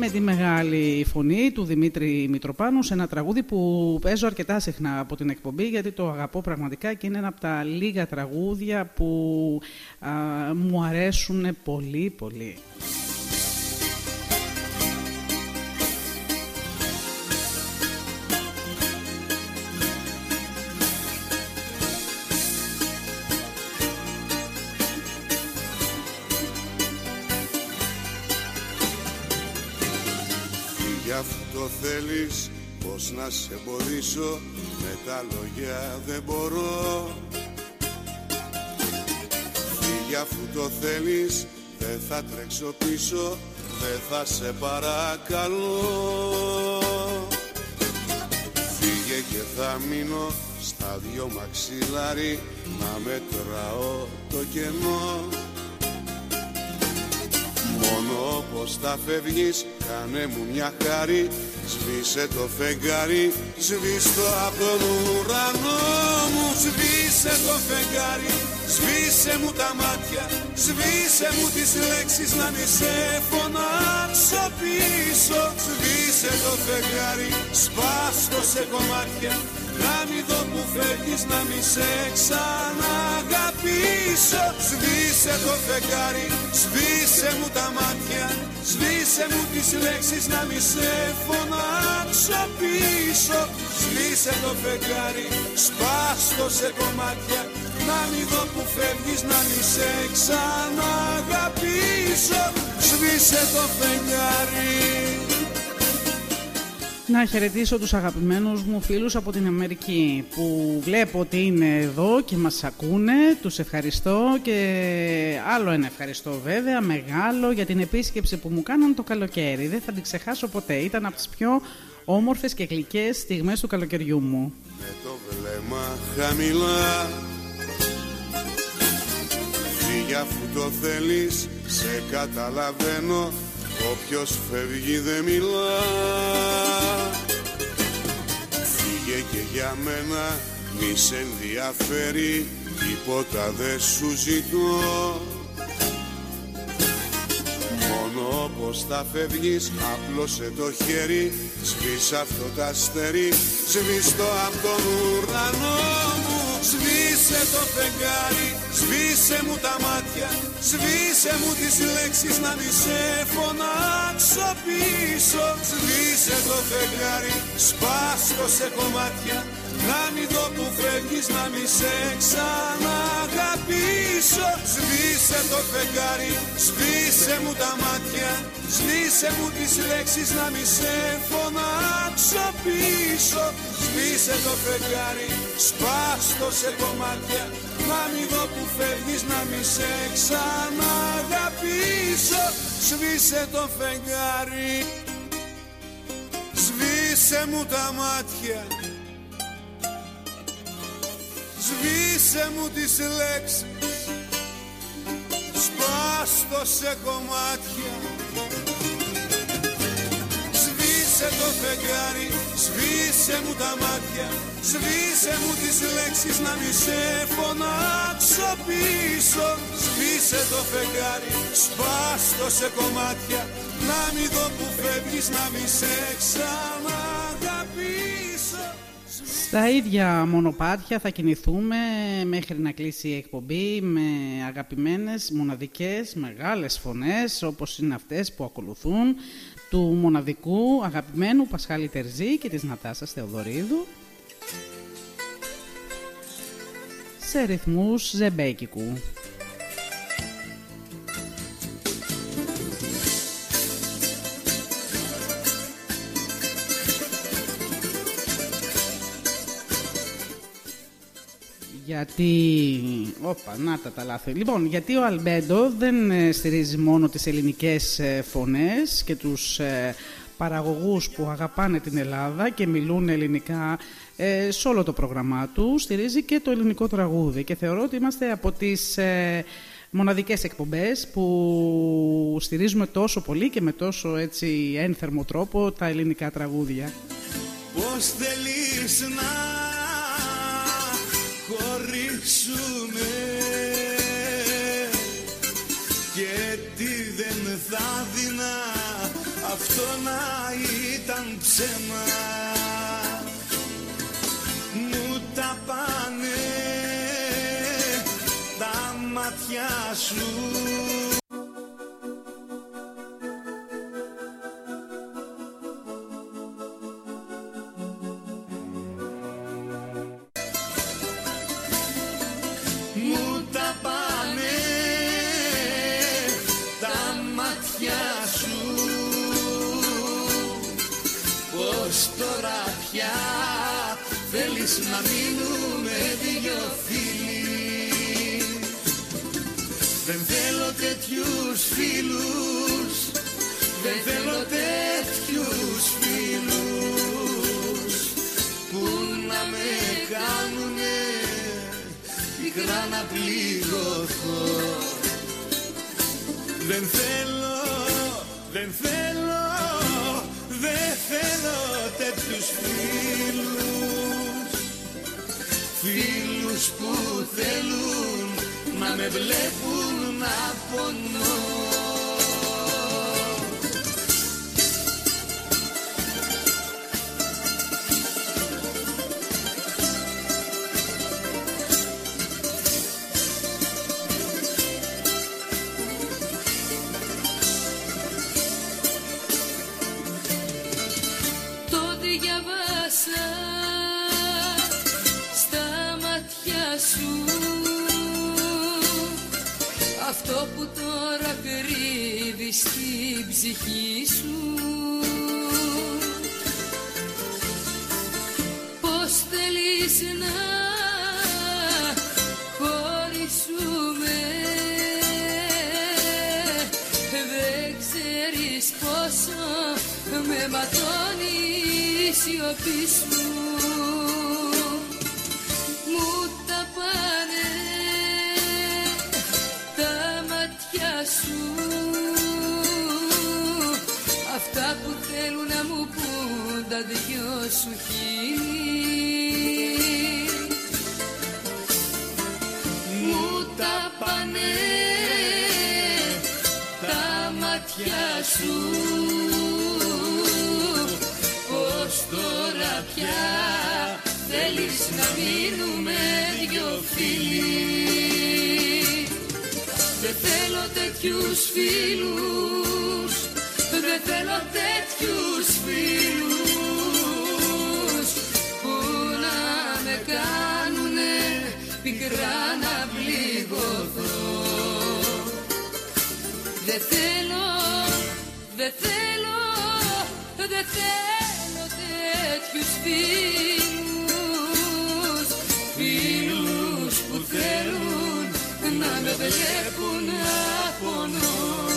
με τη μεγάλη φωνή του Δημήτρη Μητροπάνου σε ένα τραγούδι που παίζω αρκετά συχνά από την εκπομπή γιατί το αγαπώ πραγματικά και είναι ένα από τα λίγα τραγούδια που μου αρέσουν πολύ πολύ. Θέλεις πως να σε εμποδίσω με τα λόγια δεν μπορώ. Φύγε αφού το θέλεις δεν θα τρέξω πίσω δεν θα σε παρακαλώ. Φύγε και θα μείνω στα δυο μαξιλάρι να μετράω το κενό. Μόνο πως θα φεύγεις κάνε μου μια χάρη Σβήσε το φεγγάρι, σβήστο από τον ουρανό μου. Σβήσε το φεγγάρι, σβήσε μου τα μάτια. Σβήσε μου τις λέξεις να μη σε φωνάξω πίσω. Σβήσε το φεγγάρι, σπάστο σε κομμάτια να μην δω που φεύγεις να μη σε ξαναγαπήσω. Σβήσε το φεγγάρι, σβήσε μου τα μάτια Σβήσε μου τις λέξεις να μη σε φωνάξω πίσω. Σβήσε το φεγγάρι, σπάστο σε κομμάτια. Να μην δω που φεύγεις να μη σε ξαναγαπήσω. Σβήσε το φεγγάρι να χαιρετήσω τους αγαπημένους μου φίλους από την Αμερική που βλέπω ότι είναι εδώ και μας ακούνε. Τους ευχαριστώ και άλλο ένα ευχαριστώ βέβαια μεγάλο για την επίσκεψη που μου κάναν το καλοκαίρι. Δεν θα την ξεχάσω ποτέ. Ήταν από τις πιο όμορφες και γλυκές στιγμές του καλοκαιριού μου. Με το βλέμμα χαμηλά Φύγε αφού το θέλεις, σε καταλαβαίνω Όποιος φεύγει δεν μιλά Φύγε και για μένα μη σε ενδιαφέρει Τίποτα δεν σου ζητώ. Μόνο πως θα φεύγεις Απλώσε το χέρι Σβήσε αυτό το αστέρι Σβήστο από τον ουρανό. μου Σβήσε το φεγγάρι, σβήσε μου τα μάτια Σβήσε μου τις λέξεις να μη σε φωνάξω πίσω. Σβήσε το φεγγάρι, σπάστο σε κομμάτια Να μην δω που φεύγεις να μη σε ξαναγαπήσω. Σβήσε το φεγγάρι, σβήσε μου τα μάτια Σβήσε μου τις λέξεις να μη σε φωνάξω πίσω. Σβήσε το φεγγάρι, σπάστο σε κομμάτια. Να μην δω που φεύγεις να μη σε ξαναγαπήσω. Σβήσε το φεγγάρι Σβήσε μου τα μάτια Σβήσε μου τις λέξεις. Σπάστο σε κομμάτια. Σβήσε το φεγγάρι, σβήσε μου τα μάτια. Σβήσε μου τις λέξεις να μη σε φωνάξω πίσω. Σβήσε το φεγγάρι, σπάστο σε κομμάτια. Να μην δω που φεύγεις, να μη σε ξαναγαπήσω στα ίδια μονοπάτια θα κινηθούμε μέχρι να κλείσει η εκπομπή με αγαπημένες, μοναδικές, μεγάλες φωνές όπως είναι αυτές που ακολουθούν του μοναδικού αγαπημένου Πασχάλη Τερζή και της Νατάσας Θεοδωρίδου σε ρυθμούς ζεμπέκικου. Γιατί... Όπα, να τα τα λάθη. Λοιπόν, γιατί ο Αλμπέντο δεν ε, στηρίζει μόνο τις ελληνικές ε, φωνές και τους ε, παραγωγούς που αγαπάνε την Ελλάδα και μιλούν ελληνικά ε, σε όλο το πρόγραμμά του, στηρίζει και το ελληνικό τραγούδι και θεωρώ ότι είμαστε από τις ε, μοναδικές εκπομπές που στηρίζουμε τόσο πολύ και με τόσο έτσι ένθερμο τρόπο τα ελληνικά τραγούδια. Πώς θέλεις να χωρίσουμε Και τι δεν θα δεινά αυτό να ήταν ψέμα. Μου τα πάνε τα μάτια σου Πως τώρα πια θέλεις να μείνουμε δυο φίλοι. Δεν θέλω τέτοιους φίλους Δεν θέλω τέτοιους φίλους. Που να με κάνουνε πικρά να πληγωθώ. Δεν θέλω, δεν θέλω, δεν θέλω τέτοιους φίλους. Φίλους που θέλουν να με βλέπουν να πονώ ψυχή σου. Πώς θέλεις να χωρίσουμε; Δεν ξέρεις πόσο με ματώνει η σιωπή σου δυο σου χείλη. Μου τα πάνε τα μάτια σου. Πως τώρα πια θέλεις να μείνουμε δυο φίλοι. Δεν θέλω τέτοιους φίλους Δεν θέλω Δεν θέλω, δεν θέλω, δεν θέλω τέτοιους φίλους. Φίλους που θέλουν να με βλέπουν να πονώ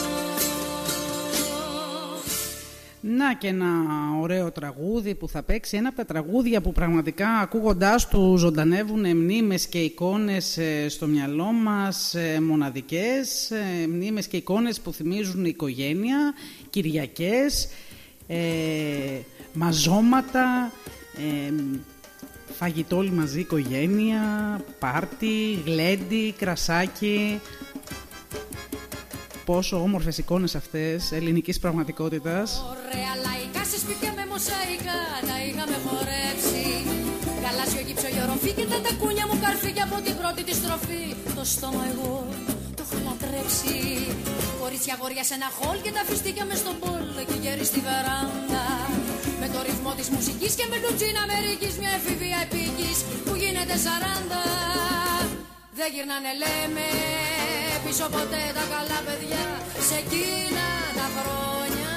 Να και ένα ωραίο τραγούδι που θα παίξει. Ένα από τα τραγούδια που πραγματικά ακούγοντάς του ζωντανεύουν μνήμες και εικόνες ε, στο μυαλό μας, ε, μοναδικές, ε, μνήμες και εικόνες που θυμίζουν οικογένεια, Κυριακές, ε, μαζώματα, ε, φαγητό όλοι μαζί οικογένεια, πάρτι, γλέντι, κρασάκι. Πόσο όμορφες εικόνες αυτές ελληνικής πραγματικότητας. Ωραία λαϊκά σε σπίτια με μοσαϊκά τα είχαμε χορέψει. Γαλάζιο γύψο γεωροφή και τα τακούνια μου καρφίγια από την πρώτη τη στροφή Το στόμα εγώ το έχω λατρέψει Κορίτσια γόρια σε ένα χολ και τα φιστίκια μες στον πόλ και γέρι στη βεράντα Με το ρυθμό της μουσικής και με λουτζίνα Αμερικής μια εφηβεία επίκης που γίνεται σαράντα δεν γυρνάνε λέμε πίσω ποτέ τα καλά παιδιά σε εκείνα τα χρόνια.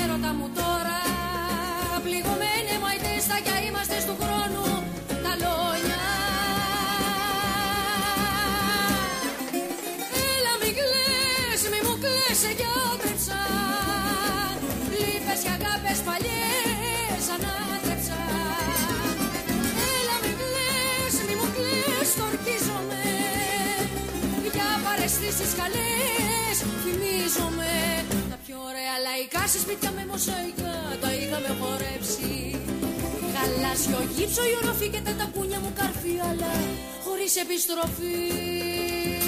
Έρωτα μου τώρα πληγωμένοι μου αιτήστα και είμαστε του χρόνου τα λόγια. Έλα μη κλαις, μη μου κλαις και άκρυψα Λύπες αγάπες παλιές ανάγκες ευχαριστήσεις καλές Θυμίζομαι Τα πιο ωραία λαϊκά σε σπίτια με μοσαϊκά Τα είχαμε χορέψει. Γαλάζιο γύψο, η οροφή και τα τακούνια μου καρφί Αλλά χωρίς επιστροφή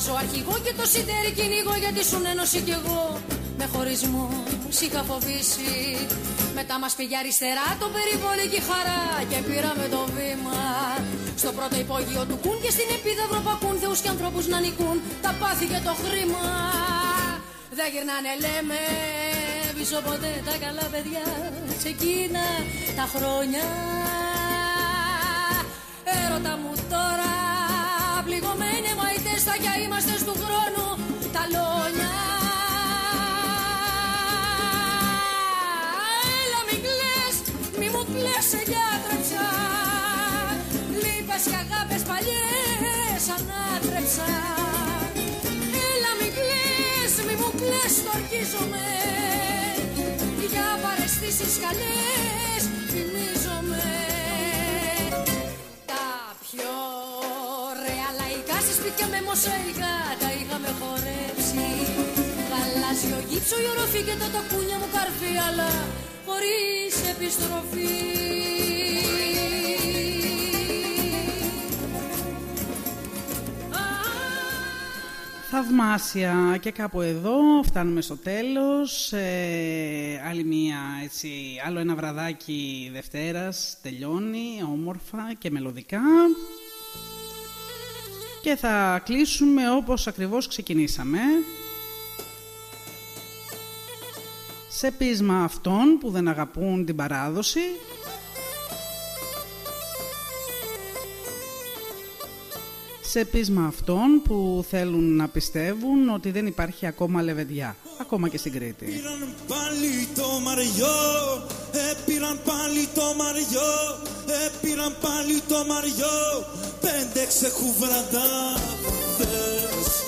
Με το δωμάζο αρχηγό και το σιτέρι κυνηγό Γιατί σου ένωση κι εγώ. Με χωρισμός είχα φοβήσει. Μετά μας πήγε αριστερά το περιβόλι και η χαρά Και πήραμε το βήμα. Στο πρώτο υπόγειο του κουν Και στην επίδαυρο πακούν Θεούς και ανθρώπους να νικούν Τα πάθη και το χρήμα. Δεν γυρνάνε λέμε πίσω ποτέ τα καλά παιδιά. Σε εκείνα τα χρόνια. Έρωτα μου τώρα πληγωμένοι μαϊτές θα για είμαστε του χρόνου τα λόνια Έλα μην κλαις, μη μου κλαις σε γιατρέψα Λύπες και αγάπες παλιές ανάτρεψα. Έλα μην κλαις, μη μου κλαις, το ορκίζομαι. Για παρεστήσεις καλές μοσαϊκά Τα είχαμε χορέψει Γαλάζιο γύψο, η οροφή και τα τακούνια μου καρφί Αλλά χωρίς επιστροφή Θαυμάσια και κάπου εδώ φτάνουμε στο τέλος. Ε, άλλη μία, έτσι, άλλο ένα βραδάκι Δευτέρας τελειώνει όμορφα και μελωδικά. Και θα κλείσουμε όπως ακριβώς ξεκινήσαμε. Σε πείσμα αυτών που δεν αγαπούν την παράδοση σε πείσμα αυτών που θέλουν να πιστεύουν ότι δεν υπάρχει ακόμα λεβεντιά, ακόμα και στην Κρήτη. Πήραν πάλι το μαριό, έπήραν πάλι το μαριό, έπήραν πάλι το μαριό, πέντε ξεκουβραντάδες.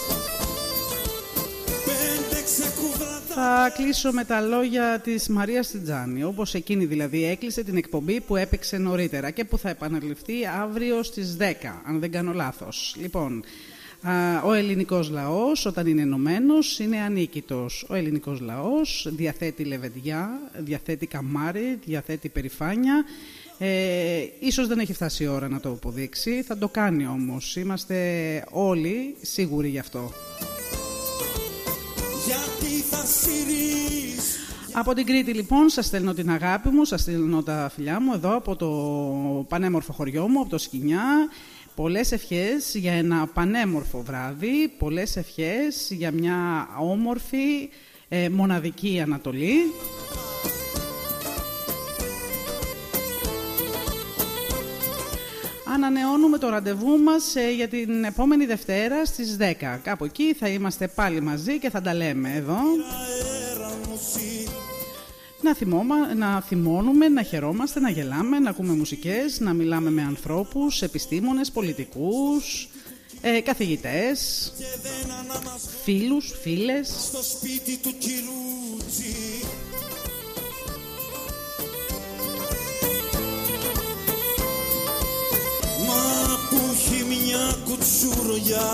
Πέντε ξεκουβραντάδες. Θα κλείσω με τα λόγια της Μαρίας Τιτζάνη, όπως εκείνη δηλαδή έκλεισε την εκπομπή που έπαιξε νωρίτερα και που θα επαναληφθεί αύριο στις 10, αν δεν κάνω λάθος. Λοιπόν, α, ο ελληνικός λαός όταν είναι ενωμένος είναι ανίκητος. Ο ελληνικός λαός διαθέτει λεβεντιά, διαθέτει καμάρι, διαθέτει περηφάνεια. Ε, ίσως δεν έχει φτάσει η ώρα να το αποδείξει, θα το κάνει όμως. Είμαστε όλοι σίγουροι γι' αυτό. Γιατί θα συρείς Από την Κρήτη λοιπόν σας στέλνω την αγάπη μου, σας στέλνω τα φιλιά μου εδώ από το πανέμορφο χωριό μου, από το Σκινιά. Πολλές ευχές για ένα πανέμορφο βράδυ, πολλές ευχές για μια όμορφη ε, μοναδική Ανατολή. Ανανεώνουμε το ραντεβού μας ε, για την επόμενη Δευτέρα στις 10. Κάπου εκεί θα είμαστε πάλι μαζί και θα τα λέμε εδώ. Να, θυμώμα, να θυμώνουμε, να χαιρόμαστε, να γελάμε, να ακούμε μουσικές, να μιλάμε με ανθρώπους, επιστήμονες, πολιτικούς, ε, καθηγητές, φίλους, φίλες. στο σπίτι του Μα που έχει μια κουτσουρολιά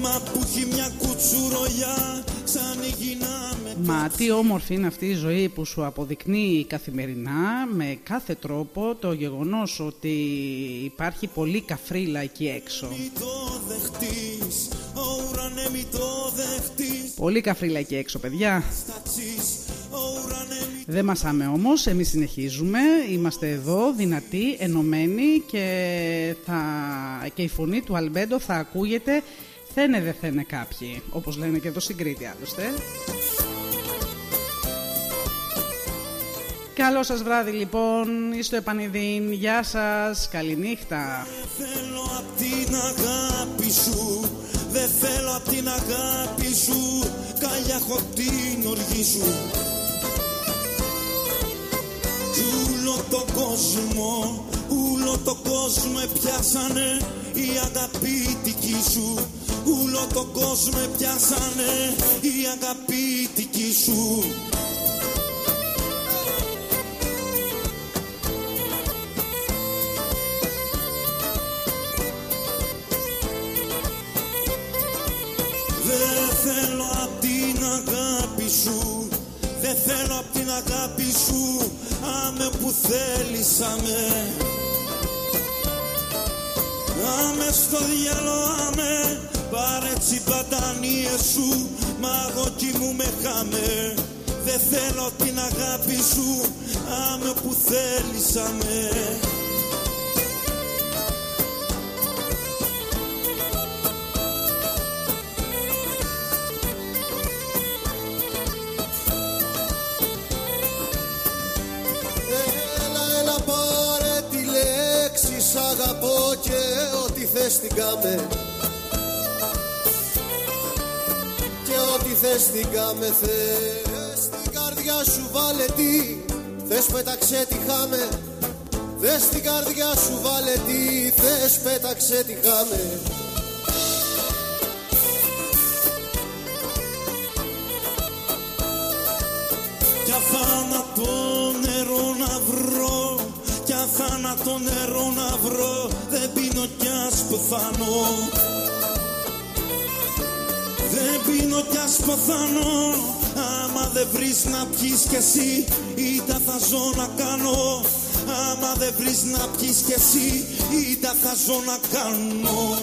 Μα που έχει μια κουτσουρολιά Σαν γυρνάμε Μα τι όμορφη είναι αυτή η ζωή που σου αποδεικνύει καθημερινά με κάθε τρόπο το γεγονός ότι υπάρχει πολύ καφρίλα εκεί έξω. Μη το δεχτείς Ο ουρανέ μη το δεχτείς Πολύ καφρίλα εκεί έξω παιδιά. Στατσείς Ο ουρανέ μη Δεν μασάμε όμως, εμείς συνεχίζουμε, είμαστε εδώ δυνατοί, ενωμένοι και, θα... και η φωνή του Αλμπέντο θα ακούγεται. Θένε δε θένε κάποιοι, όπως λένε και εδώ στην Κρήτη άλλωστε. Καλό σας βράδυ λοιπόν, στο επανειδήν, γεια σας, καληνύχτα. Δεν θέλω απ' την αγάπη σου. Δεν θέλω απ' την αγάπη σου. Καλιά έχω την οργή σου. Κι Ούλο το κόσμο, ούλο το κόσμο πιάσανε οι αγαπητικοί σου. Ούλο το κόσμο πιάσανε οι αγαπητικοί σου. Δεν θέλω απ' την αγάπη σου Δεν θέλω απ' την αγάπη σου Άμε που θέλεις άμε Άμε στο διάλο άμε Πάρε τσι πατανίες σου Μα εγώ κοιμούμαι χάμε. Δεν θέλω την αγάπη σου Άμε που θέλεις άμε Σ' αγαπώ και ό,τι θες την κάμε. Και ό,τι θες την κάμε Θες την καρδιά σου βάλε τι. Θες πέταξε τη χάμε. Θες την καρδιά σου βάλε τι. Θες πέταξε τη χάμε. Κι αθάνατο νερό να βρω Κι αθάνατο νερό να βρω Δεν πίνω κι ας πεθάνω. Δεν πίνω κι ας πεθάνω Άμα δεν βρεις να πιείς κι εσύ Ήτα θα ζω να κάνω. Άμα δεν βρεις να πιείς κι εσύ Ήτα θα ζω να κάνω